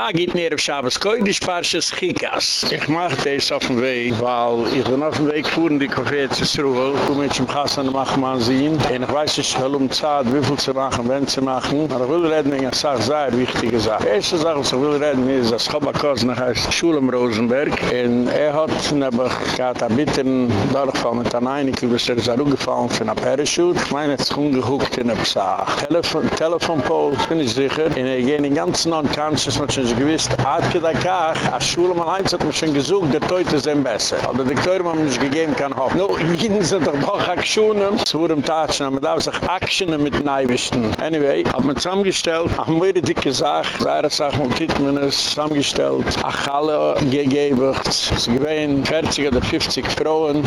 Ah, geht mir auf Schabes Koidisch Parshas Chikas. Ich mach das auf dem Weg, weil ich bin auf dem Weg fuhren, die Kaffee zu Struhl, wo wir zum Kassan machen mal sehen. Und ich weiß nicht, wie um Zeit, wie viel zu machen, wenn zu machen. Aber ich will reden, ich sage, sehr wichtige Sache. Erste Sache, was ich will reden, ist, dass Chobakosner heißt Schulem Rosenberg. Und er hat, nebach, gehabt, ein bisschen Dorfall mit einer Einigl, bis er ist auch gefallen für eine Parachute. Ich meine, es ist ungehuckt in der Psa. Telefon, Telefonpole, bin ich sicher. Und er geht in ganz non-conscious, man schon gewiss, hat ge da kach, a schule mal eins hat man schon gesucht, der Teute sind besser. Aber die Teure haben nicht gegeben kann hoffen. No, jeden sind doch doch Aktionen. Zu dem Tatschen haben wir da sich Aktionen mit Neiwischten. Anyway, hat man zusammengestellt, haben wir die dicke Sache, seine Sache, man kriegt man es zusammengestellt, ach alle gegeben, sie gewähnen 40 oder 50 Frauen,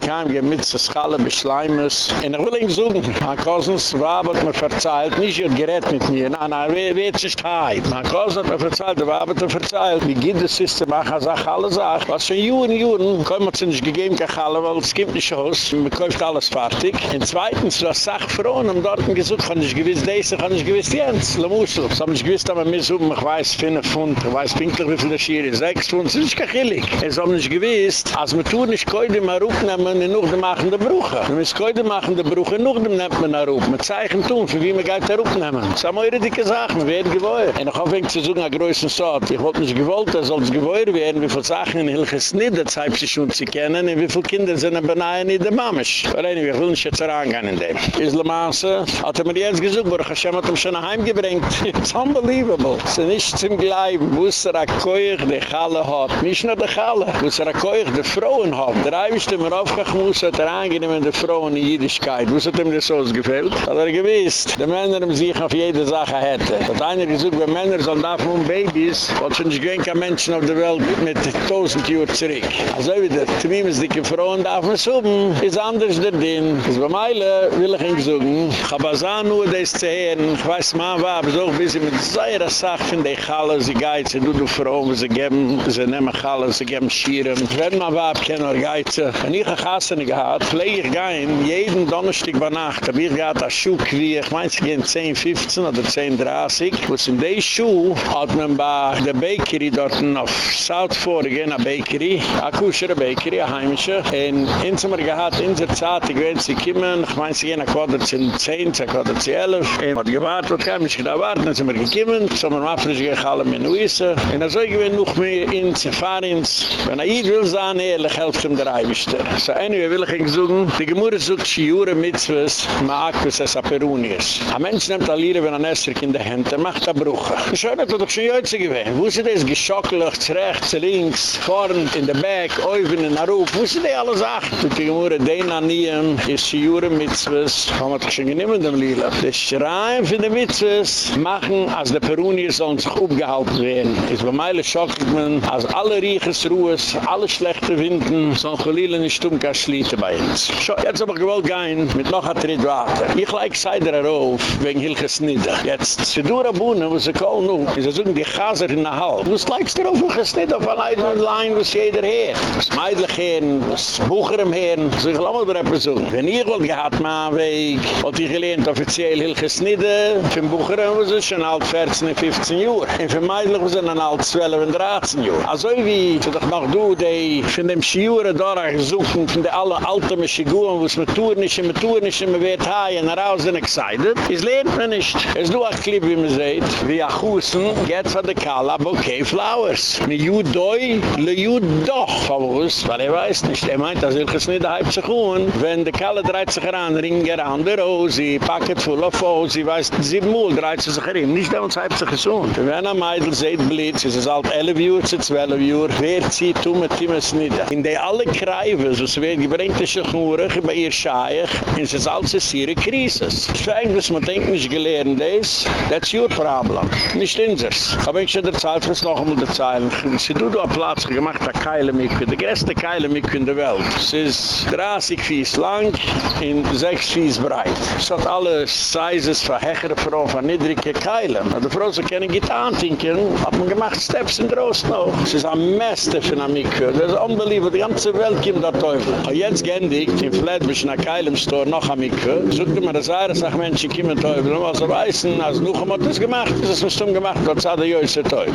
kein gemitzt, das Schalle beschleimes. Und ich will ihn suchen, mein Cousins, Robert mir verzeiht, nicht ihr gerät mit mir, nein, nein, wer wird sich heit? Mein Cousins hat mir verzeiht, der hat verzeiht, wie geht das System, machen, er sagt alle Sachen, was schon Juren, Juren, kann man sich nicht gegeben, kein Schalle, weil es gibt nicht aus, man kauft alles fertig. Und zweitens, was sagt Frauen, haben dort gesucht, kann ich gewiss das, kann ich gewiss Jens, Le Mussel. So haben ich gewiss, dass man mir so, ich weiß, finde Pfund, ich weiß, pinklich, wie viel das hier ist, sechs Pfund, das ist kein Chillig. Es haben nicht gewiss, als man tun, ich kann die mal rufnehmen, in noch dem machen der Brüche. Man es kann die machen der Brüche, noch dem nimmt man ruf. Man zeichnet tun, für wie man geht da rufnehmen. Das haben eure dicke Sachen, wir werden gewollt. Und ich hoffe, ich suchen, eine größere Sorte. Ich wollte nicht gewollt, dass es gewollt werden, wie viele Sachen in Hilches nicht, das habe ich schon zu kennen, und wie viele Kinder sind ein Benaien in der Mammisch. Aber anyway, ich will nicht jetzt herangehen in dem. Islamaße hat er mir jetzt gesucht, Baruch Hashem hat ihn schon nach Hause gebringt. It's unbelievable. Es ist nicht zum Gleiben, wo es er akkoig die Challe hat. Nicht nur die Challe, wo es er akkoig die Frauen hat. Der Eiwisch, der mir aufgekommen muss, hat er angenehm die Frauen in Jüdischkeit. Wo es hat ihm das ausgefällt? Hat er gewiss, die Männer im sich auf jede Sache hätte. Hat einer gesucht, wenn Männer sollen da von Babys, hat schon nicht gewinnt kein Menschen auf der Welt mit tausend Jahren zurück. Also wie der Tmimes dicke Frauen darf man suchen, ist anders der Ding. Ist bei Meile will ich ihn suchen. Ich habe also nur das zu hören. Ich weiß, man war aber so ein bisschen mit seiner Sache von den Challen, sie geht, sie tun die Frauen, sie geben, sie nehmen Challen, sie geben Schieren. Wenn man war, kann er geht. Wenn ich eine Kassene gehabt, pflege ich gehen, jeden Donnerstag bei Nacht, habe ich gehabt eine Schuhe, ich meine, sie gehen 10, 15 oder 10, 30. Und in dieser Schuhe hat man bei der Bakery dort auf South Fork, eine Bakery, eine Kuschere Bakery, eine heimische. Und in Zimmer gehabt, in der Zeit, ich weiß, sie kommen, ich meine, sie gehen, ich warte, sie 10, sie warte, sie 11. Und hat gewartet, habe mich da warten, dann sind wir gekommen, so man war frisch gegangen, alle Menuisse. Und dann soll ich mir noch mehr in Zefarins. Wenn er hier will sein, ehrlich, helft ihm der Eiwischter. So, anyway, will ich ihn suchen. Die Gemüse sucht sie Jure Mitzvahs, Maakus, es Aperunius. Ein Mensch nimmt alle Liere, wenn er Nesrik in der Hände, macht er Brüche. Schön hat er doch schon heute gewesen. Wo ist das geschockelt, rechts, links, vorn, in der Back, oben, in der Ruf, wo ist das alle Sachen? Die Gemüse, den an ihm, ist sie Jure Mitzvahs, haben wir doch schon genommen, dem Lila. Das Schreien für die Mitzvahs machen, als der Perunius sollen sich aufgehalten werden. Ist bei Meile schockelt man, als alle Rieches Ruhes, alle schlechte Winden, sollen Cholile nicht tun, kann schlieten bei uns. Schau, jetzt ich gewollt gehen, mit noch ein Tritt Water. Ich leik Seider auf, wegen Hilches Nieder. Jetzt, sie du Rabunen, wo sie kommen nun, sie suchen die Chaser in der Hall. Du leikst dir auf Hilches Nieder, auf einer eigenen Line, wo jeder her. Das Meidlich her, das Bucher im her, so ich lau mal drüber so. Wenn ich wohl gehad, mein Weg, hat ich gelernt, offiziell Hilches Nieder, für Bucher, wo sie schon alt 14, 15 Uhr. Und für Meidlich, wo sie dann alt 12 und 13 Uhr. Also wie, so doch noch du, die von dem Schiure da gesuchen, von den alle alten Schiguren, wo es mit Tournischen, mit Tournischen, mit Wertheien, raus sind excited, ist lernt man nicht. Es du auch Clip, wie man sieht, wie Achusen, geht von der Kala, bouquet flowers. Mi ju doi, le ju doch. Verwus, weil er weiß nicht, er meint, dass ich es nicht halb zu tun, wenn der Kala dreht sich ringer an der Rosi, packet full of Osi, weiß, sieben Mal dreht sich heran, nicht der uns halb zu tun. Wenn ein Meidl sieht Blitz, ist es halt 11 Uhr zu 12 Uhr, wer zieht, tun mit es nicht. In der alle Kreive, so wird gebringt, ist sich nur, bei ihr Scheich, ist es ist ihre Krise. Für eigentlich, man denkt nicht gelernt, das, that's your problem. Nicht unseres. Aber ich schon der Zeit, was noch einmal der Zeit, sie tut da Platz, gemacht hat Keile mit, der größte Keile mit in der Welt. Es ist 30 Fies lang, in 6 Fies breit. Es hat alle Sizes von hechere von niedrige Keile. Aber die Frau, so können getan, denken, hat man gemacht Steps in der Ost noch. Es ist ein Mester von Amikö. Das ist unbelievable, die ganze Welt kommt da Teufel. Aber jetzt gendig, in Flatbush, nach Keilem Store, noch Amikö, sucht man das Eire, sagt Menschen, kommen Teufel. Und was er weißen, als Nuchem hat das gemacht, das ist bestimmt gemacht, dort zah der Jöse Teuf.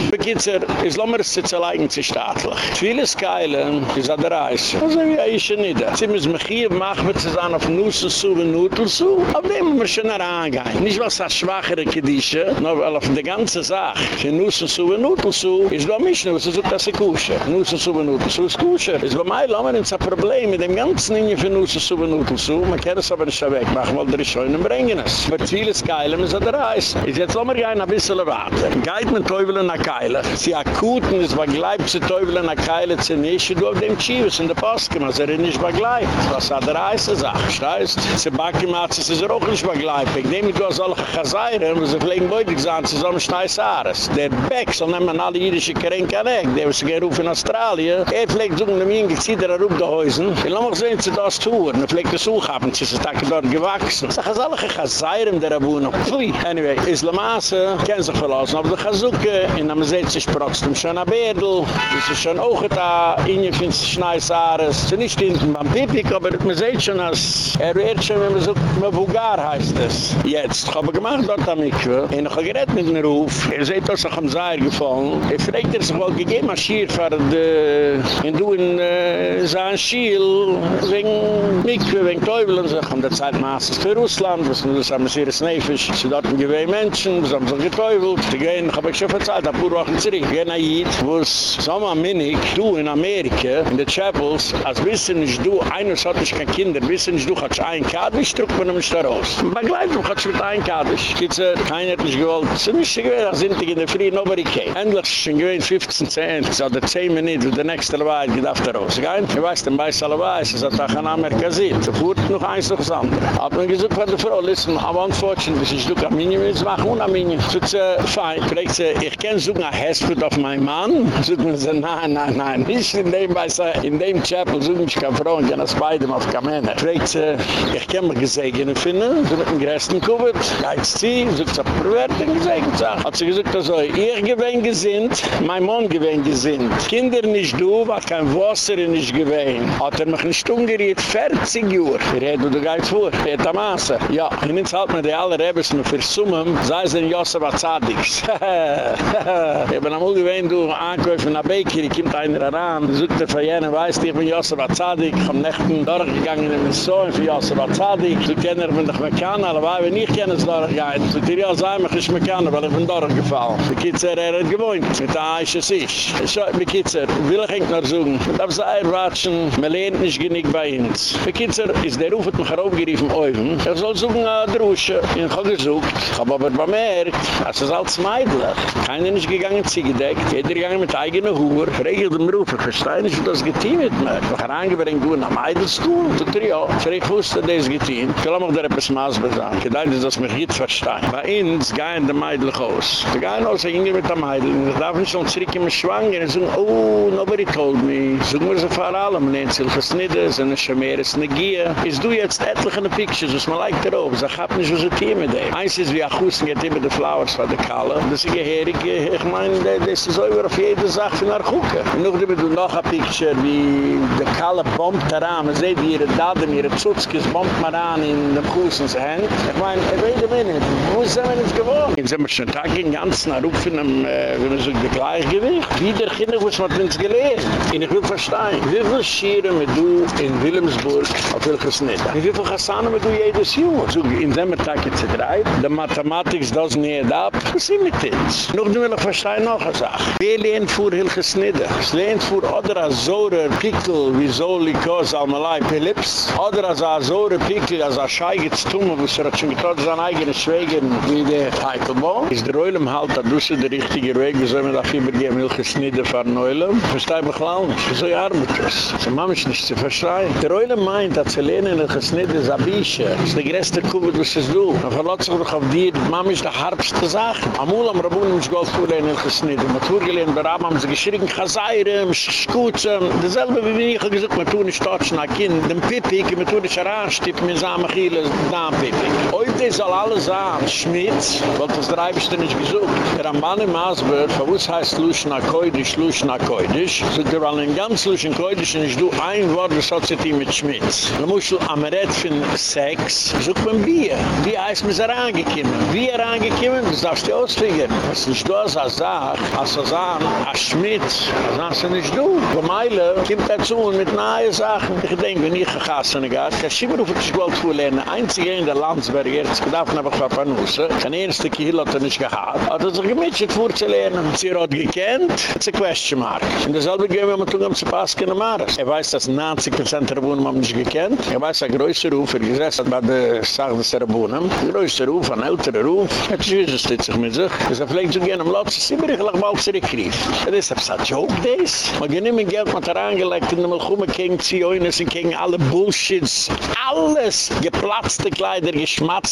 Is lommer es zitzel eigen zu staatlich. Viele Skeilen, is ad reis. Also wie a ische nida. Sie müssen mich hier machen, zu sein auf Nussen zu und Nutel zu. Auf dem wir schon herangehen. Nicht was das schwachere Kedische, nur auf die ganze Sache. Für Nussen zu und Nutel zu, is do mich nur, was ist das Kusche. Nussen zu und Nutel zu ist Kusche. Is bei mir lommer ins a Problem mit dem ganzen Linie für Nussen zu und Nutel zu. Man kann es aber nicht wegmachen, weil der ist Bringen es. Aber viele Skeilen ist ad reis. Is jetzt lommer gehen ein bisschen weiter. Geht mit Teufel in der Keile. Sie akuten, es war gleich zu Teufel in Keile zu nicht, du auf dem Chivas in der Post was er nicht begleibt. Was hat er heiße Sache, steißt? Sie backen mal, sie ist er auch nicht begleibt. Ich nehme du solche Chazayren, wo sie pflegen beutig sagen, sie sollen schneiß Ares. Der Beck soll nehmen alle jüdische Kerenke weg, der ist gerufen in Australien. Er pflegt so einem Jüngel, zieht er auf die Häusen. Ich lasse mich sehen, sie das tun. Er pflegt das auch haben, sie ist dort gewachsen. Sagen, solche Chazayren der Abunnen. Pfui. Anyway, Islamasse, kennen sich verlassen auf der Chazuke, in einem Sitz ist trotzdem schon ein Bädel, das ist schon auch da, in ihr findet sich schneiß Ares. Sie nicht hinten beim Pipik, aber man sieht schon, als er wird schon, wenn man so, man Bulgar heißt es. Jetzt, ich habe gemacht dort am Mikve, und ich habe gerett mit dem Ruf, er sieht, dass ich am Seier gefallen, er fragt er sich wohl, gegeben als Schier für die, in du in sein Schiel, wegen Mikve, wegen Teufel, und so, habe der Zeit maßens für Russland, was man das sie ist nefisch, sie dort ein Menschen, was haben die gehen, ich habe schon verzeiht, ein paar Wochen zurück, gehen nach Jid, wo es, so mal minnig, du in Amerika, in den Chapels, als wissen nicht du, eines hat nicht kein Kinder, wissen nicht du, hat ein Kaddisch, drückt man nicht da raus. Begleitung hat mit ein Kaddisch. Kitze, keiner hat nicht gewollt, es ist nicht gewollt, als sind die in der Früh, nobody came. Endlich schon gewollt, 15 Cent, so der 10 Minuten, der nächste Leweit geht auf der. Gein, ich weiß, den Beiß alle weiß, es hat auch ein Amerika sieht. So fuhrt noch eins noch das andere. Hat man gesagt von der Frau, listen, aber unfortunately, ich du kann Minium jetzt machen, und ein Minium. So, fragt sie, ich kann so ein Hespert auf meinen Mann? Sie, nein, nein, nein, nicht in dem, weiß in dem Chapel, so ich kann Frauen, kann das beide auf Kamene. Fragt sie, ich kann mir gesegnet finden, so mit dem größten Kuvert, geht's zieh, so ich hab Perverten gesegnet, sag. Hat sie gesagt, also, ihr gewinn gesinnt, mein Mann gewinn gesinnt. Kinder nicht du, was kein Wasser nicht gewinn. Hat er mich nicht umgeriet, 40 Uhr. Ich rede, du gehst vor, Peter Maße. Ja, und jetzt halt mir die alle Rebels mir für Summen, sei es in Yosef Azadix. Ich bin am Ugewinn, du, Ankäufe nach Bakery, kommt einer heran, sucht er von jenen, weißt, ich bin Yosef Azadik, ich hab nächten durchgegangen in den Sohn für Yosef Azadik, du kennst mich nicht Mekaner, aber wenn ich kenne es durchgegangen, du dir ja sagen, mich ist Mekaner, weil ich bin durchgefallen. Die Kitzer, er hat gewohnt, mit der Eiche sich. Ich schaue, die Kitzer, will ich nicht noch suchen, mit der Seier watschen, man lehnt nicht genick bei uns. Die Kitzer, ist der Ruf hat mich heraufgeriefen, er soll suchen, a Drusche, ich hab gesucht, ich hab aber bemerkt, es ist als Meidlich, keiner nicht gegangen, sie gedeckt, jeder gegangen mit eigener Hure, regelt dem Ruf, ich verstehe nicht, wie das getein mit mir. Ich habe reingebringt, du der Meidelstuhl, zu trio. Ich wusste, das getein. Ich will auch da etwas Maß besagen. Ich dachte, dass mich jetzt verstehen. Bei uns gehen die Meidel aus. Die gehen aus, ich mit der Meidel. Ich darf nicht schon zurück in mich schwanger und sagen, oh, nobody told me. Sagen wir sie vor allem, lehnt sich das nicht, es ist eine Schmerz, es ist eine Gier. Ist du jetzt etliche Pictures, was man leicht darauf. Ich hab nicht, was ich hier mit dem. Eins ist, wie ein Husten geht immer die Flowers von der Kalle. Das ist Geherig, ich meine, das ist over auf jede Sache von der Kucke. Und noch, du noch ein Picture, wie der Kalle bombt daran. Man sieht, wie ihre Daden, ihre Zutzkes bombt man an in dem Kusens Hand. Ich meine, wait a minute, wo ist denn jetzt geworden? Jetzt sind wir schon Tag in ganz nach Rufen, äh, wenn man so ein Gleichgewicht. Wie der Kinder, was man uns gelehrt. Und ich will verstehen, wie viel Schieren mit du in Wilhelmsburg auf welches Nieder? Wie viel Hassanen mit du jedes Jahr? So, in dem Tag jetzt drei. The mathematics doesn't need up. Was ist mit uns? Noch will ich verstehen noch eine Sache. Wer lehnt vor Hilches Nieder? Es lehnt vor oder a Zore Pickle, wie so Likos Almalai Philips. Oder als a Zore Pickle, als a Scheigitz Tumme, wo es er hat schon getrotzt sein eigenes Schwägen, wie der Teitelbaum. Ist der Oilem halt, da du sie der richtige Weg, wie soll man dafür übergeben, Hilches Nieder von Oilem? Verstehe mich lang nicht. Wieso ihr arbeitet das? So man ist nicht zu verstehen. Der Oilem meint, dass sie lehnen Hilches Nieder, ist a Bische. Das ist die größte Kugel, was es du. Man verlaut sich doch auf dir, man ist die harbste Sache. Amul am Rabunen, ich gold vorlehnen Hilches Nieder. Man hat vorgelehnt, bei Rabam haben sie geschrien, Chazayram, Schkutzem. Dasselbe wie wir hier gesagt, man tun nicht tatschen, ein Kind, den Pipik, man tun nicht heranstippen, in Samachile, den Pipik. Heute Wie soll alles an? Schmitz? Weil das drei du nicht gesucht. Der Mann im Asbert, von uns heißt Luschen Akkoidisch, Luschen Akkoidisch. So der war ein ganz Luschen Akkoidisch und ich do ein Wort, was hat sich mit Schmitz. Da musst du am Red von Sex, such man Bier. Wie heißt man es herangekommen? Wie herangekommen? Das darfst du ausfliegen. Was nicht du als er sagt, als er sagt, als Schmitz, das du nicht du. Bei Meile kommt dazu und mit neue Sachen. Ich denke, wenn ich gegassen habe, kann ich immer auf das Gold vorlernen. Einzige in der Landsberg, jetzt gedacht habe ich von Panusse. Kein erste Kiel hat er nicht gehabt. Hat er sich gemitschert vorzulernen. Sie hat gekannt, it's a question mark. Und dasselbe gehen wir mit Tungam zu Pasken am Ares. Er weiß, dass 90% der Wohnen haben nicht gekannt. Er weiß, der größte Ruf, er gesessen hat bei der Sache des Wohnen. Der größte Ruf, ein älterer Ruf. Er hat sich steht mit sich. Er sagt, vielleicht zu gehen am Lotz, sie gleich mal zurückgrief. Er ist ein Joke, das. Man geht nicht mehr Geld mit er angelegt, in der Melchume gegen Zioines und gegen alle Bullshits. Alles! Geplatzte Kleider,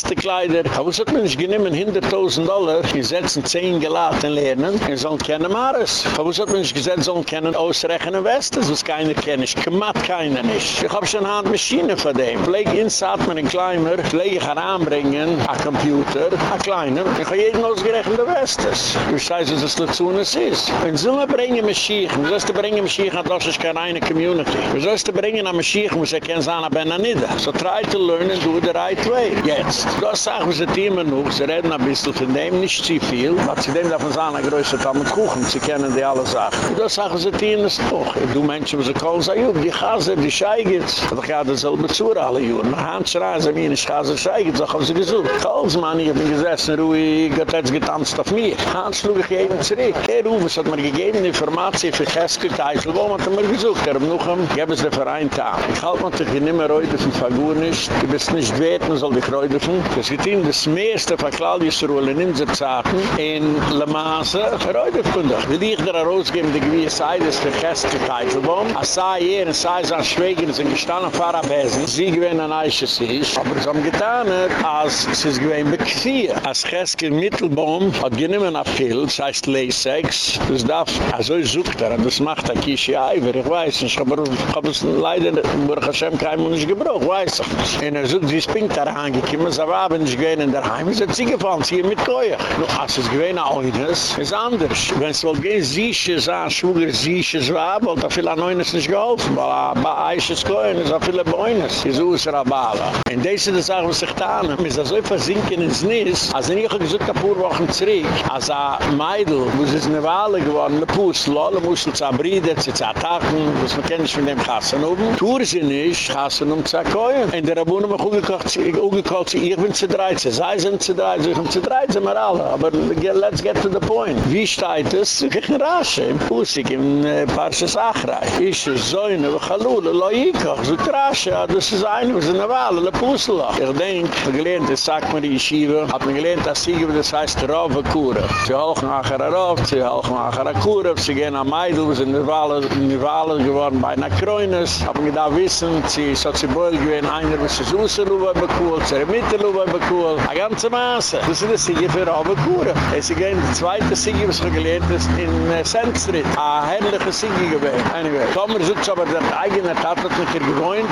geschmatzte Kleider. Aber was hat man nicht genommen, 100.000 Dollar, die setzen 10 gelaten lernen, und sollen kennen Mares. Aber was hat man nicht gesagt, sollen kennen ausrechnen Westes, was keiner kennt, ich gemacht keiner nicht. Ich hab schon eine Handmaschine von dem. Pfleg insat man ein Kleiner, pfleg ich heranbringen, a Computer, a Kleiner, ich hab jeden ausgerechnet Westes. Ich weiß, was es dazu nicht ist. Wenn sie mal bringen Mashiach, wie sollst du bringen Mashiach, das ist keine reine Community. Wie sollst du bringen Mashiach, muss er kennen, sagen, aber nicht. So try to learn and do the right way. Jetzt. Hast gesagt, wir sind immer noch, sie reden ein bisschen von dem, nicht zu viel, aber sie dem davon sagen, eine größere Tamme Kuchen, sie kennen die alle Sachen. Hast gesagt, wir sind immer noch. Du Menschen, die kommen, sagen, die Chaser, die Scheigitz. Ich habe dasselbe zu, alle Juren. Nach Hand schreien, sie mir nicht Chaser, Scheigitz, so haben sie gesucht. Kalsmann, ich bin gesessen, ruhig, hat getanzt auf mir. Hand schlug ich jeden zurück. Er Rufus hat mir gegeben, Informatie für Cheskel, Teitelbaum, hat er mir gesucht. Er hat noch ein, ich habe es der Verein da. Ich halte mich nicht mehr heute von Fagur nicht. Du bist nicht wert, man soll dich heute von. Das geht ihm das meiste von Claudius Ruhl in unserer Zeiten in Le Mans heute von dich. Will ich dir rausgeben, die gewisse Seite ist für Cheskel, Teitelbaum. Als sei hier, als sei sein Schwäger, sind gestanden auf Arabesen. Sie gewinnen ein Eiches ist. Aber sie haben getan, als sie es gewinnen bequeer. Als Cheskel Mittelbaum hat genommen ein Pilz, heißt Laysex. Das darf, also ich suche da, das macht ein Kischi Eiver, ich weiß nicht, aber ich habe es leider, Baruch Hashem, kein Mensch gebraucht, weiß ich nicht. Und er sucht, sie ist pink da reingekommen, sie aber nicht gewähnt in der Heim, sie hat sie gefallen, sie mit Koya. Nun, als es gewähnt auch eines, ist anders. Wenn es wohl gehen, sicher sein, schwuger, sicher sein, weil da viele an eines nicht geholfen, weil bei Eiches Koya, es sind viele Beunes, so ist Rabala. Und das ist die Sache, was ich da an, wir sind so versinken ins Nis, als ich gesagt, ein paar Wochen zurück, als ein Meidl, wo sie es eine Wahl geworden, eine Pussel, alle mussten zu abriden, zu attacken, was man kennt nicht von dem Kassen oben. Tour sie nicht, Kassen um zu akkoyen. Und der Rabunen haben auch gekocht, ich bin zu dreit, sie sind zu dreit, sie sind zu dreit, sind wir alle. Aber let's get to the point. Wie steht es? Ich bin rasch, im Pussig, im Parshas Achrei. Ich ist so eine, wo Chalule, lo Yikach, so krasch, das ist eine, was in der Wahl, le Pussel. Ich denke, ich gelernt, das sagt mir die Yeshiva, hat mir gelernt, das Siege, das heißt Rove Kura. Sie hoch nachher Rove, sie hoch nachher Kura, sie gehen am Meidl, wir sind in der Wahl geworden bei einer Kroines. Hab mir da wissen, sie ist so Beul gewesen, einer, was ist Ousse-Luwe bekuhlt, sie Mitte-Luwe bekuhlt, a ganze Maße. Das ist das Siege für Kura. Es ist ein zweiter Siege, was wir gelernt ist, in Sand Street. A herrliche Siege gewesen. Anyway, Tomer sucht aber der eigene Tat hat mit ihr gewohnt.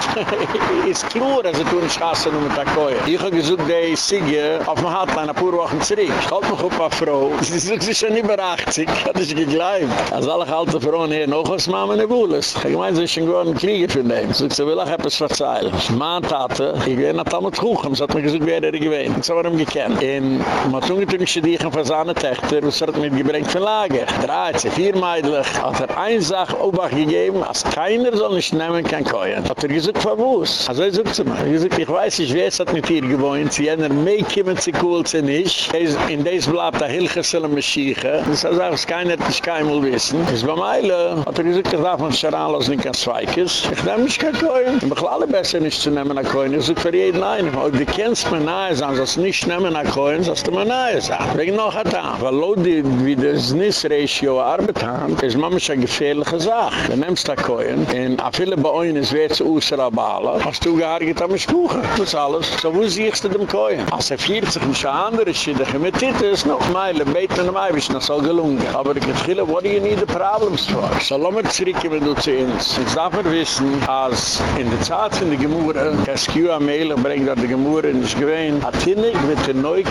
ist klar, also tun ich hasse nur mit der Koei. Ich habe gesucht, die Siege auf dem Hotline, ein paar Wochen zurück. Ich mich auf eine Frau. Sie sucht sich schon über 80. Hat ich geglaubt. Als alle alte Frauen hier noch was machen, meine Buhles. Ich meine, sie ist schon gewohnt, Kriege für den. Sie will auch etwas verzeihen. Mein Tate, ich bin nicht damit kuchen. Sie hat mir gesagt, wer er gewähnt. Ich habe ihn gekannt. Und man hat die ich von seiner Töchter, was hat mir gebringt von Lager. Drei, vier Meidlich. Hat er eine Sache Obacht gegeben, als keiner soll nicht nehmen kann Koyen. Hat er gesagt, von wo ist? Also er sagt zu mir. Er sagt, ich weiß nicht, wer es hat mit ihr gewohnt. Sie haben er meekommen, sie cool sind nicht. In diesem Blatt, der Hilke soll er Mashiach. Das heißt, es keiner, das kein mal wissen. Es war Meile. Hat er gesagt, ich darf man sich heranlassen, nicht an Zweikes. Ich nehme mich kein Koyen. Ich mache alle besser nicht zu nehmen an Koyen. Ich sage für jeden einen. Aber du kennst mir nahe sein, dass nicht nehmen Koyen, dass du mir nahe sein. Wegen noch hat er. Weil Leute, wie das Nis-Ratio arbeitet haben, ist manchmal eine gefährliche Sache. Du nimmst da Koyen. Und a viele bei euch ist, wer zu Usra Bala. Hast du gehargert am Spuchen. Das ist alles. So wo siehst du dem Koyen? Als er 40 und schon andere Schiddich mit Titus noch Meile, beten am Eibisch, das soll gelungen. Aber ich kann what do you need the problems for? So lass mich zurückkommen du zu uns. Ich darf er wissen, als in der Zeit von der Gemurre, Kaskua Meile bringt da die Gemurre nicht gewesen, hat hinnig mit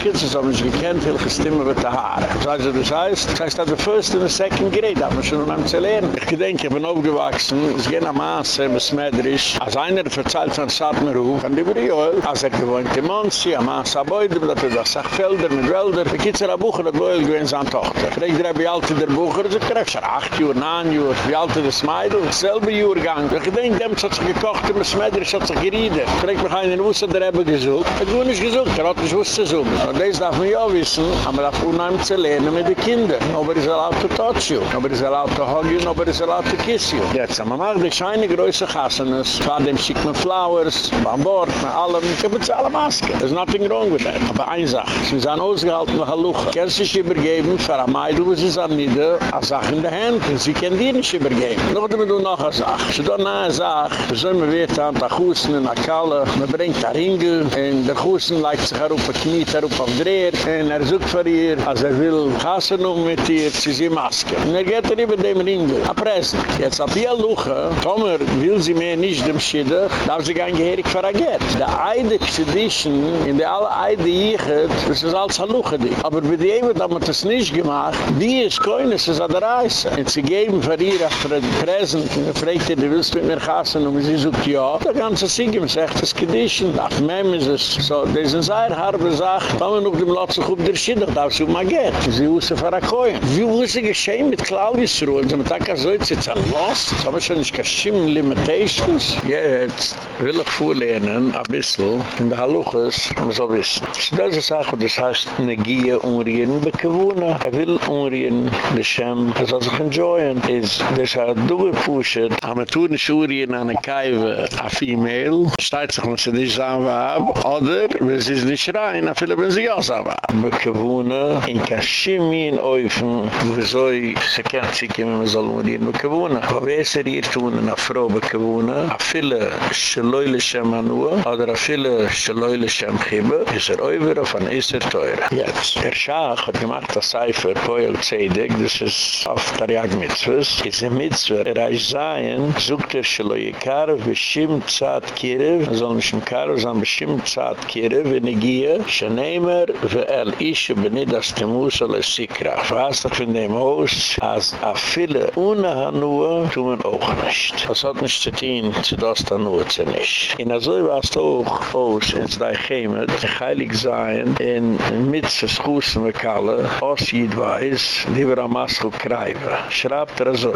es haben sich gekannt, welche Stimme mit den Haaren. Also das heißt, das heißt, dass der First und der Second Grade, da haben wir schon zu lernen. Ich denke, ich bin aufgewachsen, es geht am Maße, was Medrisch, als einer verzeiht von Satmerhof, an die Briol, als er gewohnt in Monsi, am Maße Abäude, dat er das Sachfelder mit Wälder, da gibt es eine Bucher, der Boel gewinnt seine Tochter. Fregt er, wie alt der Bucher? Er sagt, er ist acht Uhr, neun Uhr, wie alt ist das Meidl? Selbe Uhrgang. Ich denke, dem sich gekocht, dem Medrisch hat sich gerieden. Fregt mich einer, wo ist er eben gesucht? Er hat nicht gesucht, er hat nicht wusste zu suchen. Und das darf man ja wissen, aber man darf unheimlich zu lernen mit den Kindern. Nobody is allowed to touch you. Nobody is allowed to hug you. Nobody is allowed to kiss you. Jetzt, man macht die scheine größe Chassanes. Von dem schickt man Flowers, beim Bord, mit allem. Ich jetzt alle Masken. There's nothing wrong with that. Aber eine Sache. Sie sind ausgehalten nach Halucha. Kannst du sich übergeben für eine Meidl, wo sie sind nieder, eine Sache in der Hand. Sie können dir nicht übergeben. Noch damit du noch eine Sache. Sie tun eine Sache. Wir sollen mir weten an der Hussen in Kalle. Man bringt der Ringel. Und der Hussen legt sich auf der Knie, auf der Dreher. Und er sucht für ihr, als er will Hassen um mit ihr. sie sie Maske. Und er geht er über dem Ringel. A Präsent. Jetzt ab hier Luche, Tomer will sie mehr nicht dem Schiddach, darf sie gar geherig verraget. Der Eide Expedition, in der alle Eide jiechet, das ist alles Haluche dich. Aber bei dem da man das nicht gemacht, die ist kein, es ist an der Reise. Und sie geben für ihr auf der Präsent, und er fragt ihr, du willst mit mir gassen, und sie sagt, ja. Der ganze man sagt, das Gedition, auf Mem ist es. So, das ist eine harbe Sache. Tomer noch dem Lotzig auf der Schiddach, sie um Aget. Sie wusste verrakoyen. Wie wo ist es geschehen mit Claudius Ruhl? Sie haben gesagt, so ist jetzt ein Lost. Sie haben schon nicht geschehen Limitations. Jetzt will ich vorlehnen, ein bisschen, in der Haluches, um so wissen. Das ist eine Sache, das heißt, eine Gier umrieren, bei Gewohne. Er will umrieren, der Schem, er soll sich enjoyen. Ist, das hat du gepusht, aber tun nicht umrieren an eine Kaiwe, a Female, steht sich, wenn sie nicht sagen, oder, wenn sie es nicht rein, dann viele, wenn sie auch sagen, bei Gewohne, in Kashimi, in Eufen, wo so se kennt sich immer man soll nur hier nur gewohnen. Aber wer ist er hier tun, eine Frau begewohnen? A viele Schleule Shem Anua, oder a viele Schleule Shem Chibbe, ist er oiver auf ein Isser teure. Jetzt, der Schach hat gemacht das Cipher, Poel Zedek, das ist auf Tariag Mitzvahs, ist ein Mitzvah, er reich sein, sucht er Schleule Kare, Vishim Tzad Kirev, er soll mich im Kare, sondern Vishim Tzad Kirev, kirev venigie gie shneimer ve el ish benid as temus al sikra fast fun dem os as a fille un a tumen un och nicht. Das hat nicht zu dien zu das da nur zu nicht. In azoy vas toch os ins da geme de geilig zayn in mit se schoos me kalle os yid va is lieber a mas ko kreiver schrabt er so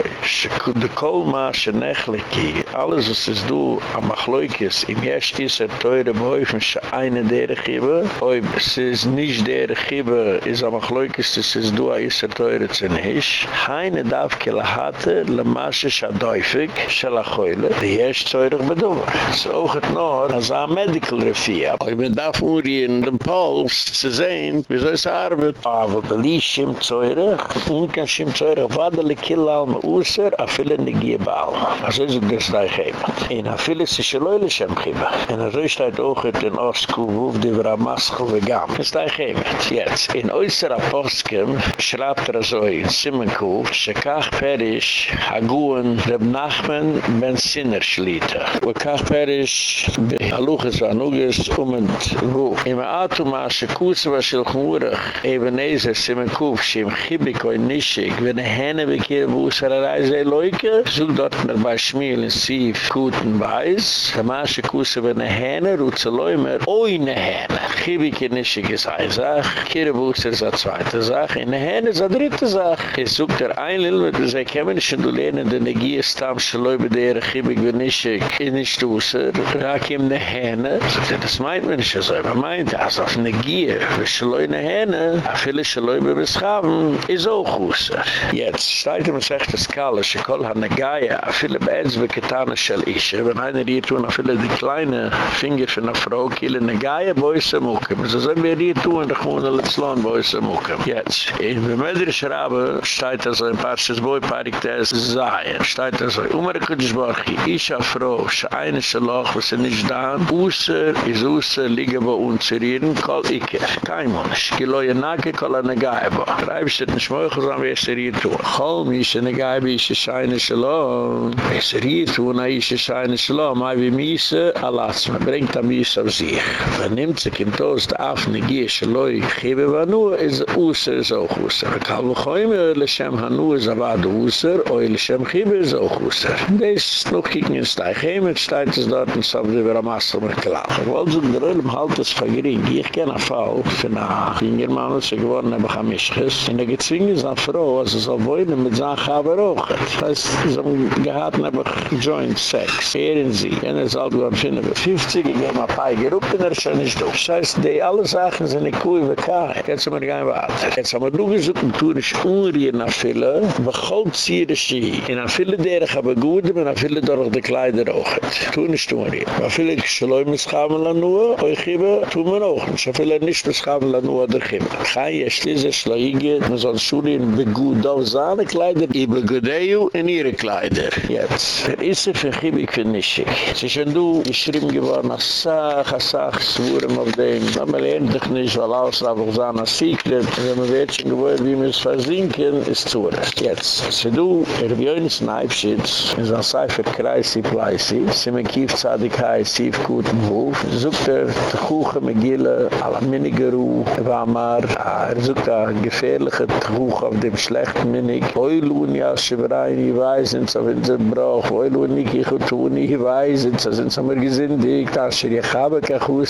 de kol ma shnechleki alles es du a machloikes im yesh is er teure boyfsh ein in der Chiba. Ob es ist nicht der Chiba, ist am Achleukes, es ist du, a Isser Teure zu nicht. Heine darf kelahate, lemasche schadäufig, schalachäule, die hersch zeurig bedummer. Es ist auch et nor, als a medical refia. Ob man darf uri in dem Pals zu sehen, wieso es ist arbeit. Aber die zeurig, unkaschim zeurig, wadele zäurig, wadale Usser, a viele ne Giebal. Also ist es das da ich heim. In a viele sich leulich schem Chiba. In a so ist auch in Osku, wuf di vra maschel vegam. Das ist ein Chemet. Jetzt, in äußerer Postkem schreibt er so in Simenkuf, Shekach Perish haguen Reb Nachman Ben Sinner Schlitter. Wekach Perish be Haluches Vanuges um und Ruf. Im Atuma Shekutsu Vashilchmurach Ebenezer Simenkuf Shim Chibiko in Nishik Wenn er henne bekehre Bussererei sei loike. Zug dort mir bei Schmiel in Siv Kuten Beis Tamashe Kuse Wenn er henne Rutzeloimer Oi eine Hähne. Chibik ist nicht die zweite Sache, Kirebuchs ist eine zweite Sache, eine Hähne ist eine dritte Sache. Es sucht der ein Lill, mit dem sie kämen, wenn du lehnen, die Energie ist, dann ist bei der Chibik, wenn du nicht in die Stoße, rak kommt eine Hähne, er, das meint man nicht so, man er meint, also auf Energie, wenn du eine Hähne, auf viele Leube bist, haben, ist auch Husser. Jetzt, steigt er ihm sagt, das Kalle, sie kommt an der Gaia, auf viele Beinsbe, getan, wenn einer hier tun, auf viele die kleine Finger von der Frau, kiel in gaie boyse mukem ze ze mir di tu und khon al tslan boyse mukem jetzt. In de meder schrabe staht as ein paar ses boy parik des zay staht as umar kutzburg is a fro shaine shloch was ze nich da buse is us lige bo un zeren kol ik kein mon shkiloy nake kol er an gaie bo greibst et nich moy khosam wer serie tu khol mi shne gaie bi shaine shloch es serie tu na is shaine shloch mai bi mise alas bringt am mise auf sich. Wenn nimmt sich in Toast auf, ne gehe ich, loi, chiebe wa nu, is Usser is auch Usser. Kal wo choyme, le shem hanu is abad Usser, oi le shem chiebe is auch Usser. Des noch kicken in Steich heim, et steigt es dort, und so wird er am Asel mit klar. So in der Ölm halt es vergering, ich kenne Fall, für nach Ingermann, sie geworden haben, ich Mischkes, in der ist eine Frau, also so wollen mit Chaber auch. Das heißt, sie haben gehad, habe joint sex. Ehren sie, wenn es alt geworden, finden wir 50, ich gehe mal ein paar gerufen, schon nicht durch. Das heißt, die alle Sachen sind nicht cool, wie kein. Jetzt haben wir nicht weiter. Jetzt haben wir nur gesagt, und tun ich unrieren nach wir gold sie das sie. In a viele deren haben gut, und a viele durch die Kleider auch. Tun ich unrieren. Aber viele Schleume mischaben nur, euch geben, tun wir auch. So viele nicht mischaben nur, der geben. Kein ist diese Schleige, man soll schulen, wie gut auf seine Kleider, i begudeju in ihre Kleider. Jetzt. Er ist er für Chibik für Nischik. Sie schon du, geschrieben geworden, ach sach, ach sach, schwuren auf dem. Aber man lernt dich nicht, weil alles darf auch sein, als Secret. Wenn man wird schon geworden, wie man es versinken, ist zu Jetzt. Sie du, er ist ein Eibschitz, in so ein Cipher kreisi pleisi, sie me kief zadig hai, sief guten Wuf, sucht er, die Kuche, Megille, alla Minigeru, er war mar, er sucht er, gefährliche Kuche auf dem schlechten Minig, Oilun, ja, Schibrein, ich weiß, sind so, wenn sie brauch, Oilun, ich, ich, ich, ich weiß, sind so, sind so, mir gesindig, ich habe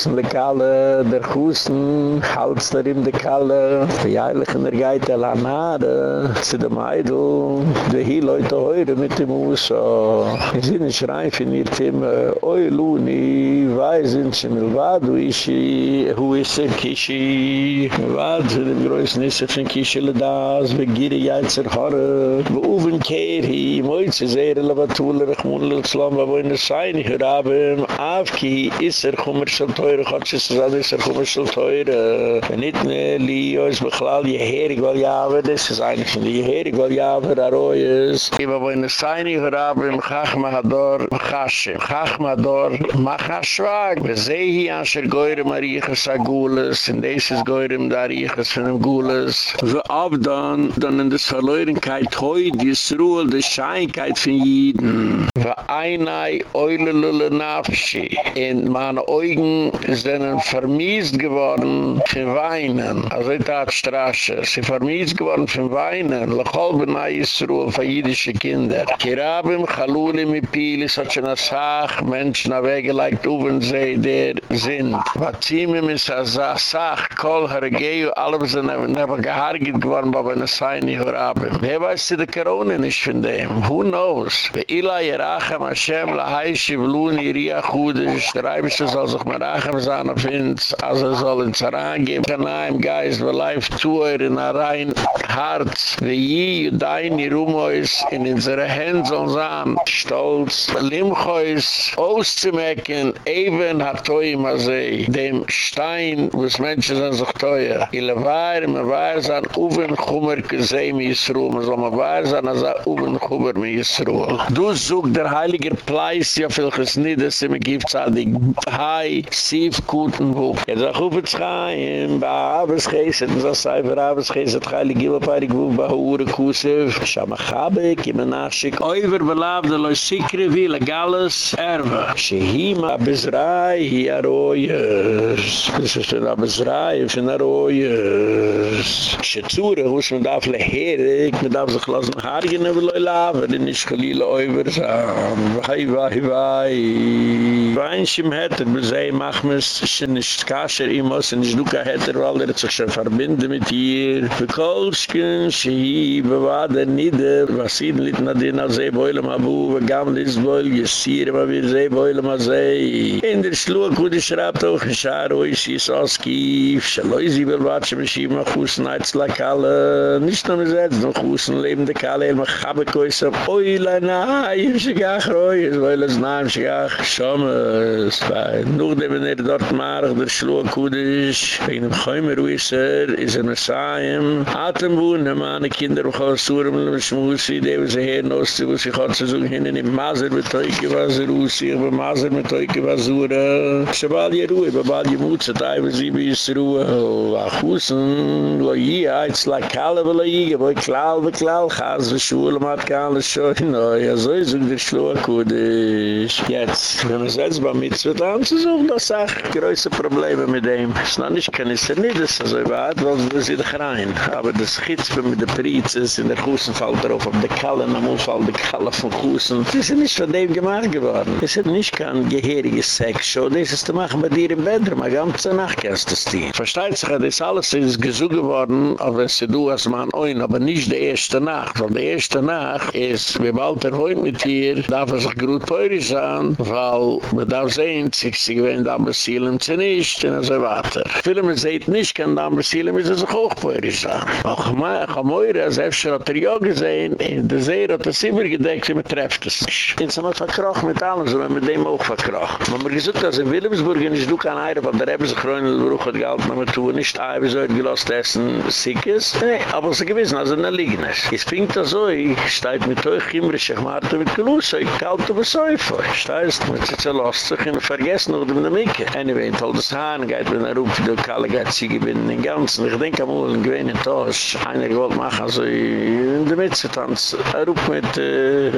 Gossen de Kalle, der Gossen, Halz der de Kalle, die der Nergeit der Lanade, zu dem Eidl, die hier Leute mit dem Uso. Ich sehe nicht rein, wenn ihr Thema, oi Luni, weiß in Schimmel, wadu ischi, hu ischi in Kishi, wadu dem größten ischi von Kishi, le das, begiri jaitzer Horre, wo uven kehr hi, moitze sehre, labatulere, chmunle, zlom, wa boi nesaini, rabem, afki, isser, chummer, schaltoi, teure, hat sich das alles er kommt teure. Teuer nicht ne lio ist beklall je her ich ja aber das ist eine von die her ich will ja aber er da roi ist immer wo in der seine grab im khachma dor khash khachma dor Machashwag. khashwag und sei hi an sel goir mari khasagul sind dieses goir im da ri khasen im gules. So ab dann in der saloiren kai toy die srul de schein kai für jeden vereinai eulelulenafshi in meine augen sind vermiest geworden für Weinen. Also in der Straße. Sie vermiest geworden für Weinen. Lechol benai Yisruel für jüdische Kinder. Kirabim, Chaluli, Mipili, so schon eine Sache, Menschen auf Wege oben sehen, der sind. Vatimim ist eine Sache, Kol, Hergeyu, alle sind einfach gehargit geworden, aber eine Seine, Hurabim. Wer weiß, die Corona nicht von dem. Who knows? Ve ila yerachem Hashem la haishi vluni ria chudish. Der Eibischte soll sich merachem Scharfes an auf uns, als er soll uns herangeben, an einem Geist, wo live zuhör, in ein rein Herz, wie je, dein, ihr Rumois, in unsere Hände sollen sein, stolz, Limchois, auszumecken, eben hat toi Masei, dem Stein, wo es Menschen sind sich teuer. Ile war, me war, san uven chummer geseh, mi Yisroel, me soll me war, san as a uven chummer, mi Yisroel. Du such der Heiliger Pleis, ja, viel gesnides, im Giftzahlig, hai, si, massiv guten Buch. Er Jetzt auch auf den Schaim, bei Abes Geset, und er das sei für Abes Geset, heilig gebe Peirik, wo bei Hure Kusev, er Shamachabe, kiemen nachschick, oiver belabde leu sikre, wie legales Erwe. Shehima, Abes Rai, hi Aroyers. Das ist ein Abes Rai, von Aroyers. Shezure, wo es mit Afle Herik, mit Afle Glasen Haargen, wo leu laver, in isch gelile oiver, sam, vai, vai, wei. Weinschim hättet, bezei mach Nachmes, schen ist Kasher imos, und ich duke Heter, weil er sich schon verbinde mit ihr. Bekolschken, schiebe, wade, nide, was ihn litt na din, a see boilem abu, wa gam lis boil, gesiere ma wir see boilem a see. In der Schluck, wo die schraubt auch, schaar oi, schiess aus Kief, schaloi, sie will watschen, schiebe, ma chusen, aizla kalle, nicht nur mit selbst, noch chusen, lebende kalle, ma chabe koisam, oi, la na, ich schiegach, roi, ich will es nahm, schiegach, schaum, es war, nuch dem er dort marig der Schluhe Kudisch, in dem geimer Wisser, is er Messiaim, hatem wohnen, meine Kinder, wo ich mit dem Schmussi, die wir sie herren ausziehen, wo sie Gott zu suchen, hin in den Maser mit Teuke, was er auszieht, bei Maser mit Teuke, was er Schabal je Ruhe, babal je Mutze, taiwe sie is Ruhe, wa Hussen, lo je, heiz la Kalle, wo lo je, wo klal, wo klal, chas, wo schwule, mat kalle, schoi, no, ja, so ist der Schluhe Kudisch. Jetzt, wenn es jetzt bei Mitzvah, zu suchen, das sei, sag größe Probleme mit dem. Es ist noch nicht, kann ich es nicht, das ist so weit, weil wir sind rein. Aber das Schitzpe mit der Prizes in der Kussen fällt darauf, auf der Kalle, am Unfall der Kalle von Kussen. Das ist nicht von dem gemacht geworden. Es ist nicht kein gehiriges Sex-Show, das ist zu machen bei dir im Bedroom, eine ganze Nacht kannst du stehen. Versteht sich, das alles ist gesucht geworden, aber wenn sie du als Mann oin, aber nicht die erste Nacht, weil die erste Nacht ist, wie bald er heute mit dir, darf er sich gut peurig sein, weil man darf sehen, sich sie gewähnt, aber sie sie nicht, und so weiter. Viele man sieht nicht, kann aber sie müssen sich auch peurig sein. Auch ich habe mir, als er schon hat er ja gesehen, in der See hat er sie immer gedeckt, sie trefft es nicht. Und sie haben verkrocht mit allem, so wir mit dem auch verkrocht. Man hat gesagt, dass in Wilhelmsburg nicht du kann heiraten, weil der eben sich rein in der Bruch hat gehalten, aber tun nicht, ah, wir sollten gelost essen, sick ist. Nee, aber sie gewissen, also in der Liegen ist. Es fängt das so, ich steig mit euch immer, ich mache mit Gelus, ich kalte über Säufe. Ich steig, mit sich zerlost sich und vergessen noch dem Mikke. Anyway, in Toldes Haan geht, wenn er ruft, du kalle geht, sie gewinnen den ganzen. Ich denke einmal, ein gewähnen Tosch, einer gewollt machen, also in der Mitte tanz, er ruft mit, äh,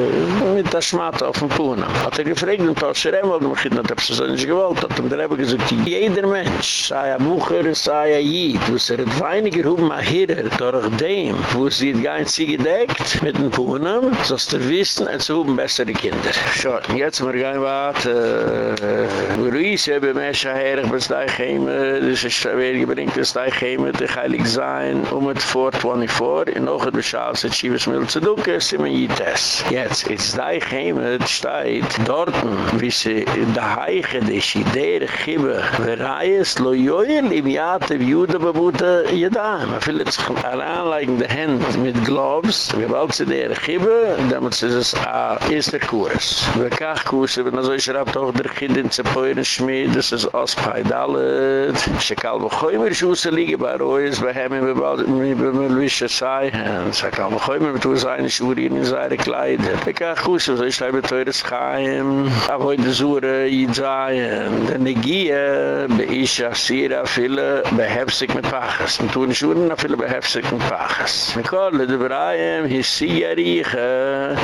mit der Schmata auf dem Puna. Hat er gefragt, den Tosch, er wollte mich nicht, ob sie nicht gewollt hat, und er habe gesagt, jeder Mensch, sei ein Bucher, sei ein Jid, wo es er hat weiniger Huben mal hier, durch dem, wo sie gar nicht sie gedeckt, mit dem Puna, so dass der Wissen, und so Huben bessere Kinder. Schau, jetzt mal gehen wir, äh, Ruiz, habe mesha herig bis da geme dis is weer gebringt bis da geme de heilig sein um et 424 in och et beschaas et shivs mil zu duke simen yites jetzt is da geme äh, stait dorten wie se in da heige de sider gibe verais lo yoin im yat yude bebute yeda ma filt aran like the hand mit gloves wir baut se der gibe da mut se es a äh, erste kurs. We kach kurs wenn so ich rab der kind in zepoyn schmiede es ist aus Paidalet. Shekal vachoymer Schuße liege bei Reus, bei me bei me be me lwische seihen. Shekal vachoymer betu in seine Kleider. Eka chusse, so ich leibe teures Chaim. Avoy de zure yidzayen. De negie, be isha sira fila behefzik mit Pachas. Me tun shurin afila behefzik mit Pachas. Me kolle de braayem, hissi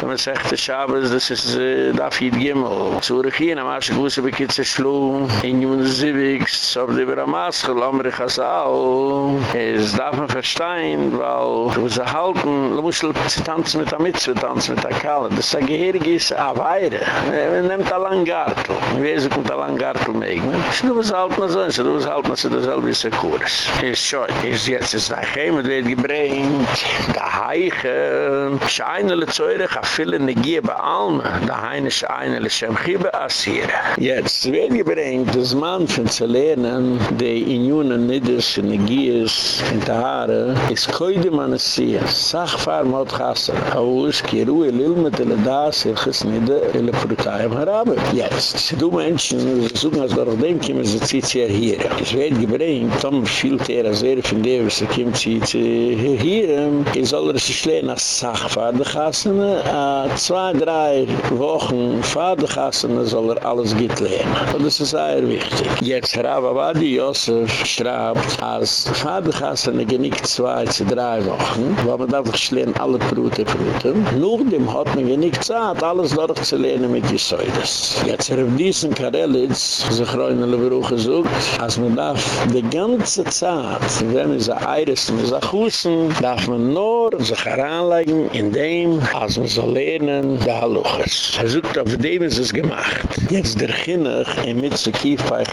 man sagt, sechte Shabbos, das is äh, daf yid gimmel. Zure chien, am arsch guse bekitze schlu. In Jungen Zivigs, auf die Bramaske, Lomri Chazal, es darf man verstehen, weil du sie halten, du musst tanzen mit der Mitzwe, tanzen mit der Kalle, das ist ein Gehirig ist, a Weire. Man nimmt ein Langgartel. Wie ist es mit ein Langgartel mit? Du musst halten, so, du musst halten, so, dasselbe ist ein Kurs. Ist schon, ist jetzt, ist ein Gehirig, wird gebringt, geheichen, scheinele Zeure, ga viele negie bei allen, da heine scheinele Schemchiebe Asira. Jetzt wird gebringt, das Mann von zu lernen, die in Juna Nidus, Negies, in Tahare, ist koide man es sie, Sachfahr mot chasser, aus, ki ruhe lilmet ele das, il ches nide, ele frutayim harabe. Jetzt, du Menschen, suchen als dort dem, kiemen sie zieht sie hier. Es wird gebringt, Tom fielt er, als er von dem, was er zieht sie hier, in soll er sich lehnen als Sachfahr, de chassene, a zwei, drei Wochen, fahr de chassene, soll er alles git lehnen. Und das ist sehr wichtig. Jetzt, Rava Wadi Yosef schreibt, als fahr de chassene genick zwei, zu drei Wochen, wo man darf lehnen alle Brüte, Brüte, nur dem hat man genick Zeit, alles dort zu lehnen mit Jesuides. Jetzt, auf diesen Karelitz, sich reunele Brüche sucht, als man darf die ganze Zeit, wenn man sie eiris, mit sich hussen, darf man nur sich heranlegen in dem, als man soll lernen, der Haluches. Er sucht auf dem ist es gemacht. Jetzt der Kinnig, in Mitze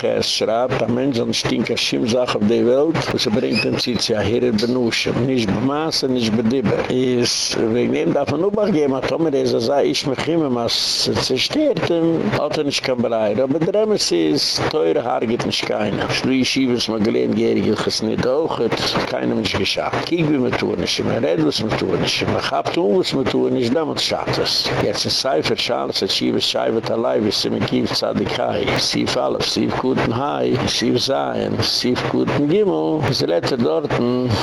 Es schreibt, ein Mensch an Stinker Schimmsach auf die Welt, und sie bringt ihn sich ja hier in Benuschen. Nicht bemaßen, nicht bedibber. Is, wegen dem darf man Ubach geben, hat Tomer, er sagt, ich mich immer, was zerstört, hat er nicht kein Bereit. Aber der Emes ist, teure Haar gibt nicht keiner. Schlui Schiebens, mal gelehnt, gierig, ich es nicht auch, hat keinem nicht geschafft. Kiek wie man tun, ich immer red, was man tun, ich immer hab tun, was man tun, ich damit schafft es. Jetzt ein Cipher, Charles, hat Schiebes, Scheibet, allein, wie sie mir kief, Zadikai, Sief Alef, Sief Guten Hai, Sief Zayen, Sief Guten Gimel, sie lette dort,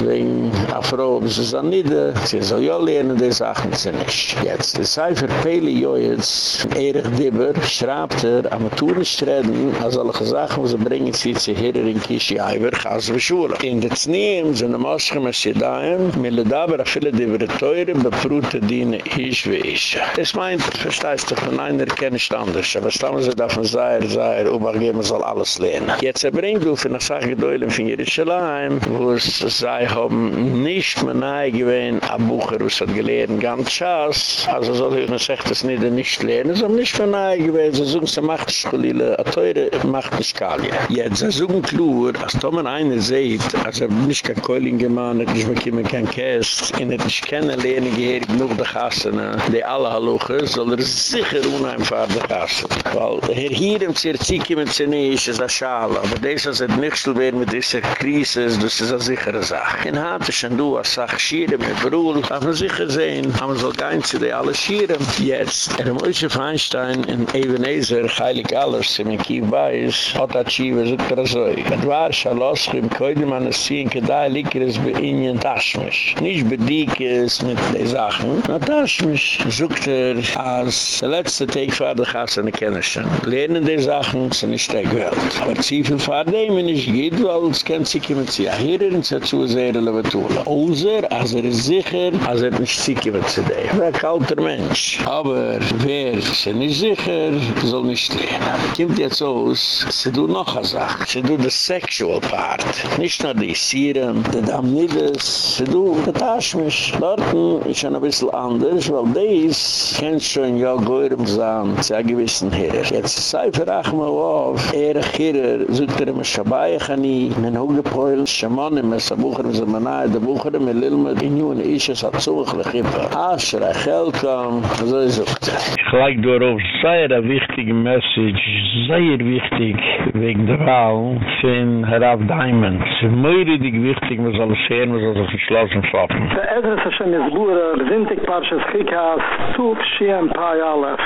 wegen Afro, sie ist an Nide, sie soll ja lernen, die Sachen sie nicht. Jetzt, der Cipher, Peli Joyitz, Erich Dibber, schreibt er, am Tunisch reden, als alle Sachen, was er bringen, sie zu Herer in Kishi, Iver, Chas, Vishula. In der Zniem, sind die Moschem, Messidaim, mille daber, a viele Dibber, teure, beprute, diene, isch, wie isch. Das meint, verstehst du, von einer kenne ich anders, aber stammen sie davon, sei er, sei er, man soll alles lernen. Jetzt er bringt du für eine Sache gedäulen von Jerusalem, wo es sei, haben nicht mehr nahe gewesen, ein Bucher, was hat gelehrt, ganz schaß. Also soll ich nicht sagen, dass nicht nicht lernen, sondern nicht mehr nahe gewesen, sie suchen, sie macht es schulile, a teure macht es schkalje. Jetzt, sie suchen klar, als Tomen einer seht, als er nicht kein Keuling gemacht hat, nicht mehr kein Käst, in er nicht kennenlernen, gehirig noch der Gassene, die alle Halluche, soll er sicher unheimfahrt der Gassene. Weil, Herr hier im Zirzik im Zinnisch ist das Schale, aber das ist ein Nichtel werden mit dieser Krise, das ist eine sichere Sache. In Hante schon du, als Sach Schieren mit Brühl, darf man sicher sehen, haben wir so kein dir alle Schieren. Jetzt, er Moshe Feinstein in Ebenezer, heilig alles, im Kiew Beis, hat er Schiewe, so er so. Et war Schalosch, im Koide man es ziehen, kedai liker es bei Ihnen Taschmisch. Nicht bedik es mit den Sachen, na Taschmisch. Sogt er, als der letzte Tag war der Gassene Kennerschen. lernen die Sachen, sind nicht Gewalt. Aber sie viel fahrt dem, ich geht, weil es kennt sich jemand zu erhören, zu zu sehr relevant tun. Außer, als er ist sicher, als er nicht sich jemand zu dem. Er ist ein kalter Mensch. Aber wer ist nicht sicher, soll nicht lernen. Kommt jetzt aus, sie tun noch eine Sache. Sie tun das Sexual Part. Nicht nur die Sieren, die Damnides, sie tun das Taschmisch. Dort ist ein bisschen anders, weil dies kennt schon ja Geurem sein, zu einem gewissen Herr. Jetzt sei verach mal auf, er girer zoekt er me shabai gani nen hoge poil shaman me sabucher ze mana de bucher me lilme in yun is es hat zog legifa asra geld kan so is het. Gelijk door op zeer a wichtige message zeer wichtig wegen der raum fin heraf diamond. Meide dik wichtig me zal sehen me zal geschlossen schaffen de edre schon is gura sind ik paar schikas tup shien paar alaf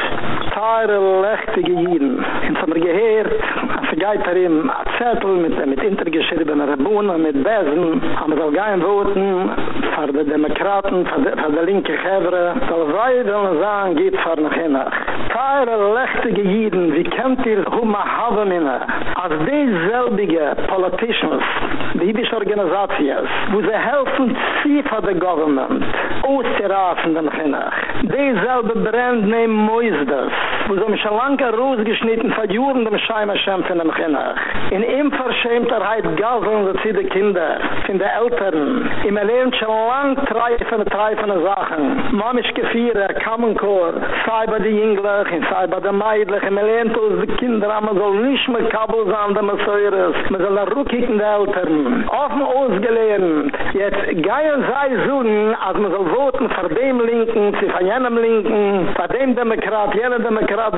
lechtige jeden in van der geheer sie geht darin, a Zettel mit, mit intergeschriebenen Rebunen, mit Besen, haben sie auch gein voten, für die Demokraten, für die, für die linke Gevre, soll sei, wenn sagen, geht für nach hinnach. Teire, lechtige Jiden, wie kennt ihr, hoe ma haben inne, als dieselbige Politicians, die jüdische Organisaties, wo sie helfen, sie für die Government, auszurafen den hinnach. Dieselbe Brand nehmen Moisdes, wo sie mich schon lange rausgeschnitten von Juren dem Scheimer schämpfen dem Kinder. In ihm Verschämterheit gaseln sie die Kinder, von den Eltern. Im Erleben schon lang treifende, treifende Sachen. Mamisch Gefiere, Kamenkor, sei bei den Jünglich, sei bei den Meidlich, im Erleben tun die Kinder, man soll nicht mehr Kabel sein, der Messeures, man soll nach Rückkicken der Eltern. Offen ausgelehrt, jetzt gehen sei Sohn, als man soll voten für dem Linken, sie von jenem Linken, für dem Demokrat, jenem Demokrat,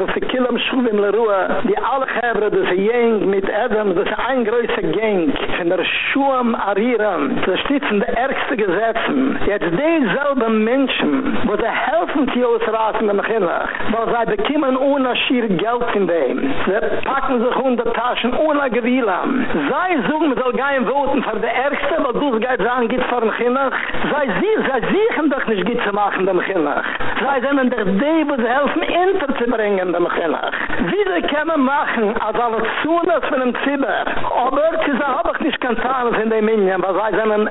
Schuhe in der Ruhe, die alle Gebre, das ein mit Adam, das ist ein größer Gang, von der Schuhe am Arieren, das steht in der ärgste Gesetzen. Jetzt dieselbe Menschen, wo sie helfen, die ausraten, dem Kinder, weil sie bekommen ohne schier Geld in dem. Sie packen sich unter Taschen ohne Gewillam. Sie suchen, man soll gehen voten für der Ärgste, weil du es geht sagen, geht für den Kinder. Sie sehen, sie doch nicht, geht zu machen, dem Kinder. Sie sind in der sie helfen, hinterzubringen, dem Kinder. Wie sie können machen, als alle Zunas von dem Zimmer, aber sie sagen, hab ich nicht kein Zahnes in dem Minion, weil sie sind ein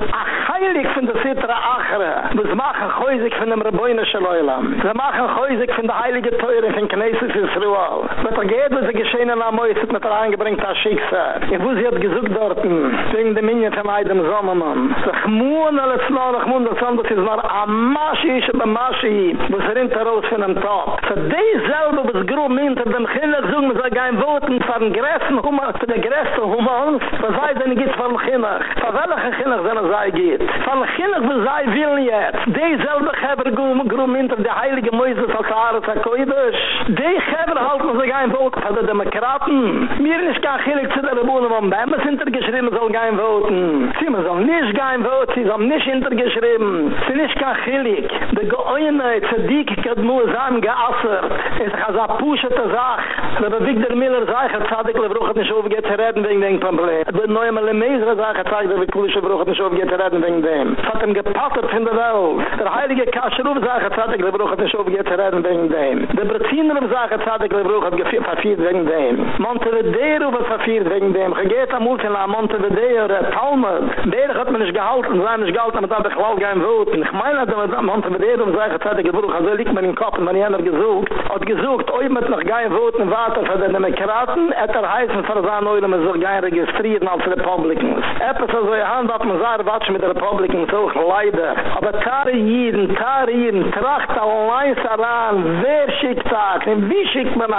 Heilig von der Sittra Achere. Sie machen Häusig von dem Rebäunische Leulam. Sie machen Häusig von der Heilige Teure von Knesset Israel. Mit der Gede, sie geschehen in Amoyset, mit der eingebringt als Schicksal. Ich wusste, sie hat gesucht dort, wegen dem Minion von Eidem Sommermann. Sie chmuhen alles noch, ich muss das anders, noch Amashi, ich habe Amashi, wo sie rinnt raus von dem Top. So dieselbe, was grob hinter dem Kinder soll gein voten von Gressen, um zu der Gressen, um uns, was sei denn geht von Kinnach? Von welchen Kinnach denn er sei geht? Von Kinnach, wo sei will jetzt? Die selbe Heber grüm hinter der Heilige Mäuse von Saaris Akkoidisch. Die Heber halten sich ein Volk von den Demokraten. Mir ist gar Kinnach zu der Bohnen, wo bei mir sind er geschrieben, soll kein Voten. Sie sollen nicht kein Voten, sie sollen nicht hintergeschrieben. Sie ist gar Kinnach. Die Geäune, Zedik, Kedmur, Zahm, Geassert. Es ist eine Pusche, der Sache. Der Victor Miller, Zeicher, der Zadig Lebruch hat nicht aufgeht zu retten wegen dem Problem. Die neue Melemeser sagt, er zeigt, der Kulische Bruch hat nicht aufgeht zu retten wegen dem. Es hat ihm gepattet von der Welt. Der heilige Kascheruf sagt, er Zadig Lebruch hat nicht aufgeht zu retten wegen dem. Der Breziner sagt, er Zadig Lebruch hat verfehlt wegen dem. Montevideo wird verfehlt wegen dem. Er Gegeta Multila, Montevideo, der Talmud. Der hat man nicht gehalten, sein nicht gehalten, aber da hat er gewollt kein Wut. Ich meine, dass Montevideo sagt, er Zadig Lebruch, also liegt man im Kopf, und man hat gesucht, hat gesucht, ob man noch kein Voten wartet, hat er nicht mehr geraten, et er heißen für sein Eule, man soll gein registrieren als Republicans. Eppes also ihr Hand hat man sagen, watsch mit Republicans auch leider. Aber Tare Jiden, Tare Jiden, tracht allein daran, wer schickt sagt, und wie schickt man?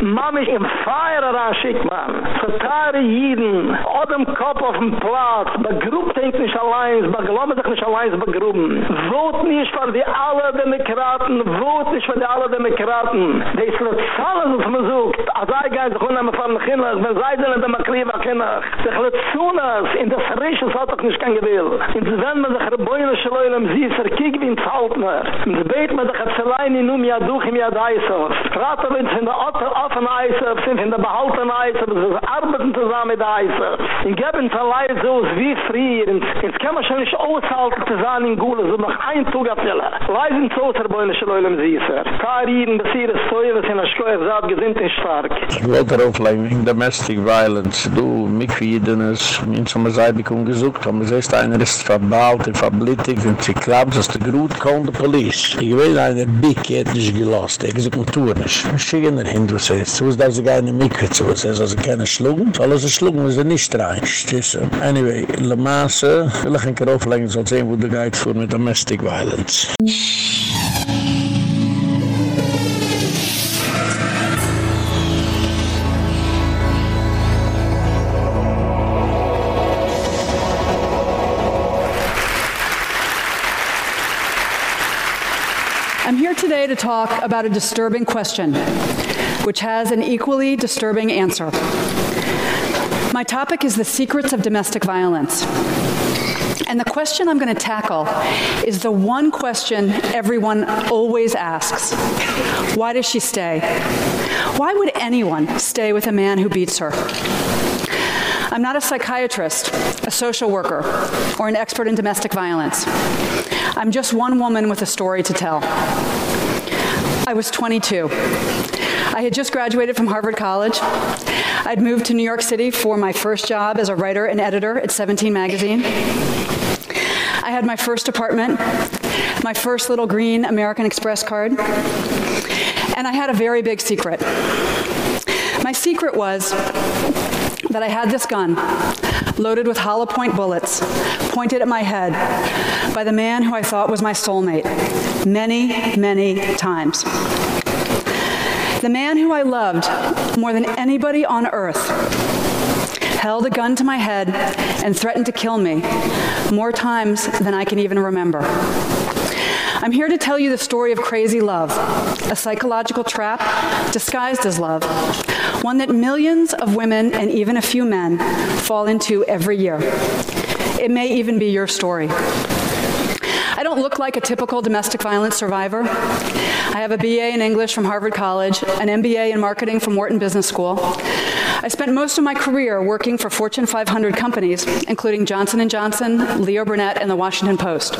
Man mich im Feier daran schickt man. Für Tare Jiden, oder im Kopf auf dem Platz, begrubt denkt nicht allein, beglommen sich nicht allein, begruben. Vot nicht für die alle Demokraten, vot nicht für die alle Demokraten. Das ist alles, was man sucht. Als gehe, ich komme von Kindern, wenn sie sind in der Makriva Kinder. Die Chlezunas in der Zerrechus hat doch nicht kein Gewill. Und wenn man sich Rebäude schlöhen im um Sieser, kiek wie ein Zaltner. Und bete man sich Zerlein in um Yaduch im Yad Eisef. Prater wenn in der Otter offen Eisef sind, in der Behalten Eisef, sie arbeiten zusammen mit Eisef. In geben Zerlein so aus wie Frier. Und kann man schon nicht aushalten zu sein in Gula, so noch ein Tug abfüllen. Leisen zu Zerbäude schlöhen im Sieser. Kari, in der Sieres Teure, sind in der Schleuer, sind gesinnt und stark. Ich will darauf Complaint wegen Domestic Violence. Du, Mikvidenes, minst haben wir seidig umgesucht, haben wir sehst, einer ist verbaut, er verblittigt, und sie klappt, dass der Grut kommt der Police. Ich will einer Big, ich hätte nicht gelost, ich gesagt, man tue nicht. Ein Schigener Hindu sehst, so ist das gar eine Mikve zu, es ist also keine Schlugen, soll es Schlugen, ist er nicht rein. Stissen. Anyway, Le Masse, will ich ein Keroflängen, soll sehen, wo der Guide fuhr mit Domestic Violence. Today to talk about a disturbing question, which has an equally disturbing answer. My topic is the secrets of domestic violence. And the question I'm going to tackle is the one question everyone always asks. Why does she stay? Why would anyone stay with a man who beats her? I'm not a psychiatrist, a social worker, or an expert in domestic violence. I'm just one woman with a story to tell. I was 22. I had just graduated from Harvard College. I'd moved to New York City for my first job as a writer and editor at 17 magazine. I had my first apartment, my first little green American Express card. And I had a very big secret. My secret was that I had this gun loaded with hollow point bullets pointed at my head by the man who I thought was my soulmate many many times. The man who I loved more than anybody on earth held a gun to my head and threatened to kill me more times than I can even remember. I'm here to tell you the story of crazy love, a psychological trap disguised as love, one that millions of women and even a few men fall into every year. It may even be your story. I don't look like a typical domestic violence survivor. I have a BA in English from Harvard College, an MBA in marketing from Wharton Business School. I spent most of my career working for Fortune 500 companies, including Johnson & Johnson, Leo Burnett, and the Washington Post.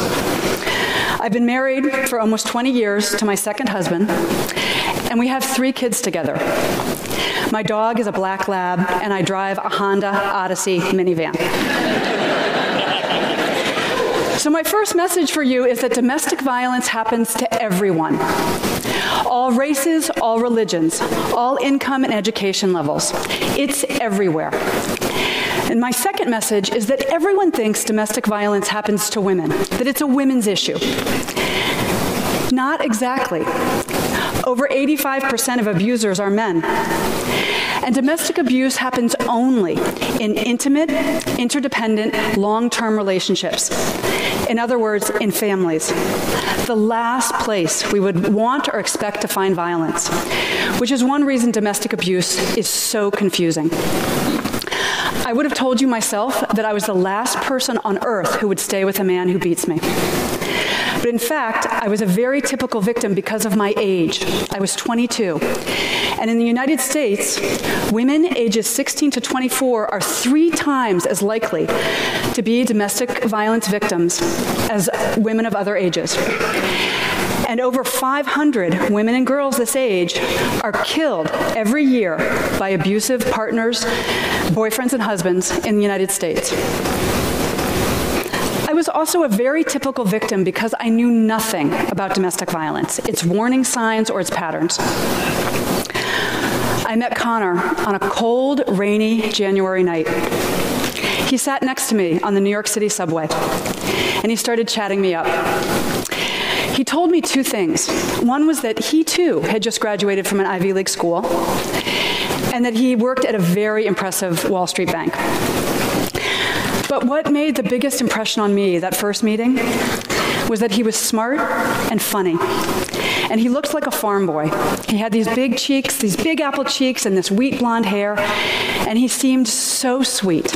I've been married for almost 20 years to my second husband, and we have 3 kids together. My dog is a black lab and I drive a Honda Odyssey minivan. So my first message for you is that domestic violence happens to everyone. All races, all religions, all income and education levels. It's everywhere. And my second message is that everyone thinks domestic violence happens to women, that it's a women's issue. Not exactly. Over 85% of abusers are men. And domestic abuse happens only in intimate, interdependent, long-term relationships. In other words, in families. The last place we would want or expect to find violence, which is one reason domestic abuse is so confusing. I would have told you myself that I was the last person on earth who would stay with a man who beats me. But in fact, I was a very typical victim because of my age. I was 22. And in the United States, women ages 16 to 24 are 3 times as likely to be domestic violence victims as women of other ages. And over 500 women and girls this age are killed every year by abusive partners, boyfriends and husbands in the United States. I was was also a very typical victim because I knew nothing about domestic violence, its warning signs or its patterns. I met Connor on a cold, rainy January night. He sat next to me on the New York City subway and he started chatting me up. He told me two things. One was that he too had just graduated from an Ivy League school and that he worked at a very impressive Wall Street bank. But what made the biggest impression on me that first meeting was that he was smart and funny. And he looked like a farm boy. He had these big cheeks, these big apple cheeks and this wheat blonde hair, and he seemed so sweet.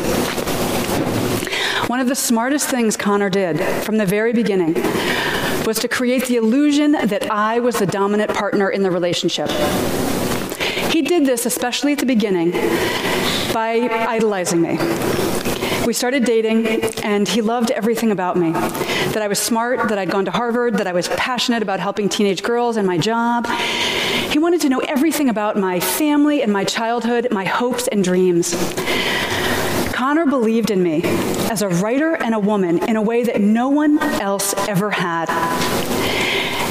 One of the smartest things Connor did from the very beginning was to create the illusion that I was the dominant partner in the relationship. He did this especially at the beginning by idolizing me. We started dating and he loved everything about me. That I was smart, that I'd gone to Harvard, that I was passionate about helping teenage girls and my job. He wanted to know everything about my family and my childhood, my hopes and dreams. Connor believed in me as a writer and a woman in a way that no one else ever had.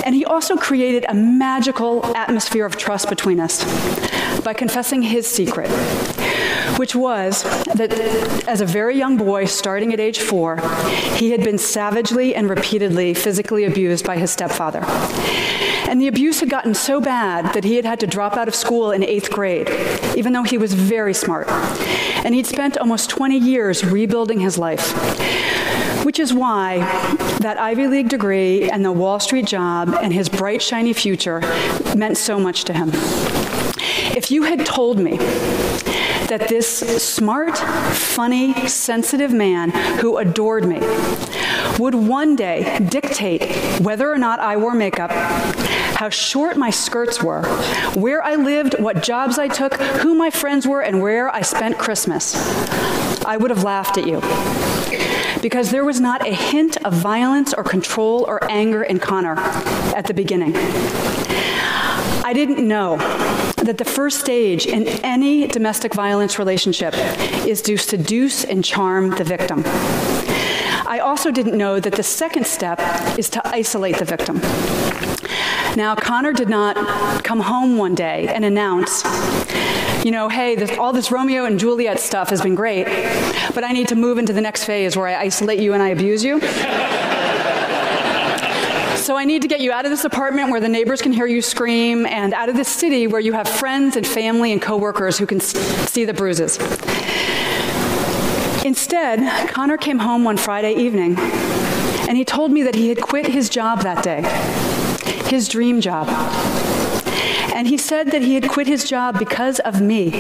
And he also created a magical atmosphere of trust between us by confessing his secret which was that as a very young boy starting at age 4 he had been savagely and repeatedly physically abused by his stepfather. And the abuse had gotten so bad that he had had to drop out of school in 8th grade even though he was very smart. And he'd spent almost 20 years rebuilding his life which is why that Ivy League degree and the Wall Street job and his bright shiny future meant so much to him if you had told me that this smart, funny, sensitive man who adored me would one day dictate whether or not I wore makeup, how short my skirts were, where I lived, what jobs I took, who my friends were and where I spent Christmas. I would have laughed at you because there was not a hint of violence or control or anger in Connor at the beginning. I didn't know that the first stage in any domestic violence relationship is to seduce and charm the victim. I also didn't know that the second step is to isolate the victim. Now Connor did not come home one day and announce you know, hey, this, all this Romeo and Juliet stuff has been great, but I need to move into the next phase where I isolate you and I abuse you. So I need to get you out of this apartment where the neighbors can hear you scream and out of this city where you have friends and family and coworkers who can see the bruises. Instead, Connor came home one Friday evening and he told me that he had quit his job that day. His dream job. And he said that he had quit his job because of me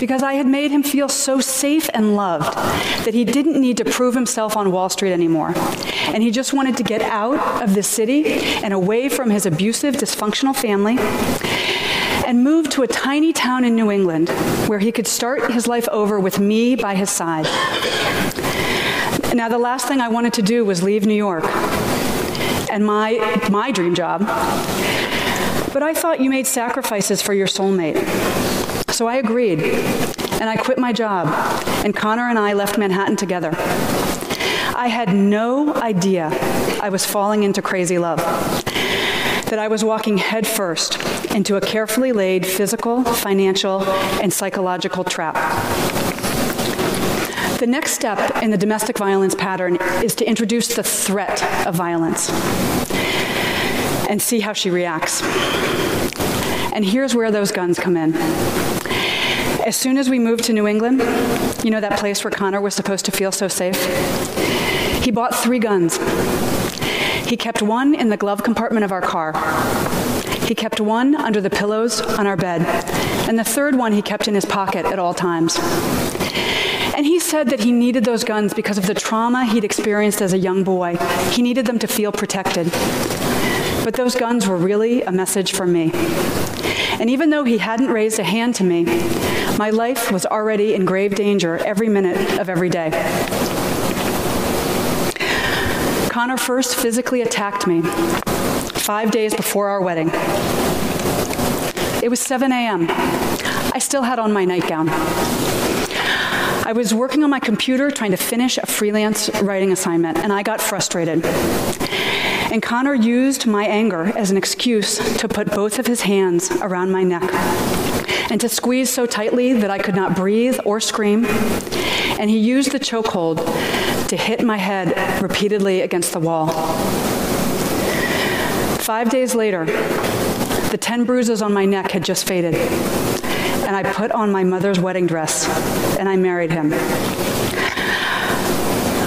because I had made him feel so safe and loved that he didn't need to prove himself on Wall Street anymore. And he just wanted to get out of the city and away from his abusive dysfunctional family and move to a tiny town in New England where he could start his life over with me by his side. Now the last thing I wanted to do was leave New York and my my dream job. But I thought you made sacrifices for your soulmate. So I agreed. And I quit my job. And Connor and I left Manhattan together. I had no idea I was falling into crazy love. That I was walking headfirst into a carefully laid physical, financial, and psychological trap. The next step in the domestic violence pattern is to introduce the threat of violence and see how she reacts. And here's where those guns come in. As soon as we moved to New England, you know that place where Connor was supposed to feel so safe? He bought 3 guns. He kept one in the glove compartment of our car. He kept one under the pillows on our bed, and the third one he kept in his pocket at all times. And he said that he needed those guns because of the trauma he'd experienced as a young boy. He needed them to feel protected. But those guns were really a message for me. And even though he hadn't raised a hand to me, my life was already in grave danger every minute of every day. Connor first physically attacked me 5 days before our wedding. It was 7 a.m. I still had on my nightgown. I was working on my computer trying to finish a freelance writing assignment and I got frustrated. And Connor used my anger as an excuse to put both of his hands around my neck and to squeeze so tightly that I could not breathe or scream. And he used the chokehold to hit my head repeatedly against the wall. 5 days later, the 10 bruises on my neck had just faded. And I put on my mother's wedding dress and I married him.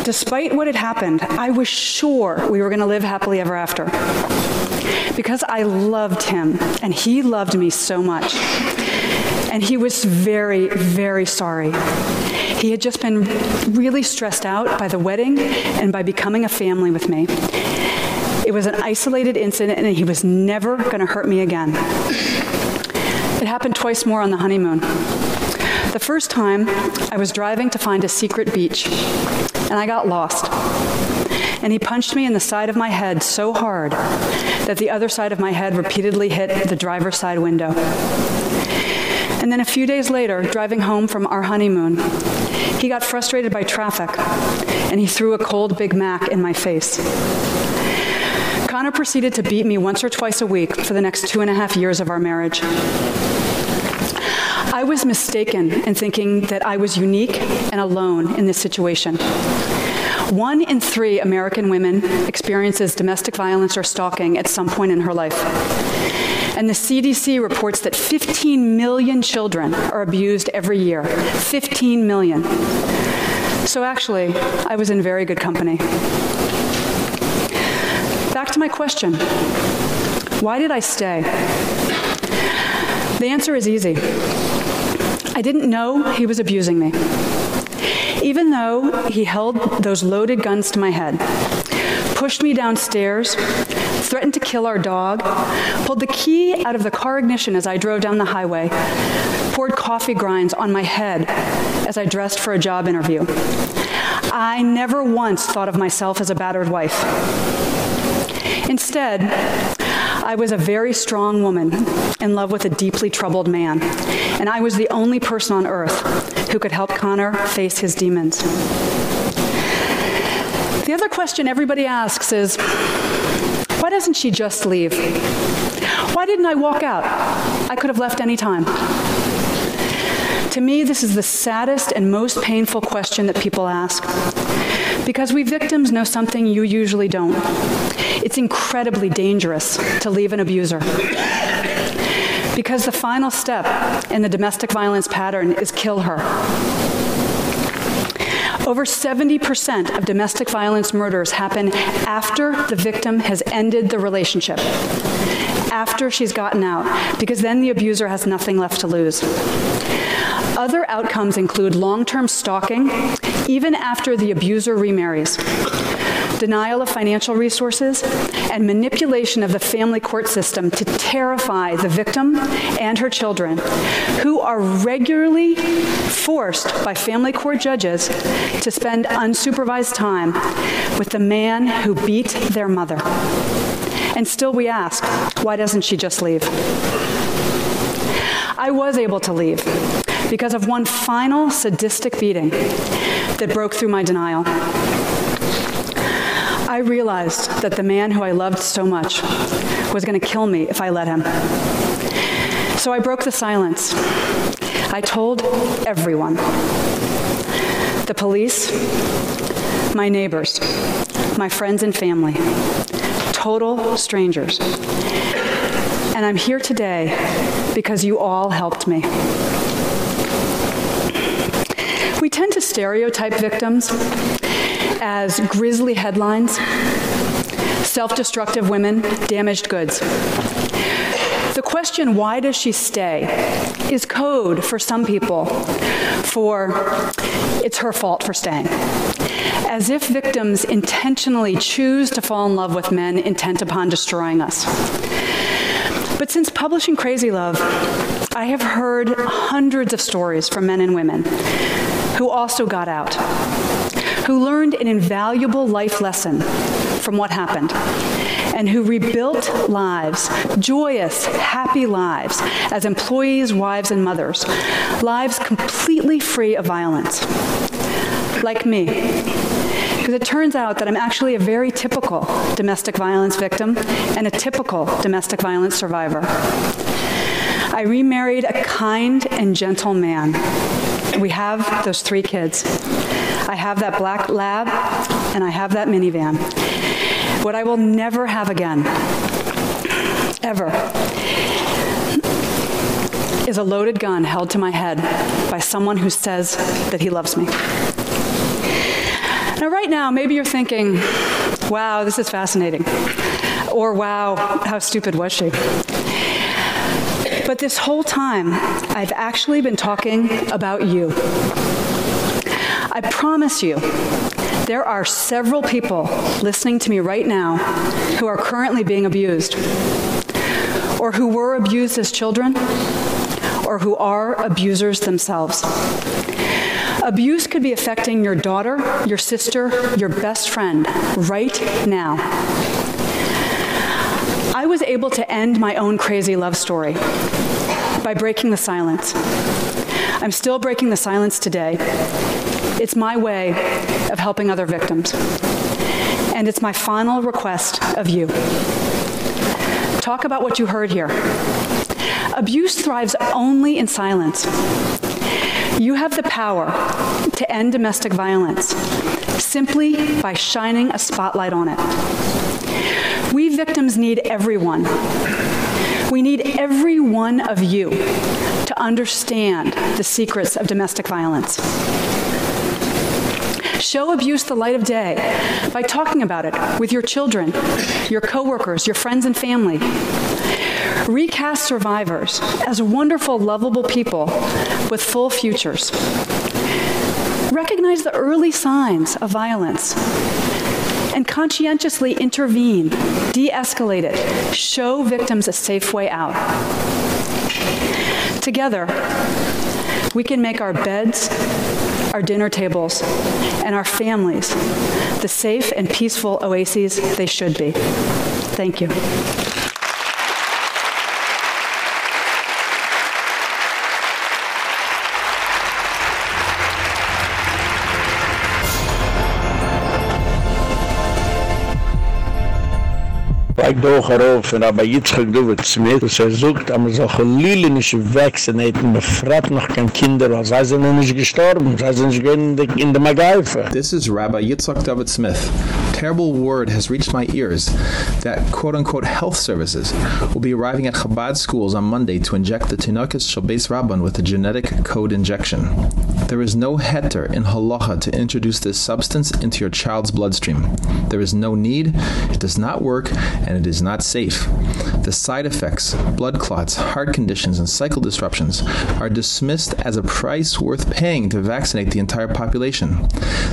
Despite what had happened, I was sure we were going to live happily ever after. Because I loved him and he loved me so much. And he was very very sorry. He had just been really stressed out by the wedding and by becoming a family with me. It was an isolated incident and he was never going to hurt me again. It happened twice more on the honeymoon. The first time, I was driving to find a secret beach, and I got lost. And he punched me in the side of my head so hard that the other side of my head repeatedly hit the driver's side window. And then a few days later, driving home from our honeymoon, he got frustrated by traffic and he threw a cold Big Mac in my face. Connor proceeded to beat me once or twice a week for the next two and a half years of our marriage. I was mistaken in thinking that I was unique and alone in this situation. 1 in 3 American women experiences domestic violence or stalking at some point in her life. And the CDC reports that 15 million children are abused every year. 15 million. So actually, I was in very good company. Back to my question. Why did I stay? The answer is easy. I didn't know he was abusing me. Even though he held those loaded guns to my head, pushed me downstairs, threatened to kill our dog, pulled the key out of the car ignition as I drove down the highway, poured coffee grinds on my head as I dressed for a job interview. I never once thought of myself as a battered wife. Instead, I was a very strong woman in love with a deeply troubled man, and I was the only person on earth who could help Connor face his demons. The other question everybody asks is why doesn't she just leave? Why didn't I walk out? I could have left any time. To me, this is the saddest and most painful question that people ask. Because we victims know something you usually don't. It's incredibly dangerous to leave an abuser. Because the final step in the domestic violence pattern is kill her. Over 70% of domestic violence murders happen after the victim has ended the relationship. After she's gotten out because then the abuser has nothing left to lose. Other outcomes include long-term stalking even after the abuser remarries denial of financial resources, and manipulation of the family court system to terrify the victim and her children, who are regularly forced by family court judges to spend unsupervised time with the man who beat their mother. And still we ask, why doesn't she just leave? I was able to leave because of one final sadistic beating that broke through my denial. I realized that the man who I loved so much was going to kill me if I let him. So I broke the silence. I told everyone. The police, my neighbors, my friends and family, total strangers. And I'm here today because you all helped me. We tend to stereotype victims as grisly headlines, self-destructive women, damaged goods. The question why does she stay is code for some people for it's her fault for staying. As if victims intentionally choose to fall in love with men intent upon destroying us. But since publishing Crazy Love, I have heard hundreds of stories from men and women who also got out who learned an invaluable life lesson from what happened and who rebuilt lives, joyous, happy lives as employees, wives and mothers, lives completely free of violence. Like me. Because it turns out that I'm actually a very typical domestic violence victim and a typical domestic violence survivor. I remarried a kind and gentle man. We have those three kids. I have that black lab and I have that minivan. What I will never have again ever is a loaded gun held to my head by someone who says that he loves me. Now right now maybe you're thinking, "Wow, this is fascinating." Or, "Wow, how stupid was she?" But this whole time I've actually been talking about you. I promise you there are several people listening to me right now who are currently being abused or who were abused as children or who are abusers themselves. Abuse could be affecting your daughter, your sister, your best friend right now. I was able to end my own crazy love story by breaking the silence. I'm still breaking the silence today. It's my way of helping other victims. And it's my final request of you. Talk about what you heard here. Abuse thrives only in silence. You have the power to end domestic violence simply by shining a spotlight on it. We victims need everyone. We need every one of you to understand the secrets of domestic violence. Show abuse the light of day by talking about it with your children, your coworkers, your friends and family. Recast survivors as wonderful, lovable people with full futures. Recognize the early signs of violence and conscientiously intervene, de-escalate it, show victims a safe way out. Together, we can make our beds, our dinner tables, and our families the safe and peaceful oases they should be. Thank you. steig doch herauf und aber jetzt geht durch mit Smith und er sucht aber so geliehle nicht wegzunehmen und er fragt noch kein Kinder was er sind nicht gestorben was er sind nicht in der Magalfe This is Rabbi Yitzchak David Smith. Terrible word has reached my ears that quote-unquote health services will be arriving at Chabad schools on Monday to inject the Tinokas Shabes Rabban with a genetic code injection. There is no heter in halacha to introduce this substance into your child's bloodstream. There is no need, it does not work, and it is not safe. The side effects, blood clots, heart conditions and cycle disruptions are dismissed as a price worth paying to vaccinate the entire population.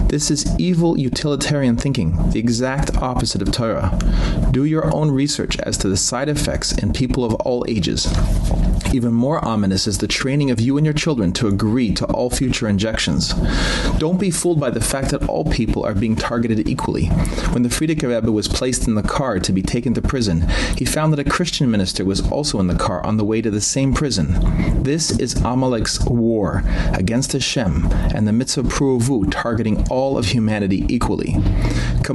This is evil utilitarian thinking, the exact opposite of Torah. Do your own research as to the side effects in people of all ages. Even more ominous is the training of you and your children to agree to all future injections. Don't be fooled by the fact that all people are being targeted equally. When the Frierdiker Rebbe was placed in the car to be taken to prison, he found that a Christian minister was also in the car on the way to the same prison. This is Amalek's war against Hashem and the mitzvah pruvu targeting all of humanity equally.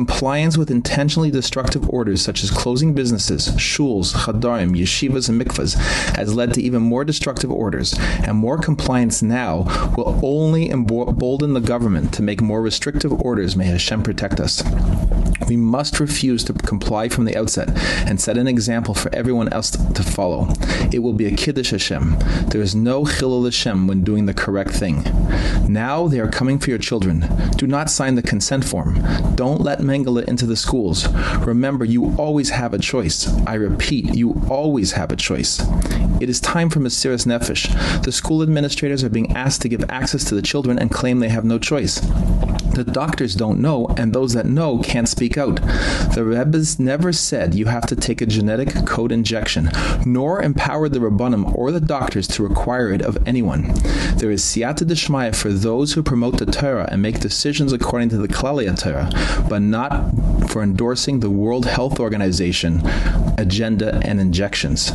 Compliance with intentionally destructive orders such as closing businesses, shuls, chadarim, yeshivas and mikvahs has led to even more destructive orders and more compliance now will only embolden the government to make more restrictive orders may Hashem protect us. We must refuse to comply from the outset and set an example for everyone else to follow. It will be a kiddush Hashem. There is no chilul Hashem when doing the correct thing. Now they are coming for your children. Do not sign the consent form. Don't let Mengele into the schools. Remember you always have a choice. I repeat, you always have a choice. It is time for Mesiras Nefesh. The school administrators are being asked to give access to the children and claim they have no choice. The doctors don't know and those that know can't speak out. The Rebbe's never said you have to take a genetic code injection, nor empowered the Rabbanim or the doctors to require it of anyone. There is siyata deshmaya for those who promote the Torah and make decisions according to the Klali Torah, but not for endorsing the World Health Organization agenda and injections.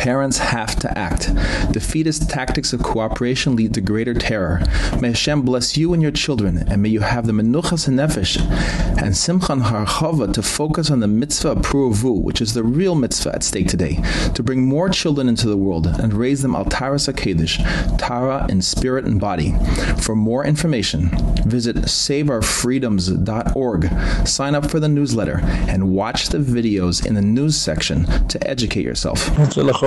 Parents have to act. Defeatist tactics of cooperation lead to greater terror. May Hashem bless you and your children, and may you have the menuchas nefesh and simchan harchava to focus on the mitzvah pruvu, which is the real mitzvah at stake today, to bring more children into the world and raise them al taras Tara in spirit and body. For more information, visit saveourfreedoms.org. Sign up for the newsletter and watch the videos in the news section to educate yourself.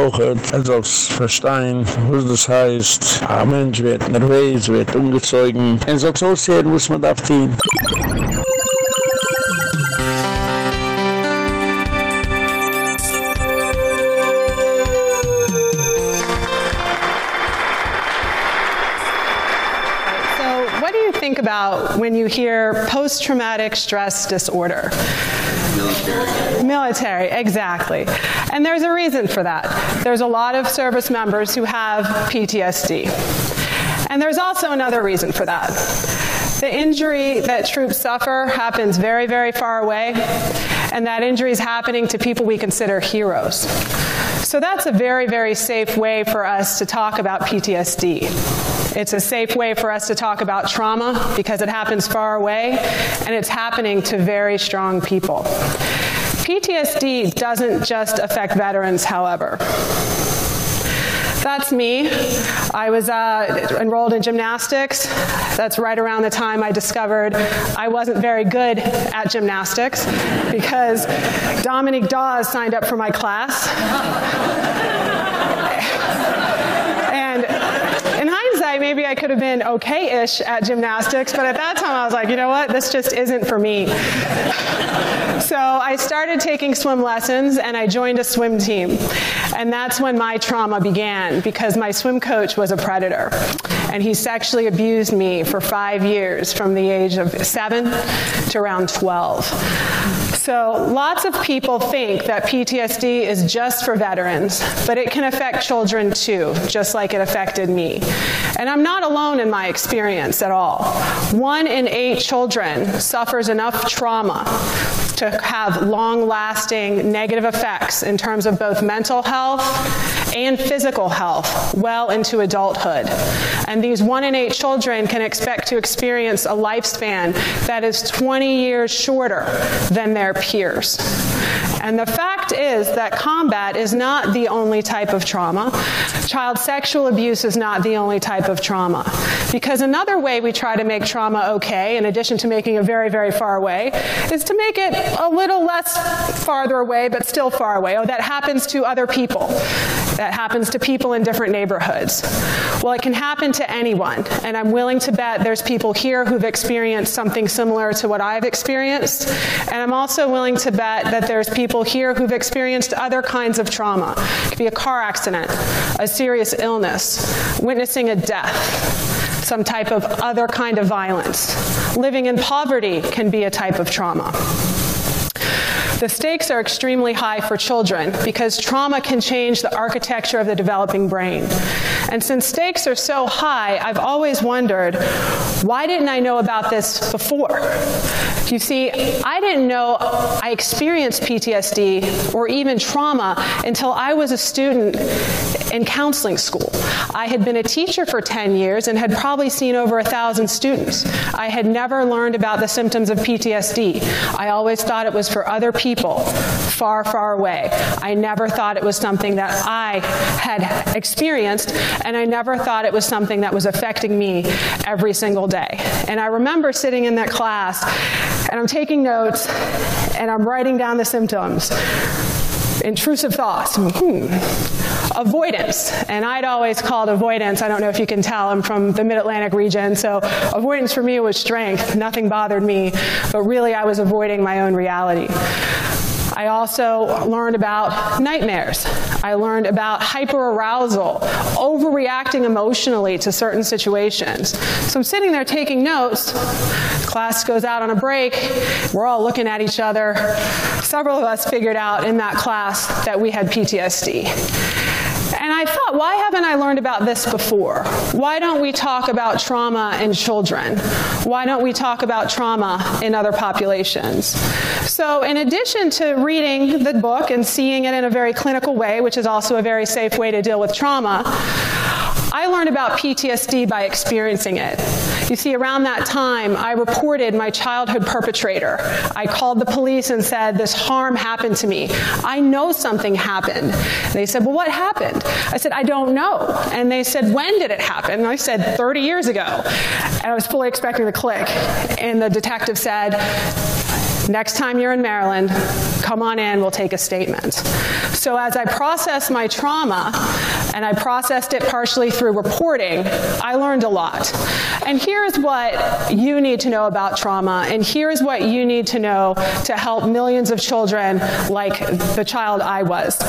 Auch er soll verstehen, was das heißt. Ein Mensch wird nervös, wird ungezeugen. Er soll so sehen, was man darf tun. think about when you hear post-traumatic stress disorder? Military. Military, exactly. And there's a reason for that. There's a lot of service members who have PTSD. And there's also another reason for that. The injury that troops suffer happens very very far away and that injury is happening to people we consider heroes. So that's a very very safe way for us to talk about PTSD. It's a safe way for us to talk about trauma because it happens far away and it's happening to very strong people. PTSD doesn't just affect veterans, however. That's me. I was uh, enrolled in gymnastics. That's right around the time I discovered I wasn't very good at gymnastics because Dominique Dawes signed up for my class. and in hindsight maybe I could have been okay-ish at gymnastics, but at that time I was like, you know what? This just isn't for me. So I started taking swim lessons and I joined a swim team. And that's when my trauma began because my swim coach was a predator. And he sexually abused me for 5 years from the age of 7 to around 12. So lots of people think that PTSD is just for veterans, but it can affect children too, just like it affected me. And I'm not alone in my experience at all. 1 in 8 children suffers enough trauma to have long-lasting negative effects in terms of both mental health and physical health well into adulthood. And these 1 in 8 children can expect to experience a lifespan that is 20 years shorter than their peers. And the fact is that combat is not the only type of trauma. Child sexual abuse is not the only type of trauma. Because another way we try to make trauma okay in addition to making it very very far away is to make it a little less farther away but still far away. Oh, that happens to other people. That happens to people in different neighborhoods. Well, it can happen to anyone, and I'm willing to bet there's people here who've experienced something similar to what I've experienced, and I'm also willing to bet that there's people here who've experienced other kinds of trauma. It could be a car accident, a serious illness, witnessing a death some type of other kind of violence. Living in poverty can be a type of trauma. The stakes are extremely high for children because trauma can change the architecture of the developing brain. And since stakes are so high, I've always wondered, why didn't I know about this before? You see, I didn't know I experienced PTSD or even trauma until I was a student in counseling school. I had been a teacher for 10 years and had probably seen over a 1000 students. I had never learned about the symptoms of PTSD. I always thought it was for other people far far away. I never thought it was something that I had experienced and I never thought it was something that was affecting me every single day. And I remember sitting in that class and I'm taking notes and I'm writing down the symptoms intrusive thoughts hmm. Avoidance and I'd always called avoidance I don't know if you can tell I'm from the mid-Atlantic region so avoidance for me was strength nothing bothered me but really I was avoiding my own reality I also learned about nightmares. I learned about hyperarousal, overreacting emotionally to certain situations. So I'm sitting there taking notes. Class goes out on a break. We're all looking at each other. Several of us figured out in that class that we had PTSD. I thought, why haven't I learned about this before? Why don't we talk about trauma in children? Why don't we talk about trauma in other populations? So, in addition to reading the book and seeing it in a very clinical way, which is also a very safe way to deal with trauma, I learned about PTSD by experiencing it. You see, around that time, I reported my childhood perpetrator. I called the police and said, This harm happened to me. I know something happened. They said, Well, what happened? I said, I don't know. And they said, When did it happen? And I said, 30 years ago. And I was fully expecting the click. And the detective said, Next time you're in Maryland, come on in, we'll take a statement. So as I processed my trauma and I processed it partially through reporting, I learned a lot. And here's what you need to know about trauma and here's what you need to know to help millions of children like the child I was.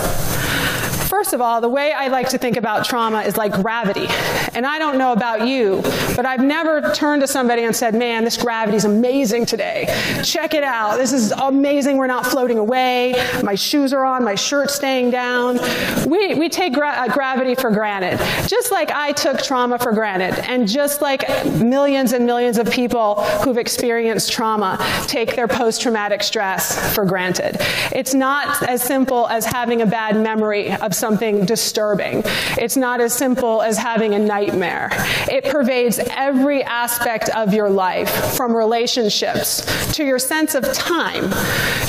First of all, the way I like to think about trauma is like gravity. And I don't know about you, but I've never turned to somebody and said, "Man, this gravity is amazing today. Check it out. This is amazing. We're not floating away. My shoes are on, my shirt's staying down." We we take gra uh, gravity for granted. Just like I took trauma for granted and just like millions and millions of people who've experienced trauma take their post-traumatic stress for granted. It's not as simple as having a bad memory of something disturbing. It's not as simple as having a nightmare. It pervades every aspect of your life from relationships to your sense of time.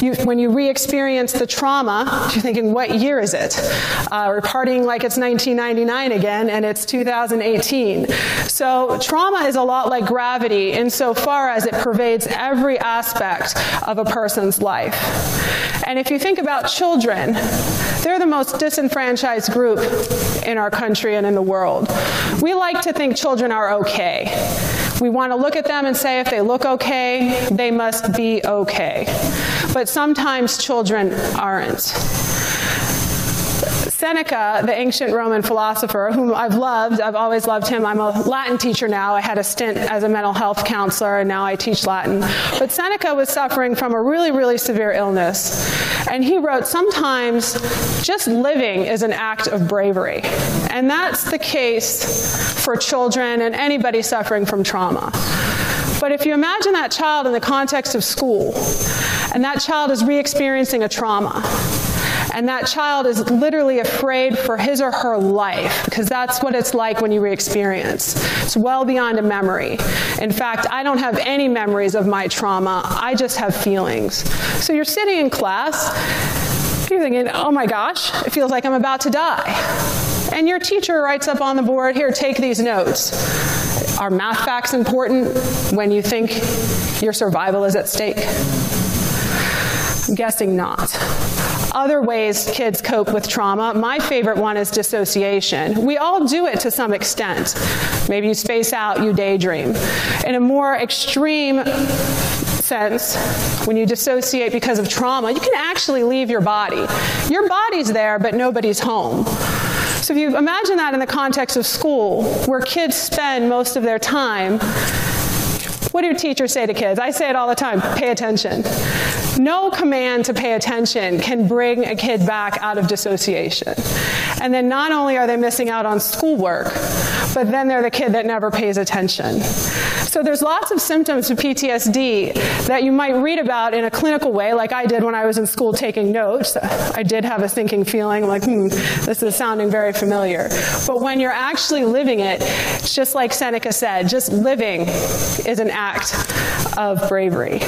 You, when you re-experience the trauma, you're thinking what year is it? Uh, we're partying like it's 1999 again and it's 2018. So trauma is a lot like gravity insofar as it pervades every aspect of a person's life. And if you think about children, they're the most disenfranchised disenfranchised group in our country and in the world. We like to think children are okay. We want to look at them and say if they look okay, they must be okay. But sometimes children aren't. Seneca, the ancient Roman philosopher whom I've loved, I've always loved him. I'm a Latin teacher now. I had a stint as a mental health counselor and now I teach Latin. But Seneca was suffering from a really really severe illness. And he wrote sometimes just living is an act of bravery. And that's the case for children and anybody suffering from trauma. But if you imagine that child in the context of school and that child is re-experiencing a trauma and that child is literally afraid for his or her life because that's what it's like when you re-experience. It's well beyond a memory. In fact, I don't have any memories of my trauma. I just have feelings. So you're sitting in class, you're thinking, "Oh my gosh, it feels like I'm about to die." And your teacher writes up on the board, "Here, take these notes." Are math facts important when you think your survival is at stake? I'm guessing not other ways kids cope with trauma. My favorite one is dissociation. We all do it to some extent. Maybe you space out, you daydream. In a more extreme sense, when you dissociate because of trauma, you can actually leave your body. Your body's there, but nobody's home. So if you imagine that in the context of school, where kids spend most of their time what do teachers say to kids? I say it all the time, pay attention. No command to pay attention can bring a kid back out of dissociation. And then not only are they missing out on schoolwork, but then they're the kid that never pays attention. So there's lots of symptoms of PTSD that you might read about in a clinical way like I did when I was in school taking notes. I did have a thinking feeling like, hmm, this is sounding very familiar. But when you're actually living it, it's just like Seneca said, just living is an act of bravery.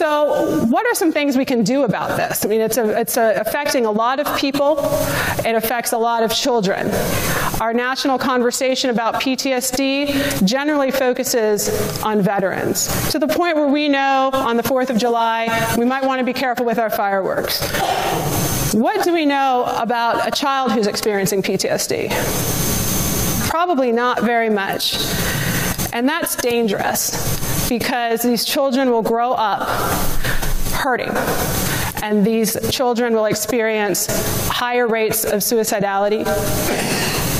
So, what are some things we can do about this? I mean, it's a, it's a, affecting a lot of people. It affects a lot of children. Our national conversation about PTSD generally focuses on veterans to the point where we know on the 4th of July we might want to be careful with our fireworks. What do we know about a child who's experiencing PTSD? Probably not very much. And that's dangerous because these children will grow up hurting and these children will experience higher rates of suicidality,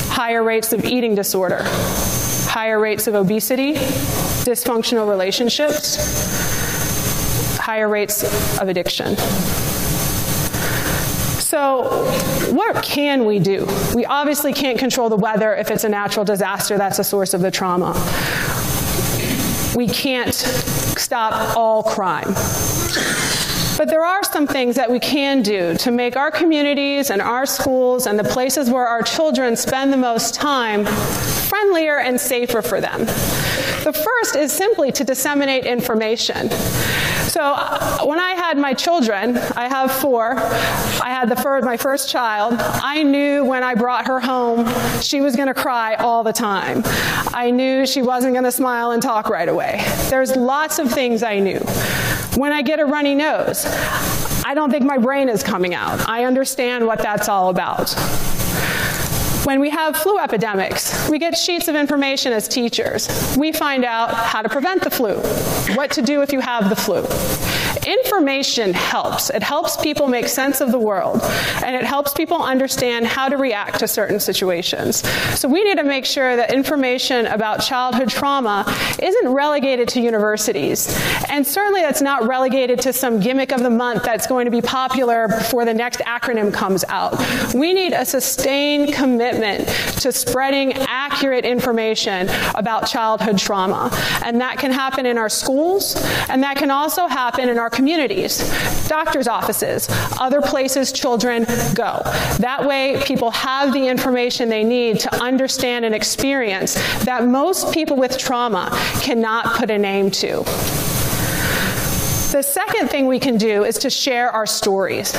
higher rates of eating disorder, higher rates of obesity, dysfunctional relationships, higher rates of addiction. So, what can we do? We obviously can't control the weather if it's a natural disaster that's a source of the trauma. We can't stop all crime. But there are some things that we can do to make our communities and our schools and the places where our children spend the most time friendlier and safer for them. The first is simply to disseminate information. So uh, when I had my children, I have 4. I had the first my first child. I knew when I brought her home, she was going to cry all the time. I knew she wasn't going to smile and talk right away. There's lots of things I knew. When I get a runny nose, I don't think my brain is coming out. I understand what that's all about. When we have flu epidemics, we get sheets of information as teachers. We find out how to prevent the flu, what to do if you have the flu. Information helps. It helps people make sense of the world and it helps people understand how to react to certain situations. So we need to make sure that information about childhood trauma isn't relegated to universities. And certainly that's not relegated to some gimmick of the month that's going to be popular before the next acronym comes out. We need a sustained commitment commitment to spreading accurate information about childhood trauma. And that can happen in our schools and that can also happen in our communities, doctors offices, other places children go. That way people have the information they need to understand and experience that most people with trauma cannot put a name to. The second thing we can do is to share our stories.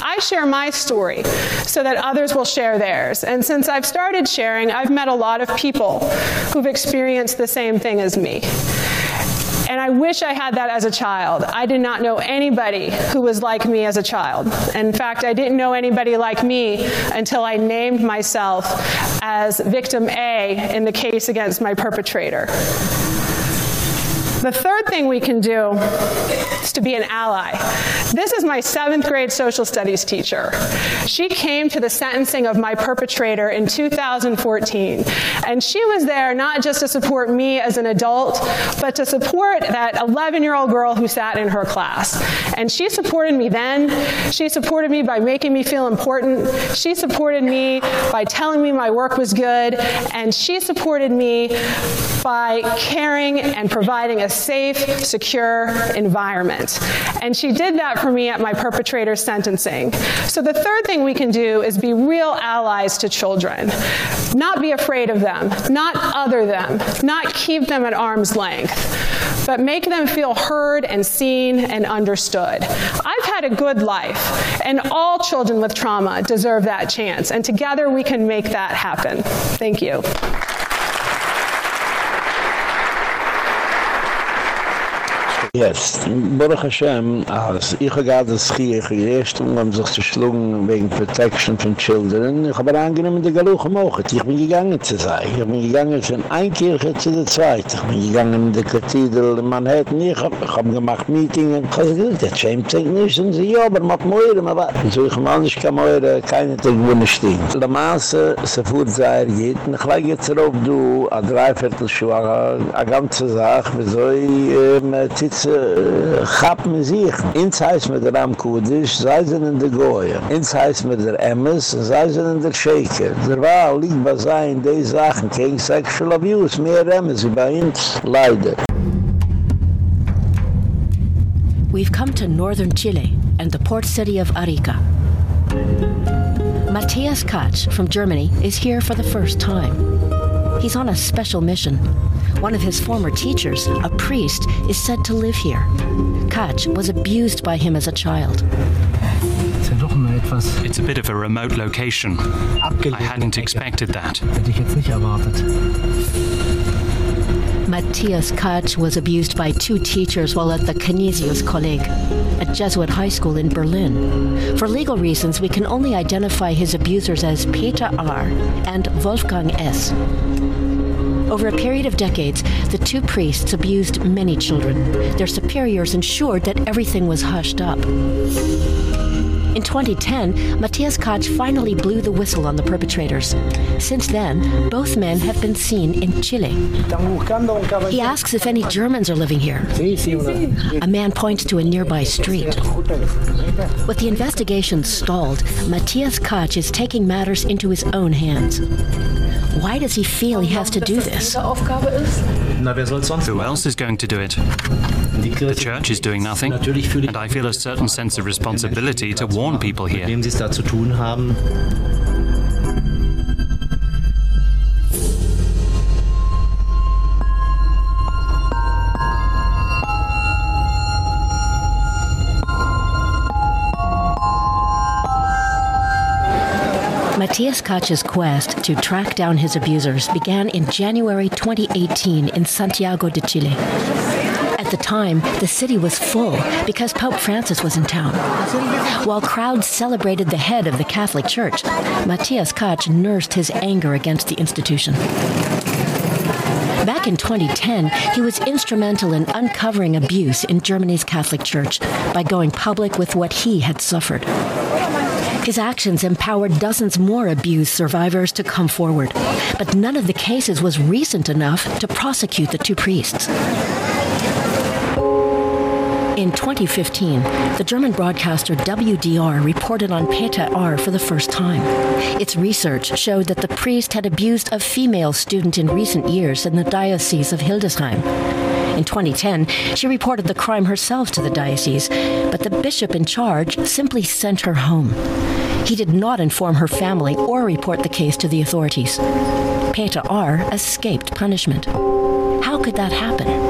I share my story so that others will share theirs. And since I've started sharing, I've met a lot of people who've experienced the same thing as me. And I wish I had that as a child. I did not know anybody who was like me as a child. In fact, I didn't know anybody like me until I named myself as victim A in the case against my perpetrator. The third thing we can do is to be an ally. This is my 7th grade social studies teacher. She came to the sentencing of my perpetrator in 2014, and she was there not just to support me as an adult, but to support that 11-year-old girl who sat in her class. And she supported me then. She supported me by making me feel important. She supported me by telling me my work was good, and she supported me by caring and providing a safe, secure environment. And she did that for me at my perpetrator sentencing. So the third thing we can do is be real allies to children. Not be afraid of them, not other them, not keep them at arm's length, but make them feel heard and seen and understood. I've had a good life, and all children with trauma deserve that chance, and together we can make that happen. Thank you. Yes, Baruch Hashem, als ich gerade das Schie, ich erst um sich zu schlungen wegen Protection von Children, ich habe angenehm in der Galuche mochit. Ich bin gegangen zu sein. Ich bin gegangen von ein Kirche zu der Zweite. Ich bin gegangen in der Kathedral in Manhattan. Ich habe hab gemacht Meetingen. Ich habe gesagt, der schämt sich nicht. Und sie, ja, aber man hat Meure, man war. So, ich meine, ich kann Meure, keine Tag wohnen stehen. Der Maße, se fuhrt sei, geht. Und ich lege jetzt darauf, du, a dreiviertel Schuhe, a ganze Sache, wieso ich, ähm, me sich. Der sind in der Emmes, in der. Der liegt bei sein, die Sachen Sexual Abuse, mehr Emmes wie bei uns, leider. We've come to northern Chile and the port city of Arica. Matthias Katsch from Germany is here for the first time. He's on a special mission one of his former teachers, a priest, is said to live here. Katsch was abused by him as a child. It's a bit of a remote location. I hadn't expected that. Matthias Katsch was abused by two teachers while at the Canisius Kolleg, a Jesuit high school in Berlin. For legal reasons, we can only identify his abusers as Peter R. and Wolfgang S. Over a period of decades, the two priests abused many children. Their superiors ensured that everything was hushed up. In 2010, Matthias Katsch finally blew the whistle on the perpetrators. Since then, both men have been seen in Chile. He asks if any Germans are living here. A man points to a nearby street. With the investigation stalled, Matthias Katsch is taking matters into his own hands. Why does he feel he has to do this? Who else is going to do it? The church is doing nothing, and I feel a certain sense of responsibility to warn people here. Matthias Katsch's quest to track down his abusers began in January 2018 in Santiago de Chile. At the time, the city was full because Pope Francis was in town. While crowds celebrated the head of the Catholic Church, Matthias Katsch nursed his anger against the institution. Back in 2010, he was instrumental in uncovering abuse in Germany's Catholic Church by going public with what he had suffered. His actions empowered dozens more abuse survivors to come forward, but none of the cases was recent enough to prosecute the two priests. In 2015, the German broadcaster WDR reported on Peter R for the first time. Its research showed that the priest had abused a female student in recent years in the Diocese of Hildesheim. In 2010, she reported the crime herself to the diocese, but the bishop in charge simply sent her home. He did not inform her family or report the case to the authorities. Peter R escaped punishment. How could that happen?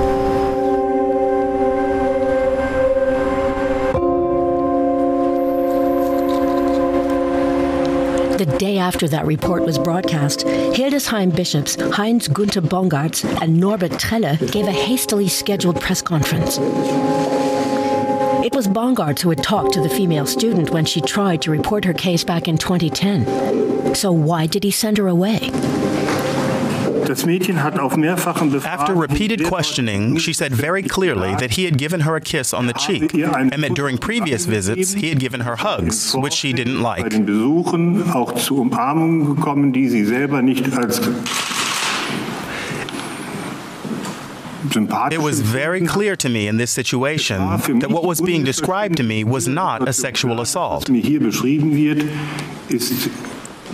Day after that report was broadcast, Hildesheim bishops Heinz Günter Bongartz and Norbert Trelle gave a hastily scheduled press conference. It was Bongartz who had talked to the female student when she tried to report her case back in 2010. So why did he send her away? After repeated questioning, she said very clearly that he had given her a kiss on the cheek and that during previous visits he had given her hugs, which she didn't like. It was very clear to me in this situation that what was being described to me was not a sexual assault.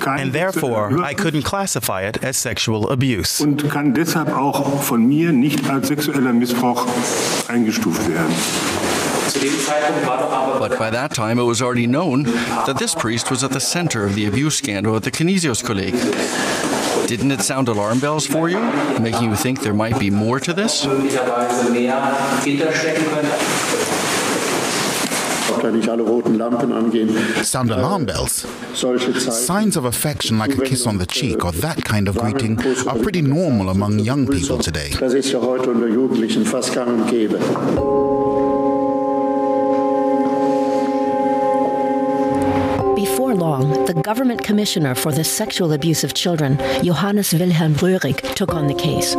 And therefore, I couldn't classify it as sexual abuse. Und kann deshalb auch von mir nicht als sexueller Missbrauch eingestuft werden. But by that time, it was already known that this priest was at the center of the abuse scandal at the Canisius Kolleg. Didn't it sound alarm bells for you, making you think there might be more to this? Sound alarm bells. Signs of affection like a kiss on the cheek or that kind of greeting are pretty normal among young people today. Before long, the government commissioner for the sexual abuse of children, Johannes Wilhelm Rörig, took on the case.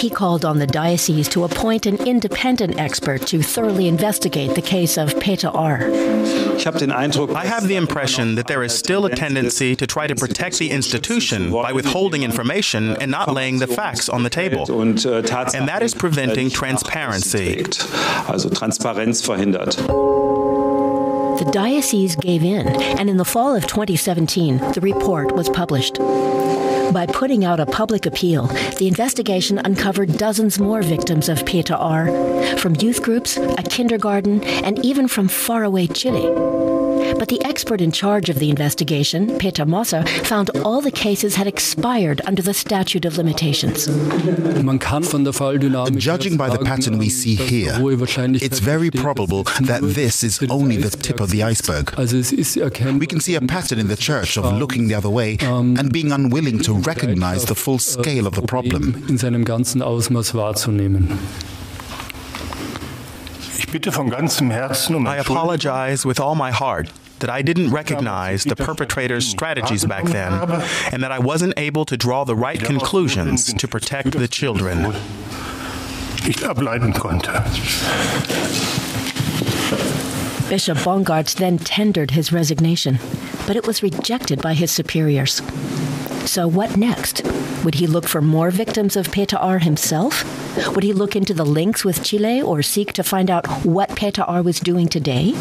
He called on the diocese to appoint an independent expert to thoroughly investigate the case of Peter R. I have the impression that there is still a tendency to try to protect the institution by withholding information and not laying the facts on the table. And that is preventing transparency. The diocese gave in, and in the fall of 2017, the report was published. By putting out a public appeal, the investigation uncovered dozens more victims of Peter R, from youth groups, a kindergarten, and even from faraway Chile. But the expert in charge of the investigation, Peter Mosser, found all the cases had expired under the statute of limitations. Judging by the pattern we see here, it's very probable that this is only the tip of the iceberg. We can see a pattern in the church of looking the other way and being unwilling to recognize the full scale of the problem. I apologize with all my heart that I didn't recognize the perpetrator's strategies back then and that I wasn't able to draw the right conclusions to protect the children. Bishop Bongartz then tendered his resignation, but it was rejected by his superiors. So what next? Would he look for more victims of Peter R himself? Would he look into the links with Chile or seek to find out what Peter R was doing today?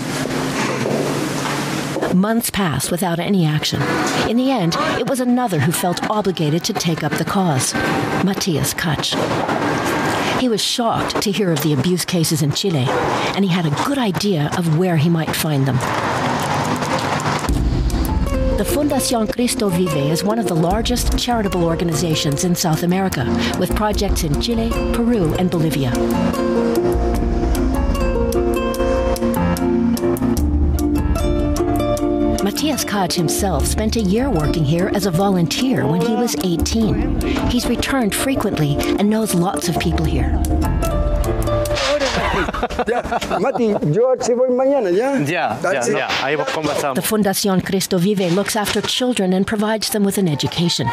Months passed without any action. In the end, it was another who felt obligated to take up the cause, Matthias Katsch. He was shocked to hear of the abuse cases in Chile, and he had a good idea of where he might find them. The Fundación Cristo Vive is one of the largest charitable organizations in South America, with projects in Chile, Peru, and Bolivia. Matthias Katsch himself spent a year working here as a volunteer when he was 18. He's returned frequently and knows lots of people here. Mati, yo se voy mañana, ¿ya? Ya, ya, ya. Ahí conversamos. The Fundación Cristo Vive looks after children and provides them with an education.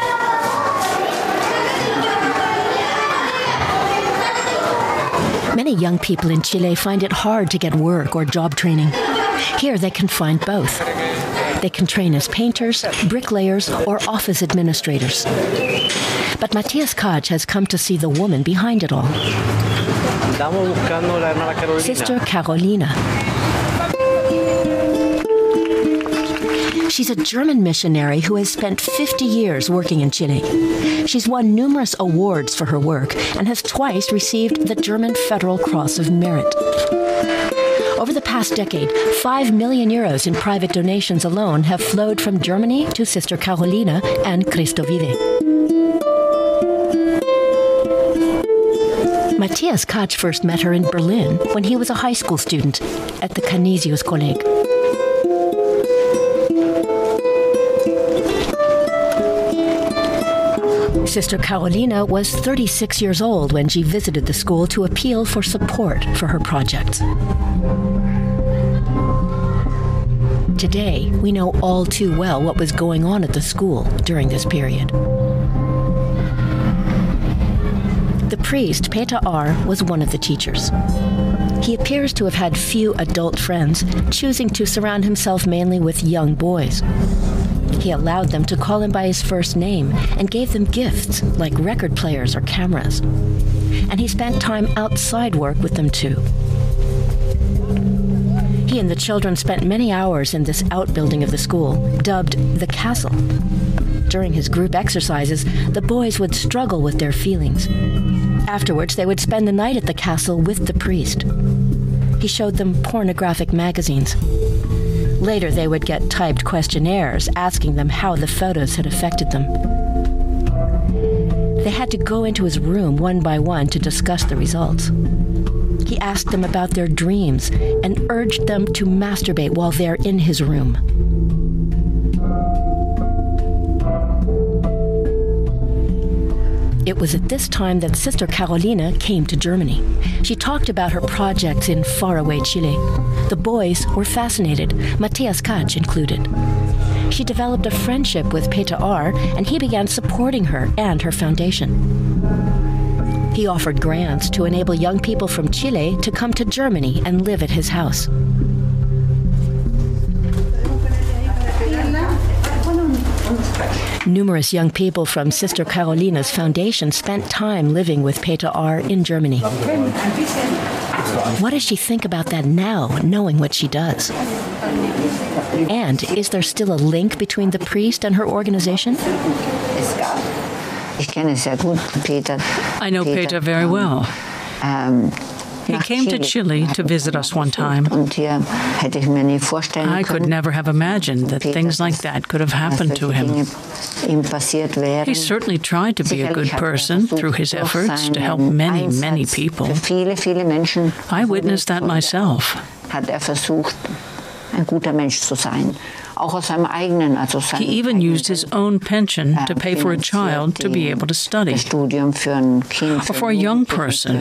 Many young people in Chile find it hard to get work or job training. Here they can find both. They can train as painters, bricklayers, or office administrators. But Matthias Katsch has come to see the woman behind it all. Sister Carolina. She's a German missionary who has spent 50 years working in Chile. She's won numerous awards for her work and has twice received the German Federal Cross of Merit. Over the past decade, 5 million euros in private donations alone have flowed from Germany to Sister Carolina and Cristo Matthias Katsch first met her in Berlin when he was a high school student at the Canisius Kolleg. Sister Carolina was 36 years old when she visited the school to appeal for support for her projects. Today, we know all too well what was going on at the school during this period. The priest, Peter R., was one of the teachers. He appears to have had few adult friends, choosing to surround himself mainly with young boys. He allowed them to call him by his first name and gave them gifts like record players or cameras. And he spent time outside work with them too. He and the children spent many hours in this outbuilding of the school, dubbed the castle. During his group exercises, the boys would struggle with their feelings. Afterwards, they would spend the night at the castle with the priest. He showed them pornographic magazines. Later, they would get typed questionnaires asking them how the photos had affected them. They had to go into his room one by one to discuss the results. He asked them about their dreams and urged them to masturbate while they're in his room. It was at this time that Sister Carolina came to Germany. She talked about her projects in faraway Chile. The boys were fascinated, Matthias Katsch included. She developed a friendship with Peter R., and he began supporting her and her foundation. He offered grants to enable young people from Chile to come to Germany and live at his house. Numerous young people from Sister Carolina's foundation spent time living with Peter R. in Germany. What does she think about that now, knowing what she does? And is there still a link between the priest and her organization? Ich kenne sehr gut Peter. I know Peter, Peter very well. Um, He came to Chile to visit us one time. I could never have imagined that things like that could have happened to him. He certainly tried to be a good person through his efforts to help many, many people. I witnessed that myself. He even used his own pension to pay for a child to be able to study. Or for a young person,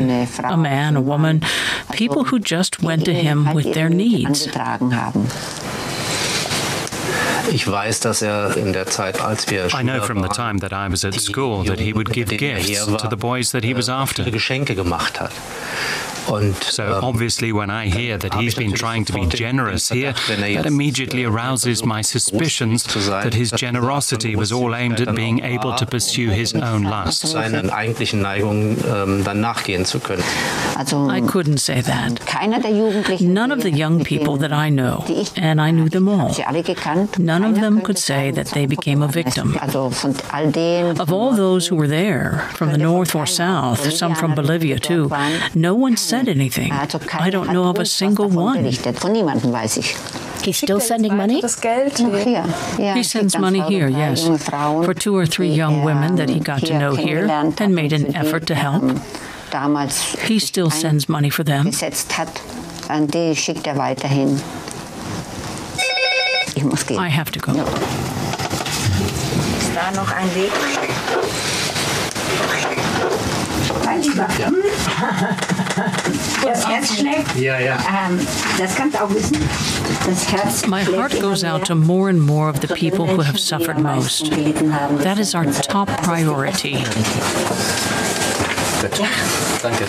a man, a woman, people who just went to him with their needs. Ich weiß, dass er in der Zeit, als wir I know from the time that I was at school that he would give gifts to the boys that he was after. Geschenke gemacht hat. so obviously when I hear that he's been trying to be generous here, that immediately arouses my suspicions that his generosity was all aimed at being able to pursue his own lusts. Seinen eigentlichen Neigungen dann nachgehen zu können. I couldn't say that. None of the young people that I know, and I knew them all, none of them could say that they became a victim. Of all those who were there, from the north or south, some from Bolivia too, no one said said anything. I don't know of a single one. He's still sending money? He sends money here, yes, for two or three young women that he got to know here and made an effort to help. He still sends money for them. I have to go. Mein Lieber. Ja. Das Herz schlägt. Ja, ja. Ähm, das kannst du auch wissen. Das Herz My heart goes out to more and more of the people who have suffered most. That is our top priority. Danke.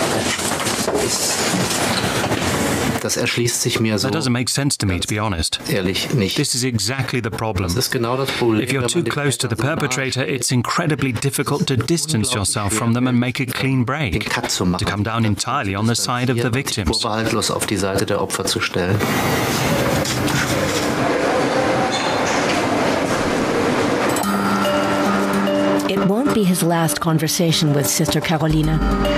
Das erschließt sich mir so. That doesn't make sense to me, to be honest. Ehrlich nicht. This is exactly the problem. Das ist genau das Problem. If you're too close to the perpetrator, it's incredibly difficult to distance yourself from them and make a clean break. To come down entirely on the side of the victims. Vorbehaltlos auf die Seite der Opfer zu stellen. Be his last conversation with Sister Carolina,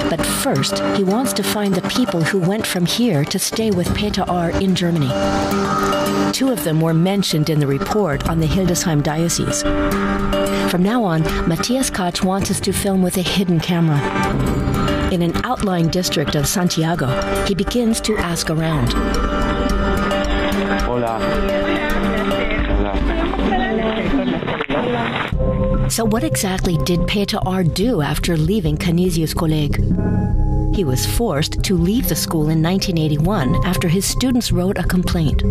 but first he wants to find the people who went from here to stay with Peter R. in Germany. Two of them were mentioned in the report on the Hildesheim Diocese. From now on, Matthias Katsch wants us to film with a hidden camera. In an outlying district of Santiago, he begins to ask around. So what exactly did Peter R. do after leaving Canisius Kolleg? He was forced to leave the school in 1981 after his students wrote a complaint.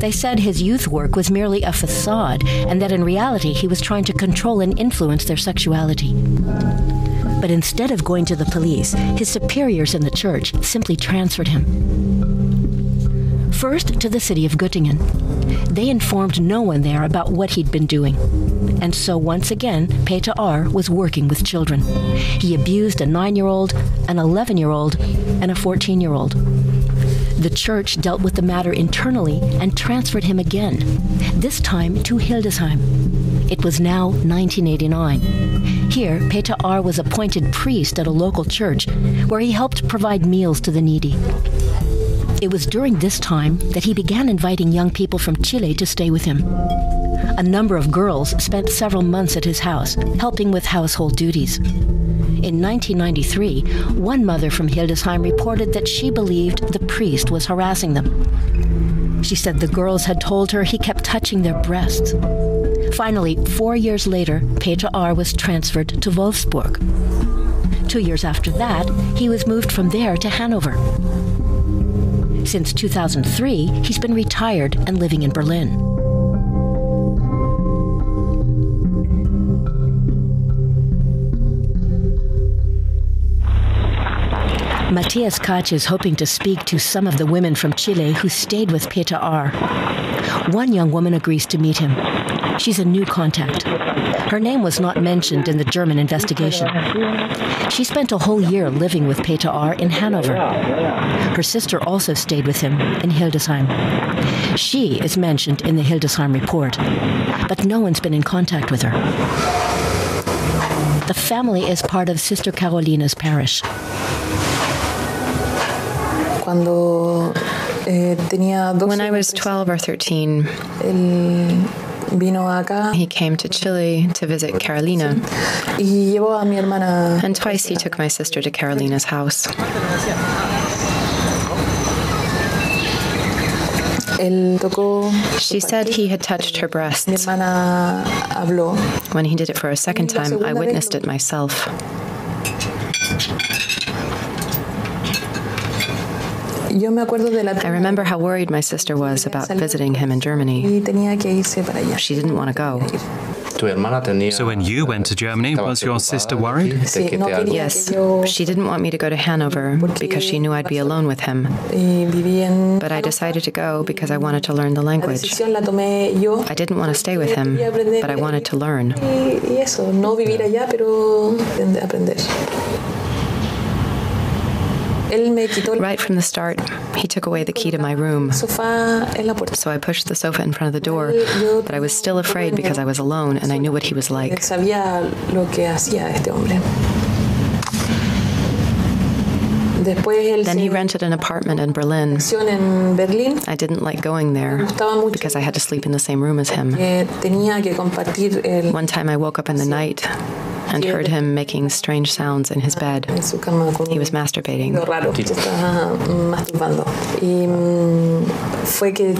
They said his youth work was merely a facade and that in reality he was trying to control and influence their sexuality. But instead of going to the police, his superiors in the church simply transferred him. First to the city of Göttingen. They informed no one there about what he'd been doing. And so once again, Peter R. was working with children. He abused a 9-year-old, an 11-year-old, and a 14-year-old. The church dealt with the matter internally and transferred him again, this time to Hildesheim. It was now 1989. Here, Peter R. was appointed priest at a local church where he helped provide meals to the needy. It was during this time that he began inviting young people from Chile to stay with him. A number of girls spent several months at his house, helping with household duties. In 1993, one mother from Hildesheim reported that she believed the priest was harassing them. She said the girls had told her he kept touching their breasts. Finally, 4 years later, Peter R was transferred to Wolfsburg. 2 years after that, he was moved from there to Hanover. Since 2003, he's been retired and living in Berlin. Matthias Katsch is hoping to speak to some of the women from Chile who stayed with Peter R. One young woman agrees to meet him. She's a new contact. Her name was not mentioned in the German investigation. She spent a whole year living with Peter R. in Hanover. Her sister also stayed with him in Hildesheim. She is mentioned in the Hildesheim report, but no one's been in contact with her. The family is part of Sister Carolina's parish. When I was 12 or 13, he came to Chile to visit Carolina. And twice he took my sister to Carolina's house. She said he had touched her breasts. When he did it for a second time, I witnessed it myself. I remember how worried my sister was about visiting him in Germany. She didn't want to go. So when you went to Germany, was your sister worried? Yes. She didn't want me to go to Hanover because she knew I'd be alone with him. But I decided to go because I wanted to learn the language. I didn't want to stay with him, but I wanted to learn. Right from the start, he took away the key to my room. So I pushed the sofa in front of the door, but I was still afraid because I was alone and I knew what he was like. Then he rented an apartment in Berlin. I didn't like going there because I had to sleep in the same room as him. One time I woke up in the night and heard him making strange sounds in his bed. He was masturbating.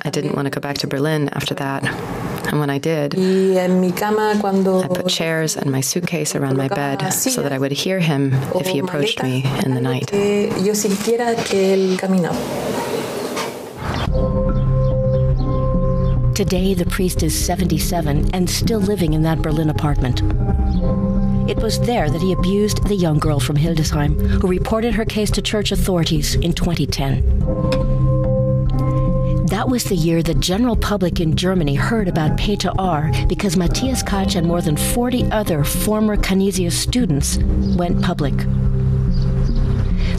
I didn't want to go back to Berlin after that. And when I did, I put chairs and my suitcase around my bed so that I would hear him if he approached me in the night. Today, the priest is 77 and still living in that Berlin apartment. It was there that he abused the young girl from Hildesheim, who reported her case to church authorities in 2010. That was the year the general public in Germany heard about Peter R. because Matthias Katsch and more than 40 other former Canisius students went public.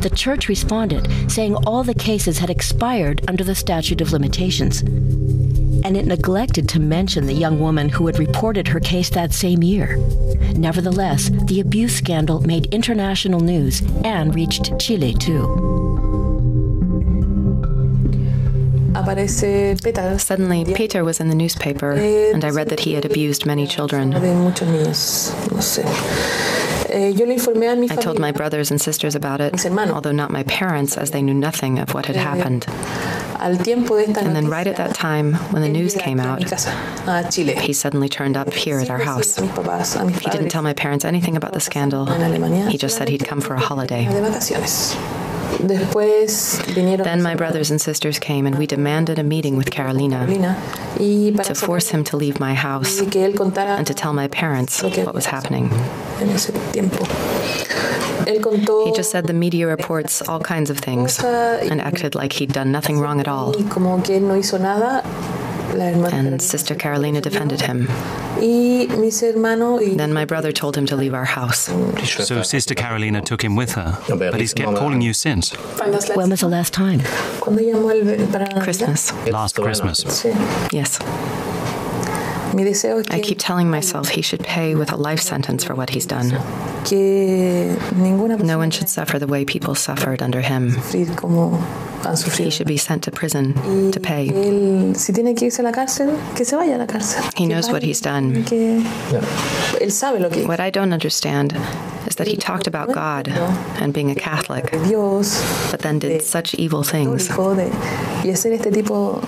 The church responded, saying all the cases had expired under the statute of limitations. And it neglected to mention the young woman who had reported her case that same year. Nevertheless, the abuse scandal made international news and reached Chile too. Suddenly, Peter was in the newspaper, and I read that he had abused many children. I told my brothers and sisters about it, although not my parents, as they knew nothing of what had happened. And then right at that time, when the news came out, he suddenly turned up here at our house. He didn't tell my parents anything about the scandal. He just said he'd come for a holiday. Then my brothers and sisters came and we demanded a meeting with Carolina to force him to leave my house and to tell my parents what was happening. He just said the media reports all kinds of things and acted like he'd done nothing wrong at all. And Sister Carolina defended him. Then my brother told him to leave our house. So Sister Carolina took him with her, but he's kept calling you since. When was the last time? Christmas. Last Christmas. Yes. I keep telling myself he should pay with a life sentence for what he's done. No one should suffer the way people suffered under him. He should be sent to prison to pay. He knows what he's done. What I don't understand is that he talked about God and being a Catholic, but then did such evil things.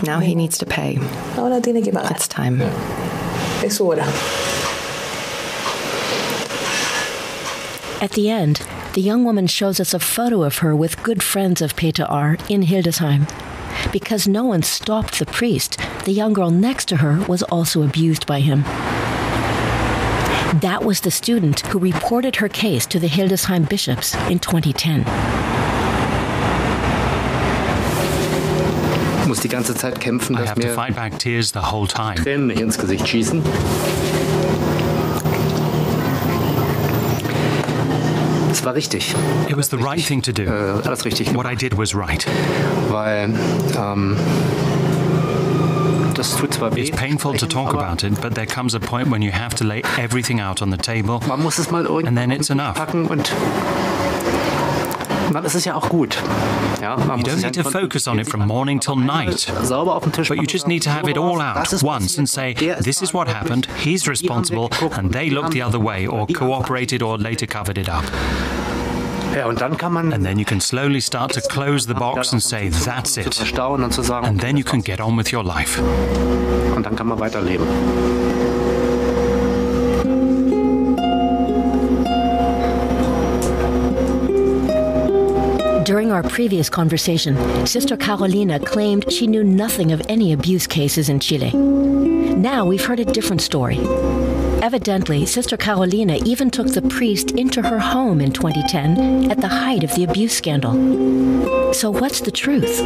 Now he needs to pay. It's time. At the end, the young woman shows us a photo of her with good friends of Peter R. in Hildesheim. Because no one stopped the priest, the young girl next to her was also abused by him. That was the student who reported her case to the Hildesheim bishops in 2010. muss die ganze Zeit kämpfen, whole time. Tränen mir ins Gesicht schießen. Es war richtig. It was the right thing to do. Äh, alles richtig. What I did was right. Weil ähm, das tut zwar weh. It's painful to talk about it, but there comes a point when you have to lay everything out on the table. Man muss es mal and then it's enough. packen und You don't need to focus on it from morning till night. But you just need to have it all out once and say, this is what happened, he's responsible, and they looked the other way or cooperated or later covered it up. And then you can slowly start to close the box and say, that's it. And then you can get on with your life. During our previous conversation, Sister Carolina claimed she knew nothing of any abuse cases in Chile. Now we've heard a different story. Evidently, Sister Carolina even took the priest into her home in 2010 at the height of the abuse scandal. So what's the truth?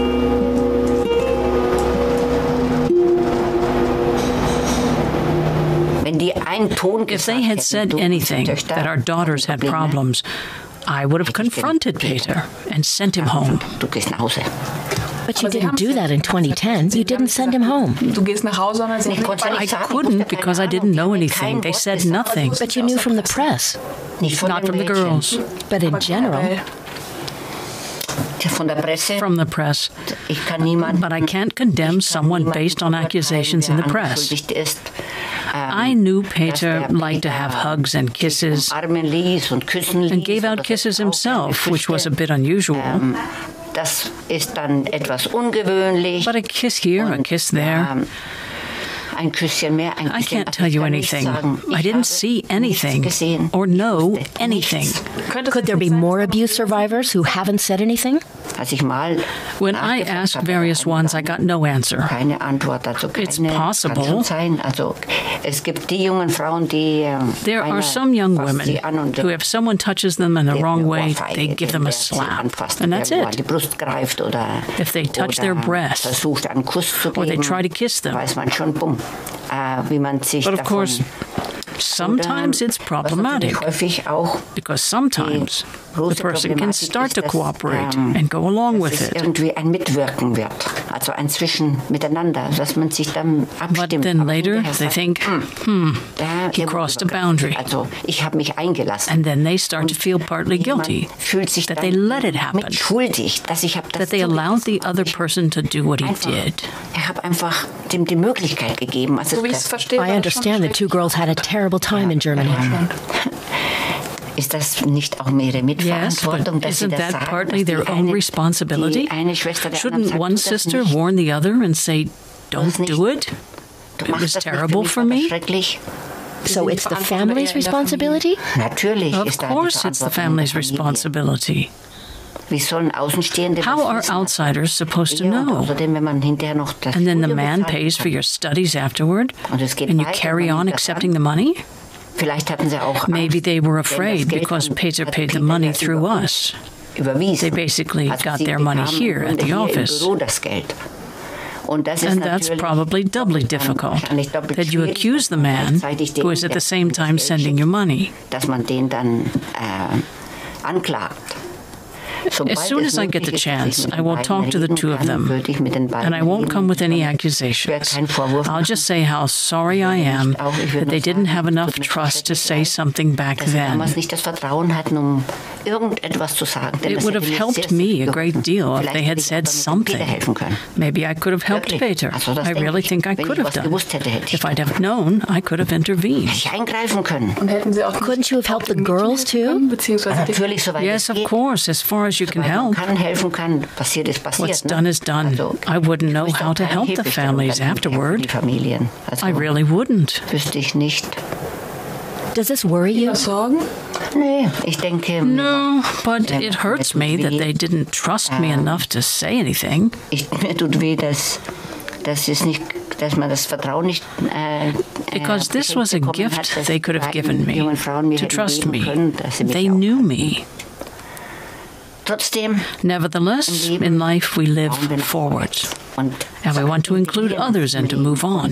If they had said anything that our daughters had problems, I would have confronted Peter and sent him home. But you didn't do that in 2010. You didn't send him home. I couldn't because I didn't know anything. They said nothing. But you knew from the press. Not from the girls. But in general. From the press. But I can't condemn someone based on accusations in the press. I knew Peter liked to have hugs and kisses and gave out kisses himself, which was a bit unusual. Das ist dann etwas ungewöhnlich. But a kiss here, a kiss there. Ein Küsschen mehr, ein I can't tell you anything. I didn't see anything or know anything. Could there be more abuse survivors who haven't said anything? When I asked various ones, I got no answer. It's possible. There are some young women who, if someone touches them in the wrong way, they give them a slap. And that's it. If they touch their breast or they try to kiss them. But of course, sometimes it's problematic. because sometimes the person can start to cooperate and go along with it. But then later they think, hmm, he crossed a boundary. And then they start to feel partly guilty that they let it happen, that they allowed the other person to do what he did. I understand the two girls had a terrible time in Germany. Ist das nicht auch ihre Mitverantwortung, yes, isn't that partly their own responsibility? Shouldn't one sister warn the other and say, don't do it? It was terrible for me. So it's the family's responsibility? Of course it's the family's responsibility. How are outsiders supposed to know? And then the man pays for your studies afterward, and you carry on accepting the money? Maybe they were afraid because Peter paid the money through us. They basically got their money here at the office. And that's probably doubly difficult, that you accuse the man who is at the same time sending you money. As soon as I get the chance, I will talk to the two of them, and I won't come with any accusations. I'll just say how sorry I am that they didn't have enough trust to say something back then. It would have helped me a great deal if they had said something. Maybe I could have helped Peter. I really think I could have done. If I'd have known, I could have intervened. Couldn't you have helped the girls too? Yes, of course, as far as you can help. What's done is done. I wouldn't know how to help the families afterward. I really wouldn't. Does this worry you? No, but it hurts me that they didn't trust me enough to say anything. Because this was a gift they could have given me, to trust me. They knew me. Nevertheless, in life we live forward. And we want to include others and to move on.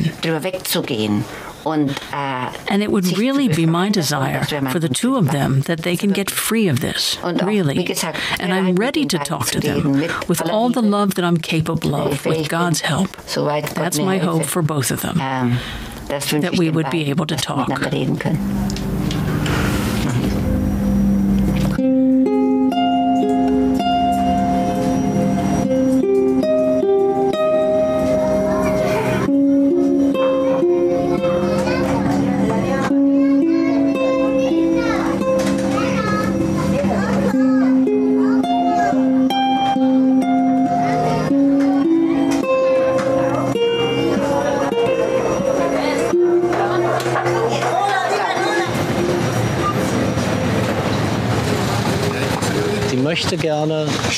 And it would really be my desire for the two of them that they can get free of this, really. And I'm ready to talk to them with all the love that I'm capable of, with God's help. That's my hope for both of them, that we would be able to talk.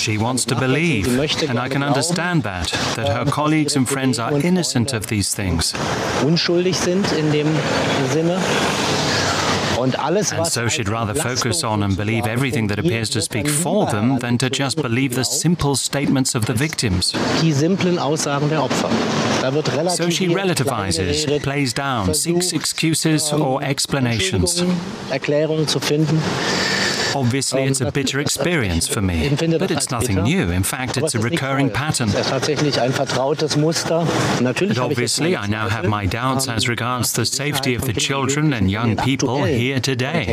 She wants to believe, and I can understand that, that her colleagues and friends are innocent of these things. Unschuldig sind in dem Sinne. And so she'd rather focus on and believe everything that appears to speak for them than to just believe the simple statements of the victims. So she relativizes, plays down, seeks excuses or explanations. Obviously, it's a bitter experience for me, but it's nothing new. In fact, it's a recurring pattern. And obviously, I now have my doubts as regards the safety of the children and young people here today.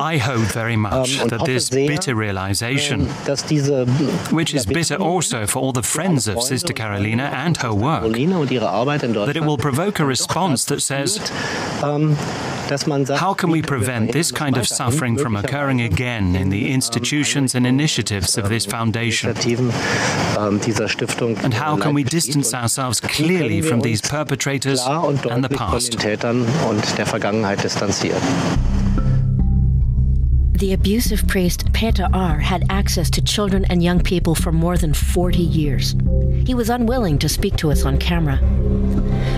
I hope very much that this bitter realization, which is bitter also for all the friends of Sister Carolina and her work, that it will provoke a response that says, how can we prevent this kind of suffering from occurring again in the institutions and initiatives of this foundation? And how can we distance ourselves clearly from these perpetrators and the past? The abusive priest Peter R. had access to children and young people for more than 40 years. He was unwilling to speak to us on camera.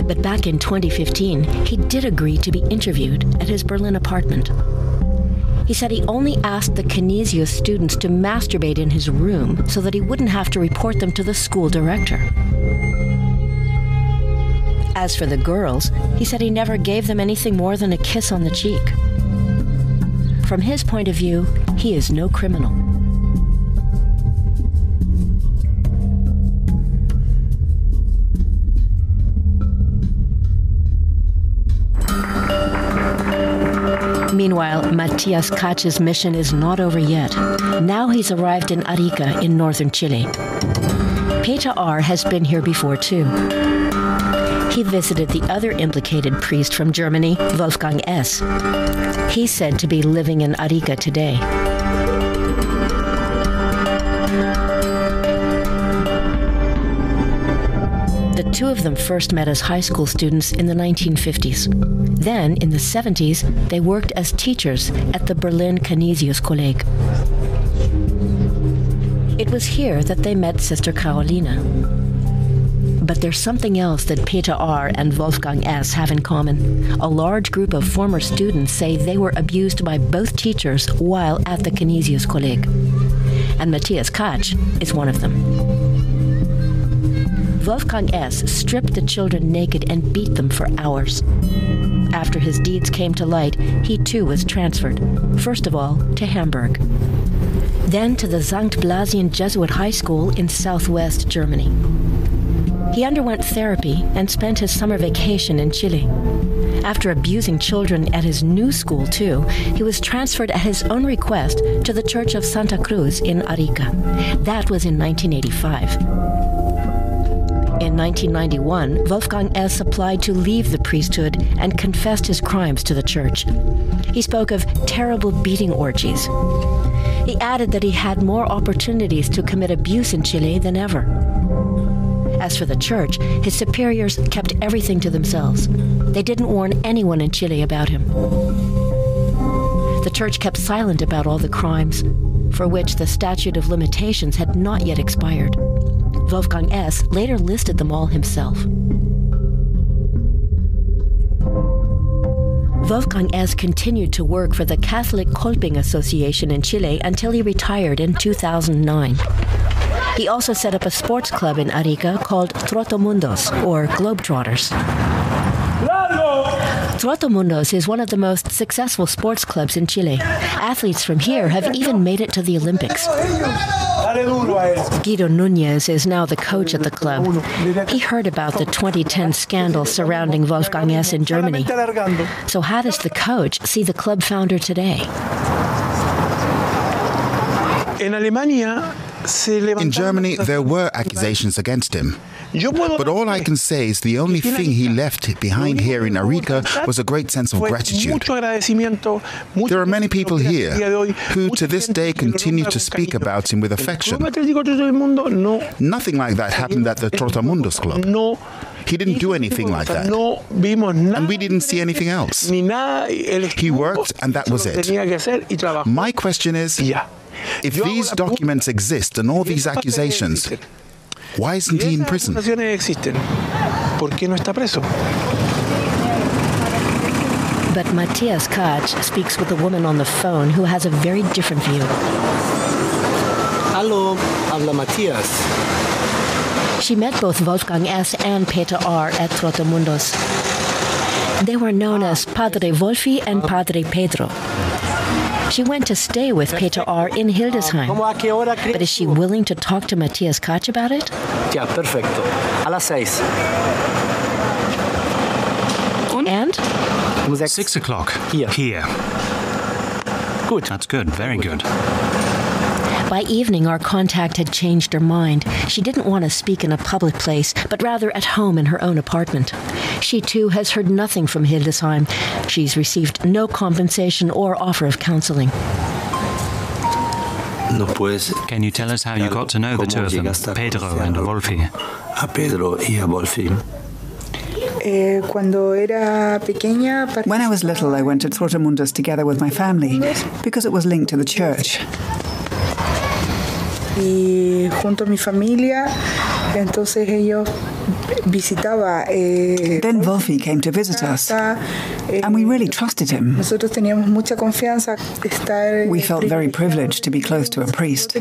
But back in 2015, he did agree to be interviewed at his Berlin apartment. He said he only asked the Canisius students to masturbate in his room so that he wouldn't have to report them to the school director. As for the girls, he said he never gave them anything more than a kiss on the cheek. From his point of view, he is no criminal. Meanwhile, Matthias Katsch's mission is not over yet. Now he's arrived in Arica in northern Chile. Peter R. has been here before too. He visited the other implicated priest from Germany, Wolfgang S. He's said to be living in Arica today. The two of them first met as high school students in the 1950s. Then, in the 70s, they worked as teachers at the Berlin Canisius Kolleg. It was here that they met Sister Carolina. But there's something else that Peter R. and Wolfgang S. have in common. A large group of former students say they were abused by both teachers while at the Canisius Kolleg. And Matthias Katsch is one of them. Wolfgang S. stripped the children naked and beat them for hours. After his deeds came to light, he too was transferred, first of all to Hamburg, then to the St. Blasien Jesuit High School in southwest Germany. He underwent therapy and spent his summer vacation in Chile. After abusing children at his new school, too, he was transferred at his own request to the Church of Santa Cruz in Arica. That was in 1985. In 1991, Wolfgang S. applied to leave the priesthood and confessed his crimes to the church. He spoke of terrible beating orgies. He added that he had more opportunities to commit abuse in Chile than ever. As for the church, his superiors kept everything to themselves. They didn't warn anyone in Chile about him. The church kept silent about all the crimes, for which the statute of limitations had not yet expired. Wolfgang S. later listed them all himself. Wolfgang S. continued to work for the Catholic Kolping Association in Chile until he retired in 2009. He also set up a sports club in Arica called Trotamundos, or Globetrotters. Trotamundos is one of the most successful sports clubs in Chile. Athletes from here have even made it to the Olympics. Guido Nunez is now the coach at the club. He heard about the 2010 scandal surrounding Wolfgang S. in Germany. So how does the coach see the club founder today? In Germany, there were accusations against him. But all I can say is the only thing he left behind here in Arica was a great sense of gratitude. There are many people here who to this day continue to speak about him with affection. Nothing like that happened at the Trotamundos Club. He didn't do anything like that. And we didn't see anything else. He worked and that was it. My question is, if these documents exist and all these accusations, why isn't he in prison? But Matthias Katsch speaks with a woman on the phone who has a very different view. Hallo, habla Matthias. She met both Wolfgang S. and Peter R. at Trotamundos. They were known as Padre Wolfi and Padre Pedro. She went to stay with Peter R. in Hildesheim. But is she willing to talk to Matthias Katsch about it? Yeah, perfecto. A las seis. And? Six o'clock. Here. Here. Good. That's good. Very good. By evening, our contact had changed her mind. She didn't want to speak in a public place, but rather at home in her own apartment. She too has heard nothing from Hildesheim. She's received no compensation or offer of counseling. Can you tell us how you got to know the two of them, Pedro and Wolfi? A Pedro y a Wolfi. Eh, When I was little, I went to Trotamundos together with my family because it was linked to the church. Y junto a mi familia, entonces ellos visitaba Then Wolfi came to visit us, and we really trusted him. Nosotros teníamos mucha confianza estar We felt very privileged to be close to a priest.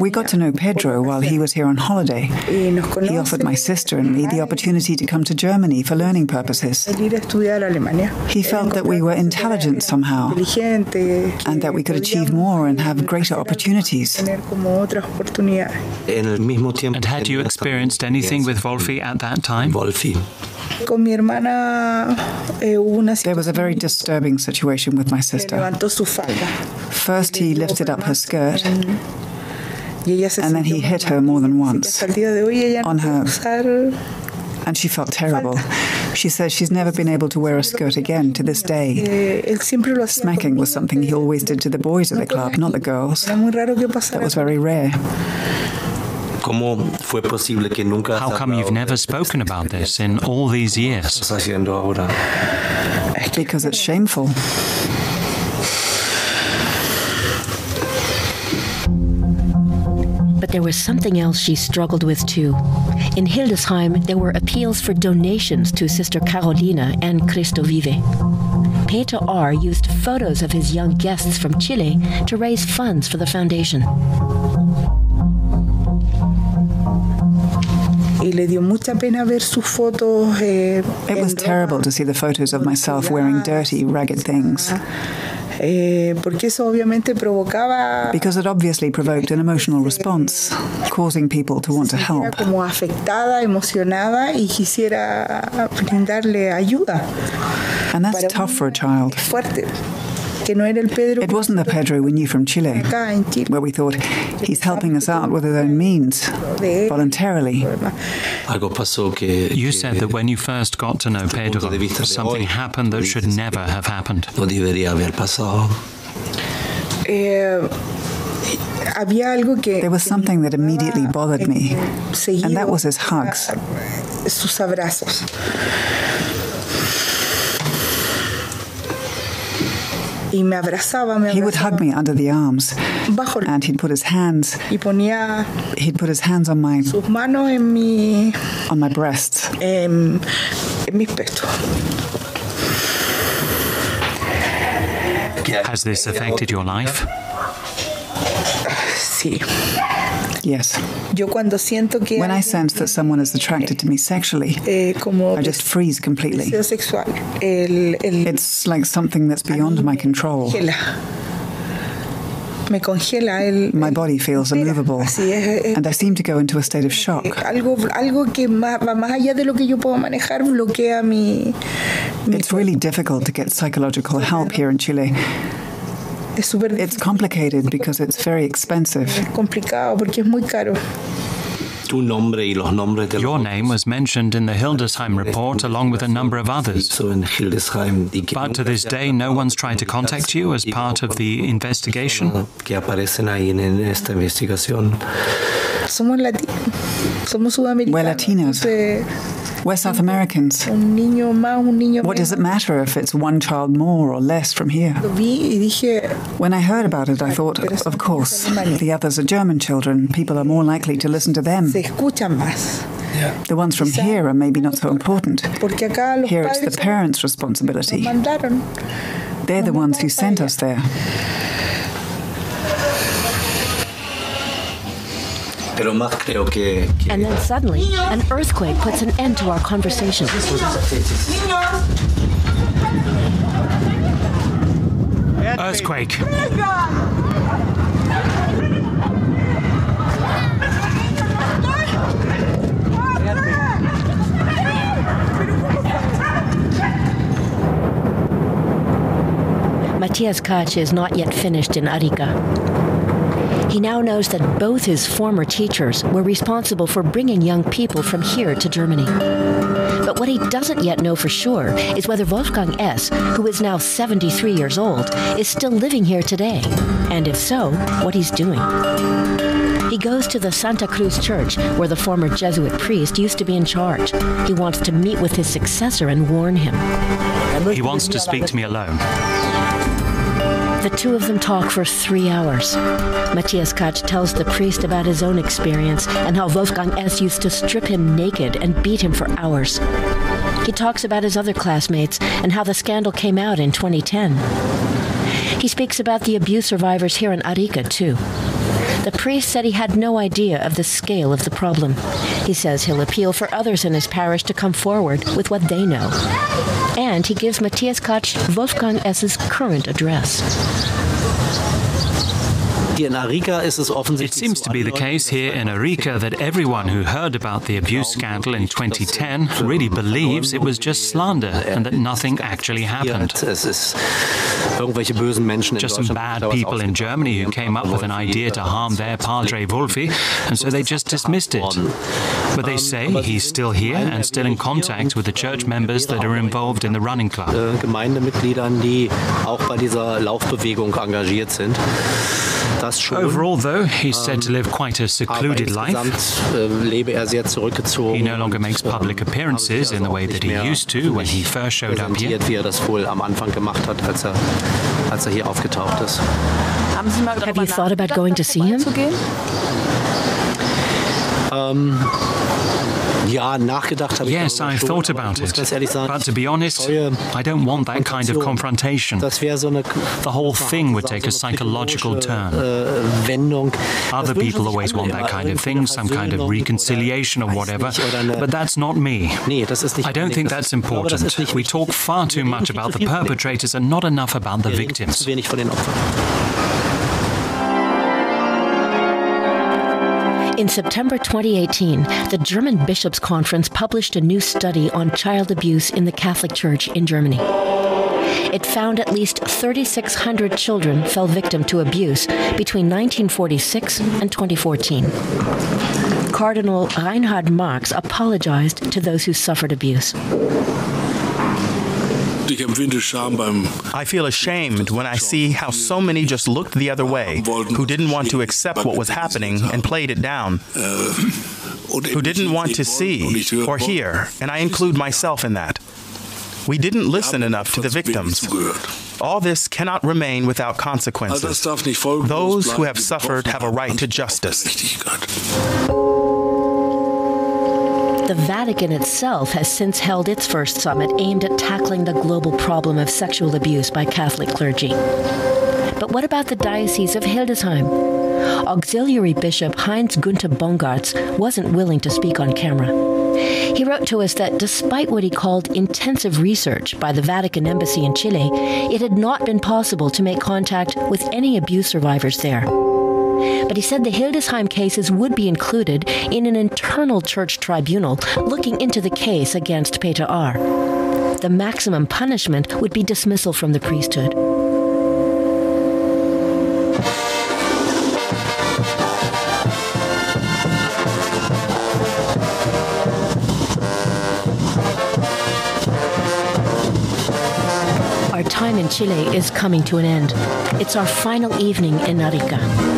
We got to know Pedro while he was here on holiday. He offered my sister and me the opportunity to come to Germany for learning purposes. ir a estudiar a Alemania. He felt that we were intelligent somehow and that we could achieve more and have greater opportunities. Tener como otras oportunidades. And had you experienced anything with Wolfi at that time? Wolfi. Con mi hermana eh, hubo una There was a very disturbing situation with my sister. levantó su falda. First he lifted up her skirt Y ella se and then he hit her more than once hasta el día de hoy ella on her and she felt terrible. She says she's never been able to wear a skirt again to this day. eh, él siempre lo hacía Smacking was something he always did to the boys at the club, not the girls. era muy raro que That was very rare. How come you've never spoken about this in all these years? estás haciendo ahora? Because it's shameful. But there was something else she struggled with too. In Hildesheim, there were appeals for donations to Sister Carolina and Cristo Vive. Peter R. used photos of his young guests from Chile to raise funds for the foundation. Y le dio mucha pena ver sus fotos eh, It was terrible to see the photos of myself wearing dirty, ragged things. eh, porque eso obviamente provocaba Because it obviously provoked an emotional response, causing people to want to era help. como afectada, emocionada y quisiera brindarle ayuda. And that's tough for a child. Fuerte. Que no era el Pedro It wasn't the Pedro we knew from Chile, acá en Chile. where we thought he's helping us out with his own means, voluntarily. Algo pasó que You said that when you first got to know Pedro, something happened that should never have happened. no debería haber pasado. Eh, había algo que There was something that immediately bothered me, and that was his hugs. sus abrazos. Y me abrazaba, me He would hug me under the arms, bajo and he'd put his hands y ponía he'd put his hands on my sus manos en mi on my breasts. en, en mis pechos. Has this affected your life? Sí. Yes. Yo cuando siento que When I sense that someone is attracted to me sexually, eh, como I just freeze completely. sexual, el, el It's like something that's beyond my control. congela. Me congela el My body feels immovable, and I seem to go into a state of shock. algo algo que va más allá de lo que yo puedo manejar bloquea mi, mi It's really difficult to get psychological help here in Chile. Es súper It's complicated because it's very expensive. complicado porque es muy caro. Your name was mentioned in the Hildesheim report along with a number of others. But to this day, no one's tried to contact you as part of the investigation? We're Latinos. We're South Americans. What does it matter if it's one child more or less from here? When I heard about it, I thought, of course, the others are German children. People are more likely to listen to them. The ones from here are maybe not so important. Here it's the parents' responsibility. They're the ones who sent us there. And then suddenly, an earthquake puts an end to our conversation. Earthquake. Matthias Katsch is not yet finished in Arica. He now knows that both his former teachers were responsible for bringing young people from here to Germany. But what he doesn't yet know for sure is whether Wolfgang S., who is now 73 years old, is still living here today, and if so, what he's doing. He goes to the Santa Cruz Church, where the former Jesuit priest used to be in charge. He wants to meet with his successor and warn him. He wants to speak to me alone. The two of them talk for three hours. Matthias Katsch tells the priest about his own experience and how Wolfgang S. used to strip him naked and beat him for hours. He talks about his other classmates and how the scandal came out in 2010. He speaks about the abuse survivors here in Arica, too. The priest said he had no idea of the scale of the problem. He says he'll appeal for others in his parish to come forward with what they know. And he gives Matthias Katsch Wolfgang S.'s current address. It seems to be the case here in Arica that everyone who heard about the abuse scandal in 2010 really believes it was just slander and that nothing actually happened. Just some bad people in Germany who came up with an idea to harm their Padre Wolfi, and so they just dismissed it. But they say he's still here and still in contact with the church members that are involved in the running club. Gemeindemitgliedern, die auch bei dieser Laufbewegung engagiert sind. Overall, though, he's said to live quite a secluded life. Äh, he no longer makes public appearances in the way that he used to when he first showed up here. Have you thought about going to see him? Um, Yes, I've thought about it. But to be honest, I don't want that kind of confrontation. The whole thing would take a psychological turn. Other people always want that kind of thing, some kind of reconciliation or whatever, but that's not me. I don't think that's important. We talk far too much about the perpetrators and not enough about the victims. In September 2018, the German Bishops' Conference published a new study on child abuse in the Catholic Church in Germany. It found at least 3,600 children fell victim to abuse between 1946 and 2014. Cardinal Reinhard Marx apologized to those who suffered abuse. I feel ashamed when I see how so many just looked the other way, who didn't want to accept what was happening and played it down. Who didn't want to see or hear, and I include myself in that. We didn't listen enough to the victims. All this cannot remain without consequences. Those who have suffered have a right to justice. The Vatican itself has since held its first summit aimed at tackling the global problem of sexual abuse by Catholic clergy. But what about the Diocese of Hildesheim? Auxiliary Bishop Heinz Günter Bongartz wasn't willing to speak on camera. He wrote to us that despite what he called intensive research by the Vatican embassy in Chile, it had not been possible to make contact with any abuse survivors there but he said the Hildesheim cases would be included in an internal church tribunal looking into the case against Peter R. The maximum punishment would be dismissal from the priesthood. Our time in Chile is coming to an end. It's our final evening in Arica.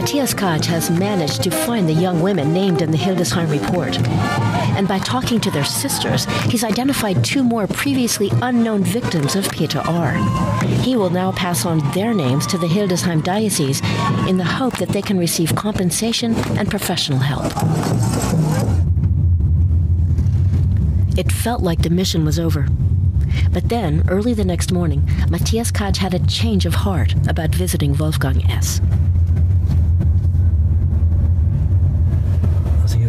Matthias Katsch has managed to find the young women named in the Hildesheim report. And by talking to their sisters, he's identified two more previously unknown victims of Peter R. He will now pass on their names to the Hildesheim diocese in the hope that they can receive compensation and professional help. It felt like the mission was over. But then, early the next morning, Matthias Katsch had a change of heart about visiting Wolfgang S.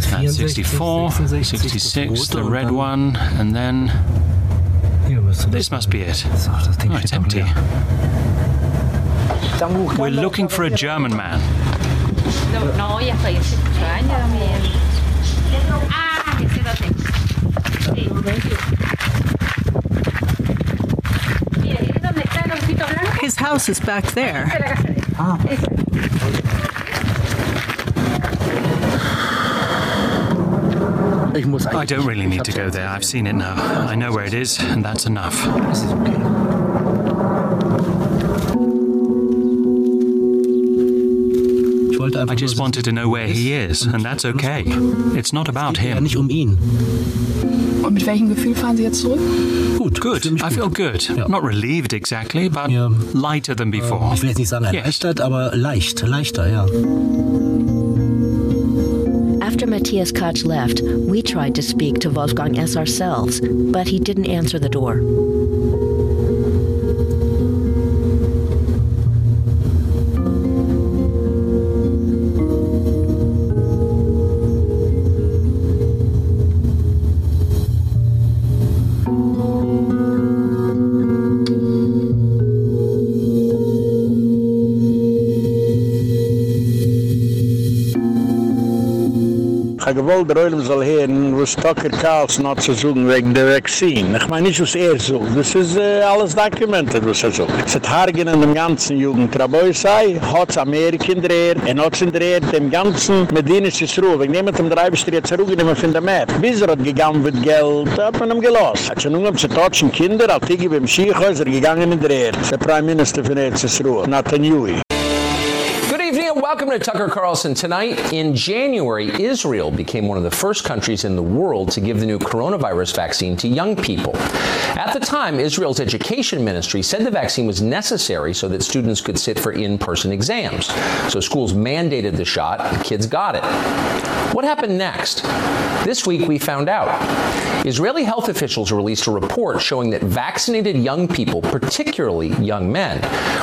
At 64, 66, the red one, and then this must be it. Oh, it's empty. We're looking for a German man. His house is back there. I don't really need to go there. I've seen it now. I know where it is, and that's enough. I just wanted to know where he is, and that's okay. It's not about him. nicht um ihn. Und mit welchem Gefühl fahren Sie jetzt zurück? Gut, good. I feel good. Not relieved exactly, but lighter than before. Ich Matthias Katsch left, we tried to speak to Wolfgang S. ourselves, but he didn't answer the door. Gewollt der Oilem soll hören, wo Stocker Karls noch zu suchen wegen der Vaccine. Ich meine nicht, was er sucht. Das ist äh, alles documented, was er sucht. Es hat Hargen in dem ganzen Jugend. Traboi sei, hat es Amerika in der Erde, en hat es in der Erde, dem ganzen medinisches Ruhe. Wegen dem hat dem Dreibestri jetzt zurückgenommen von der Map. Bis er hat gegangen mit Geld, hat man ihm gelost. Hat schon umgekommen zu tatschen Kinder, hat Tigi beim Schiechhäuser gegangen in der Erde. Der Prime Minister von Erzes Ruhe, Nathaniel. Welcome to Tucker Carlson. Tonight, in January, Israel became one of the first countries in the world to give the new coronavirus vaccine to young people. At the time, Israel's education ministry said the vaccine was necessary so that students could sit for in-person exams. So schools mandated the shot, and kids got it. What happened next? This week we found out. Israeli health officials released a report showing that vaccinated young people, particularly young men,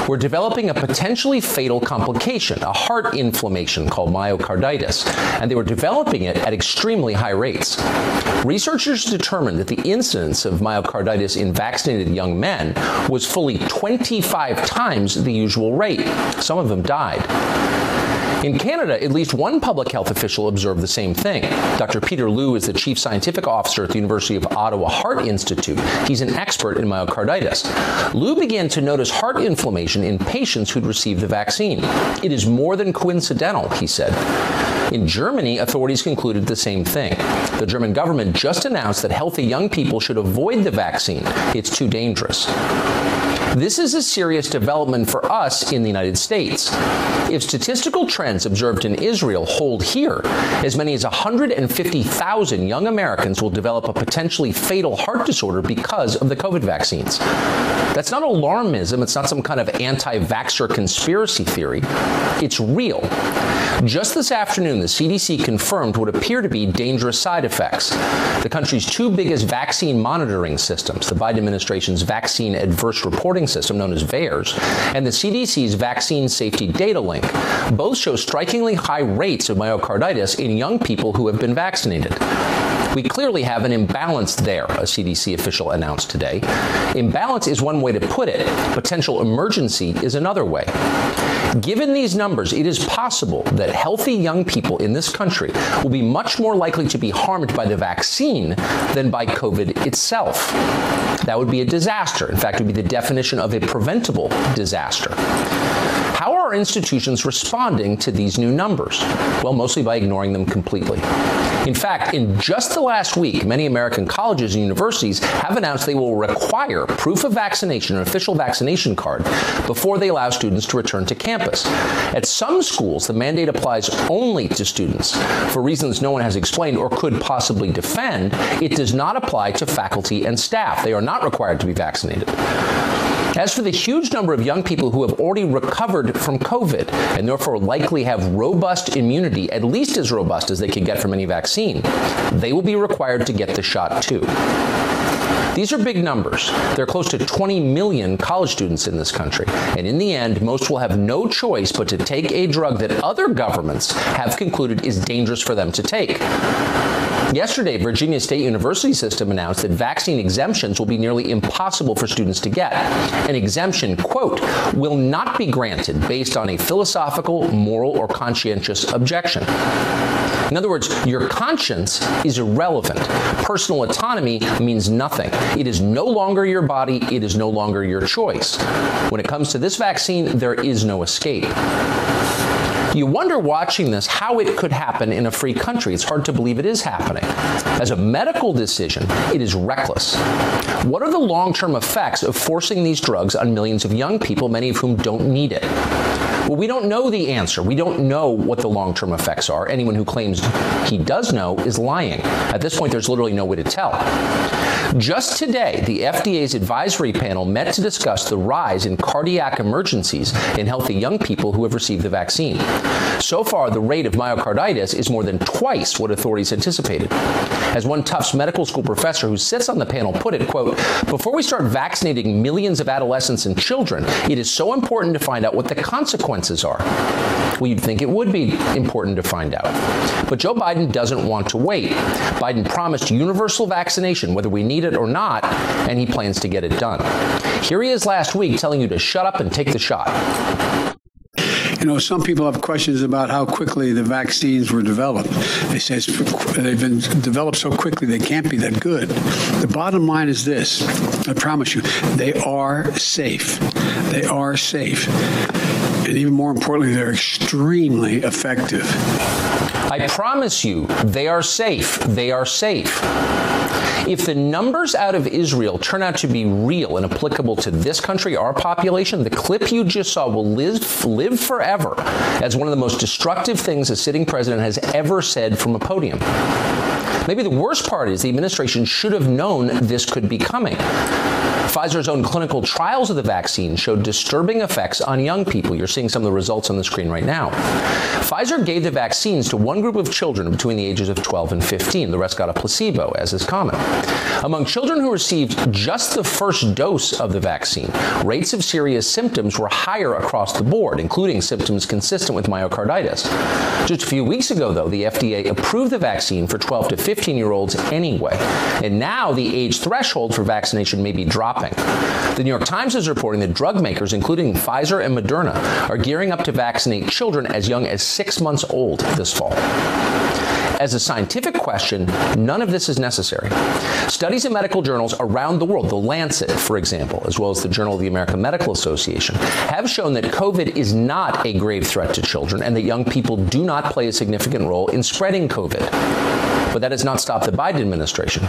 were developing a potentially fatal complication, a heart inflammation called myocarditis, and they were developing it at extremely high rates. Researchers determined that the incidence of myocarditis in vaccinated young men was fully 25 times the usual rate. Some of them died. In Canada, at least one public health official observed the same thing. Dr. Peter Liu is the chief scientific officer at the University of Ottawa Heart Institute. He's an expert in myocarditis. Liu began to notice heart inflammation in patients who'd received the vaccine. It is more than coincidental, he said. In Germany, authorities concluded the same thing. The German government just announced that healthy young people should avoid the vaccine. It's too dangerous. This is a serious development for us in the United States. If statistical trends observed in Israel hold here, as many as 150,000 young Americans will develop a potentially fatal heart disorder because of the COVID vaccines. That's not alarmism, it's not some kind of anti-vaxxer conspiracy theory. It's real. Just this afternoon, the CDC confirmed what appear to be dangerous side effects. The country's two biggest vaccine monitoring systems, the Biden administration's vaccine adverse reporting system known as VAERS, and the CDC's vaccine safety data link, both show strikingly high rates of myocarditis in young people who have been vaccinated. We clearly have an imbalance there, a CDC official announced today. Imbalance is one way to put it. Potential emergency is another way. Given these numbers, it is possible that healthy young people in this country will be much more likely to be harmed by the vaccine than by COVID itself. That would be a disaster. In fact, it would be the definition of a preventable disaster. Are institutions responding to these new numbers? Well, mostly by ignoring them completely. In fact, in just the last week, many American colleges and universities have announced they will require proof of vaccination, an official vaccination card, before they allow students to return to campus. At some schools, the mandate applies only to students. For reasons no one has explained or could possibly defend, it does not apply to faculty and staff. They are not required to be vaccinated. As for the huge number of young people who have already recovered from COVID and therefore likely have robust immunity, at least as robust as they could get from any vaccine, they will be required to get the shot too. These are big numbers. There are close to 20 million college students in this country. And in the end, most will have no choice but to take a drug that other governments have concluded is dangerous for them to take. Yesterday, Virginia State University system announced that vaccine exemptions will be nearly impossible for students to get. An exemption, quote, will not be granted based on a philosophical, moral, or conscientious objection. In other words, your conscience is irrelevant. Personal autonomy means nothing. It is no longer your body, it is no longer your choice. When it comes to this vaccine, there is no escape. You wonder watching this how it could happen in a free country. It's hard to believe it is happening. As a medical decision, it is reckless. What are the long-term effects of forcing these drugs on millions of young people, many of whom don't need it? Well, we don't know the answer. We don't know what the long-term effects are. Anyone who claims he does know is lying. At this point there's literally no way to tell. Just today, the FDA's advisory panel met to discuss the rise in cardiac emergencies in healthy young people who have received the vaccine. So far, the rate of myocarditis is more than twice what authorities anticipated. As one Tufts Medical School professor who sits on the panel put it, quote, "Before we start vaccinating millions of adolescents and children, it is so important to find out what the consequences are." Well, you'd think it would be important to find out. But Joe Biden doesn't want to wait. Biden promised universal vaccination whether we need it or not, and he plans to get it done. Here he is last week telling you to shut up and take the shot. You know, some people have questions about how quickly the vaccines were developed. They say they've been developed so quickly they can't be that good. The bottom line is this. I promise you, they are safe. They are safe. And even more importantly, they're extremely effective. I promise you, they are safe. They are safe. If the numbers out of Israel turn out to be real and applicable to this country, our population, the clip you just saw will live live forever as one of the most destructive things a sitting president has ever said from a podium. Maybe the worst part is the administration should have known this could be coming. Pfizer's own clinical trials of the vaccine showed disturbing effects on young people. You're seeing some of the results on the screen right now. Pfizer gave the vaccines to one group of children between the ages of 12 and 15. The rest got a placebo, as is common. Among children who received just the first dose of the vaccine, rates of serious symptoms were higher across the board, including symptoms consistent with myocarditis. Just a few weeks ago though, the FDA approved the vaccine for 12 to 15-year-olds anyway. And now the age threshold for vaccination may be dropping. The New York Times is reporting that drug makers including Pfizer and Moderna are gearing up to vaccinate children as young as 6 months old this fall. As a scientific question, none of this is necessary. Studies in medical journals around the world, The Lancet, for example, as well as the Journal of the American Medical Association, have shown that COVID is not a grave threat to children and that young people do not play a significant role in spreading COVID but that has not stopped the Biden administration.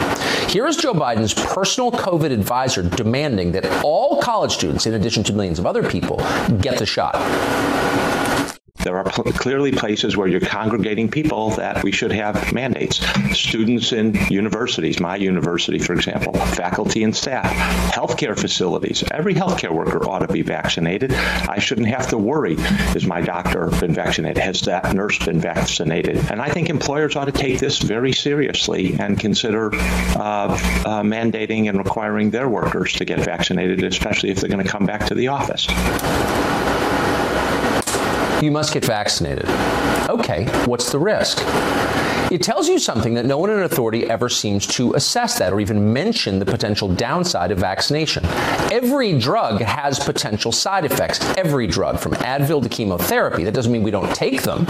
Here is Joe Biden's personal COVID advisor demanding that all college students in addition to millions of other people get the shot. There are clearly places where you're congregating people that we should have mandates. Students in universities, my university for example, faculty and staff, healthcare facilities. Every healthcare worker ought to be vaccinated. I shouldn't have to worry is my doctor been vaccinated? Has that nurse been vaccinated? And I think employers ought to take this very seriously and consider uh, uh, mandating and requiring their workers to get vaccinated especially if they're going to come back to the office you must get vaccinated. Okay, what's the risk? It tells you something that no one in authority ever seems to assess that or even mention the potential downside of vaccination. Every drug has potential side effects. Every drug from Advil to chemotherapy. That doesn't mean we don't take them.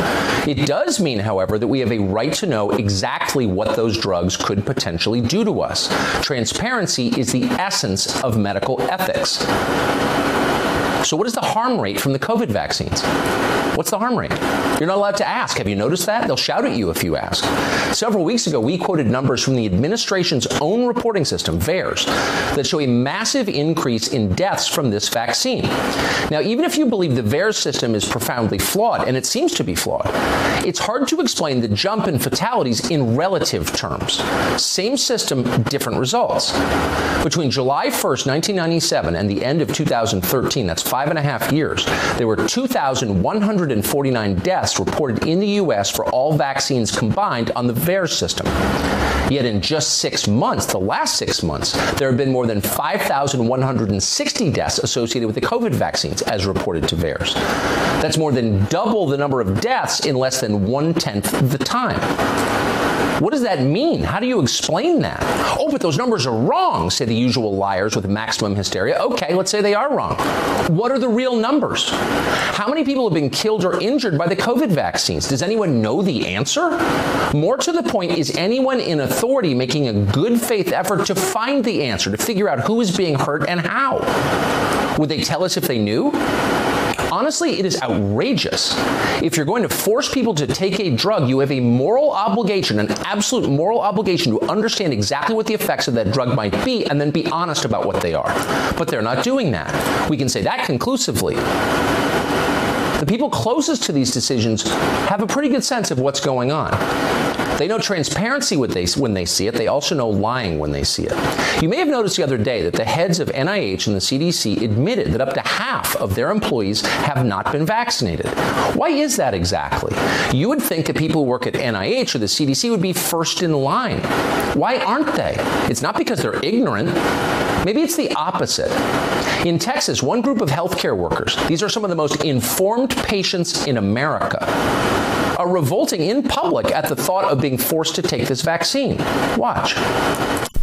It does mean, however, that we have a right to know exactly what those drugs could potentially do to us. Transparency is the essence of medical ethics. So what is the harm rate from the COVID vaccines? What's the harm rate? You're not allowed to ask. Have you noticed that? They'll shout at you if you ask. Several weeks ago, we quoted numbers from the administration's own reporting system, VAERS, that show a massive increase in deaths from this vaccine. Now, even if you believe the VAERS system is profoundly flawed, and it seems to be flawed, it's hard to explain the jump in fatalities in relative terms. Same system, different results. Between July 1st, 1997 and the end of 2013, that's five and a half years, there were 2,149 deaths reported in the U.S. for all vaccines combined on the VAERS system. Yet in just 6 months, the last 6 months, there have been more than 5,160 deaths associated with the COVID vaccines as reported to VAERS. That's more than double the number of deaths in less than one-tenth of the time. What does that mean? How do you explain that? Oh, but those numbers are wrong, say the usual liars with maximum hysteria. Okay, let's say they are wrong. What are the real numbers? How many people have been killed or injured by the COVID vaccines? Does anyone know the answer? More to the point, is anyone in authority making a good faith effort to find the answer, to figure out who is being hurt and how? Would they tell us if they knew? Honestly, it is outrageous. If you're going to force people to take a drug, you have a moral obligation, an absolute moral obligation to understand exactly what the effects of that drug might be and then be honest about what they are. But they're not doing that. We can say that conclusively. The people closest to these decisions have a pretty good sense of what's going on. They know transparency when they when they see it. They also know lying when they see it. You may have noticed the other day that the heads of NIH and the CDC admitted that up to half of their employees have not been vaccinated. Why is that exactly? You would think that people who work at NIH or the CDC would be first in line. Why aren't they? It's not because they're ignorant. Maybe it's the opposite. In Texas, one group of healthcare workers, these are some of the most informed patients in America are revolting in public at the thought of being forced to take this vaccine. Watch.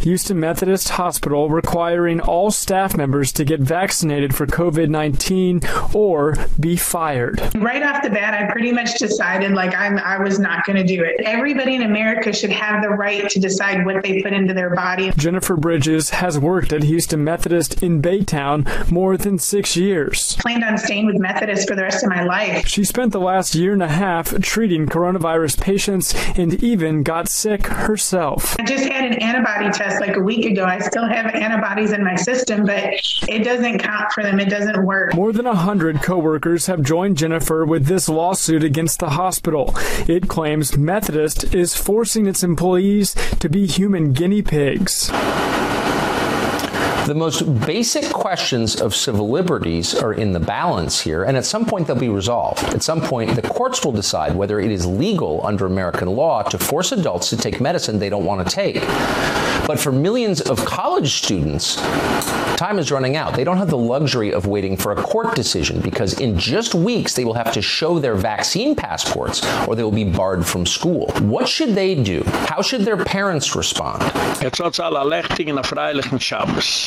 Houston Methodist Hospital requiring all staff members to get vaccinated for COVID-19 or be fired. Right off the bat, I pretty much decided like I'm I was not going to do it. Everybody in America should have the right to decide what they put into their body. Jennifer Bridges has worked at Houston Methodist in Baytown more than 6 years. Planned on staying with Methodist for the rest of my life. She spent the last year and a half treating coronavirus patients and even got sick herself. I just had an antibody test like a week ago. I still have antibodies in my system, but it doesn't count for them. It doesn't work. More than 100 coworkers have joined Jennifer with this lawsuit against the hospital. It claims Methodist is forcing its employees to be human guinea pigs. The most basic questions of civil liberties are in the balance here and at some point they'll be resolved. At some point the courts will decide whether it is legal under American law to force adults to take medicine they don't want to take. But for millions of college students, time is running out. They don't have the luxury of waiting for a court decision because in just weeks they will have to show their vaccine passports or they will be barred from school. What should they do? How should their parents respond? In a freilichen.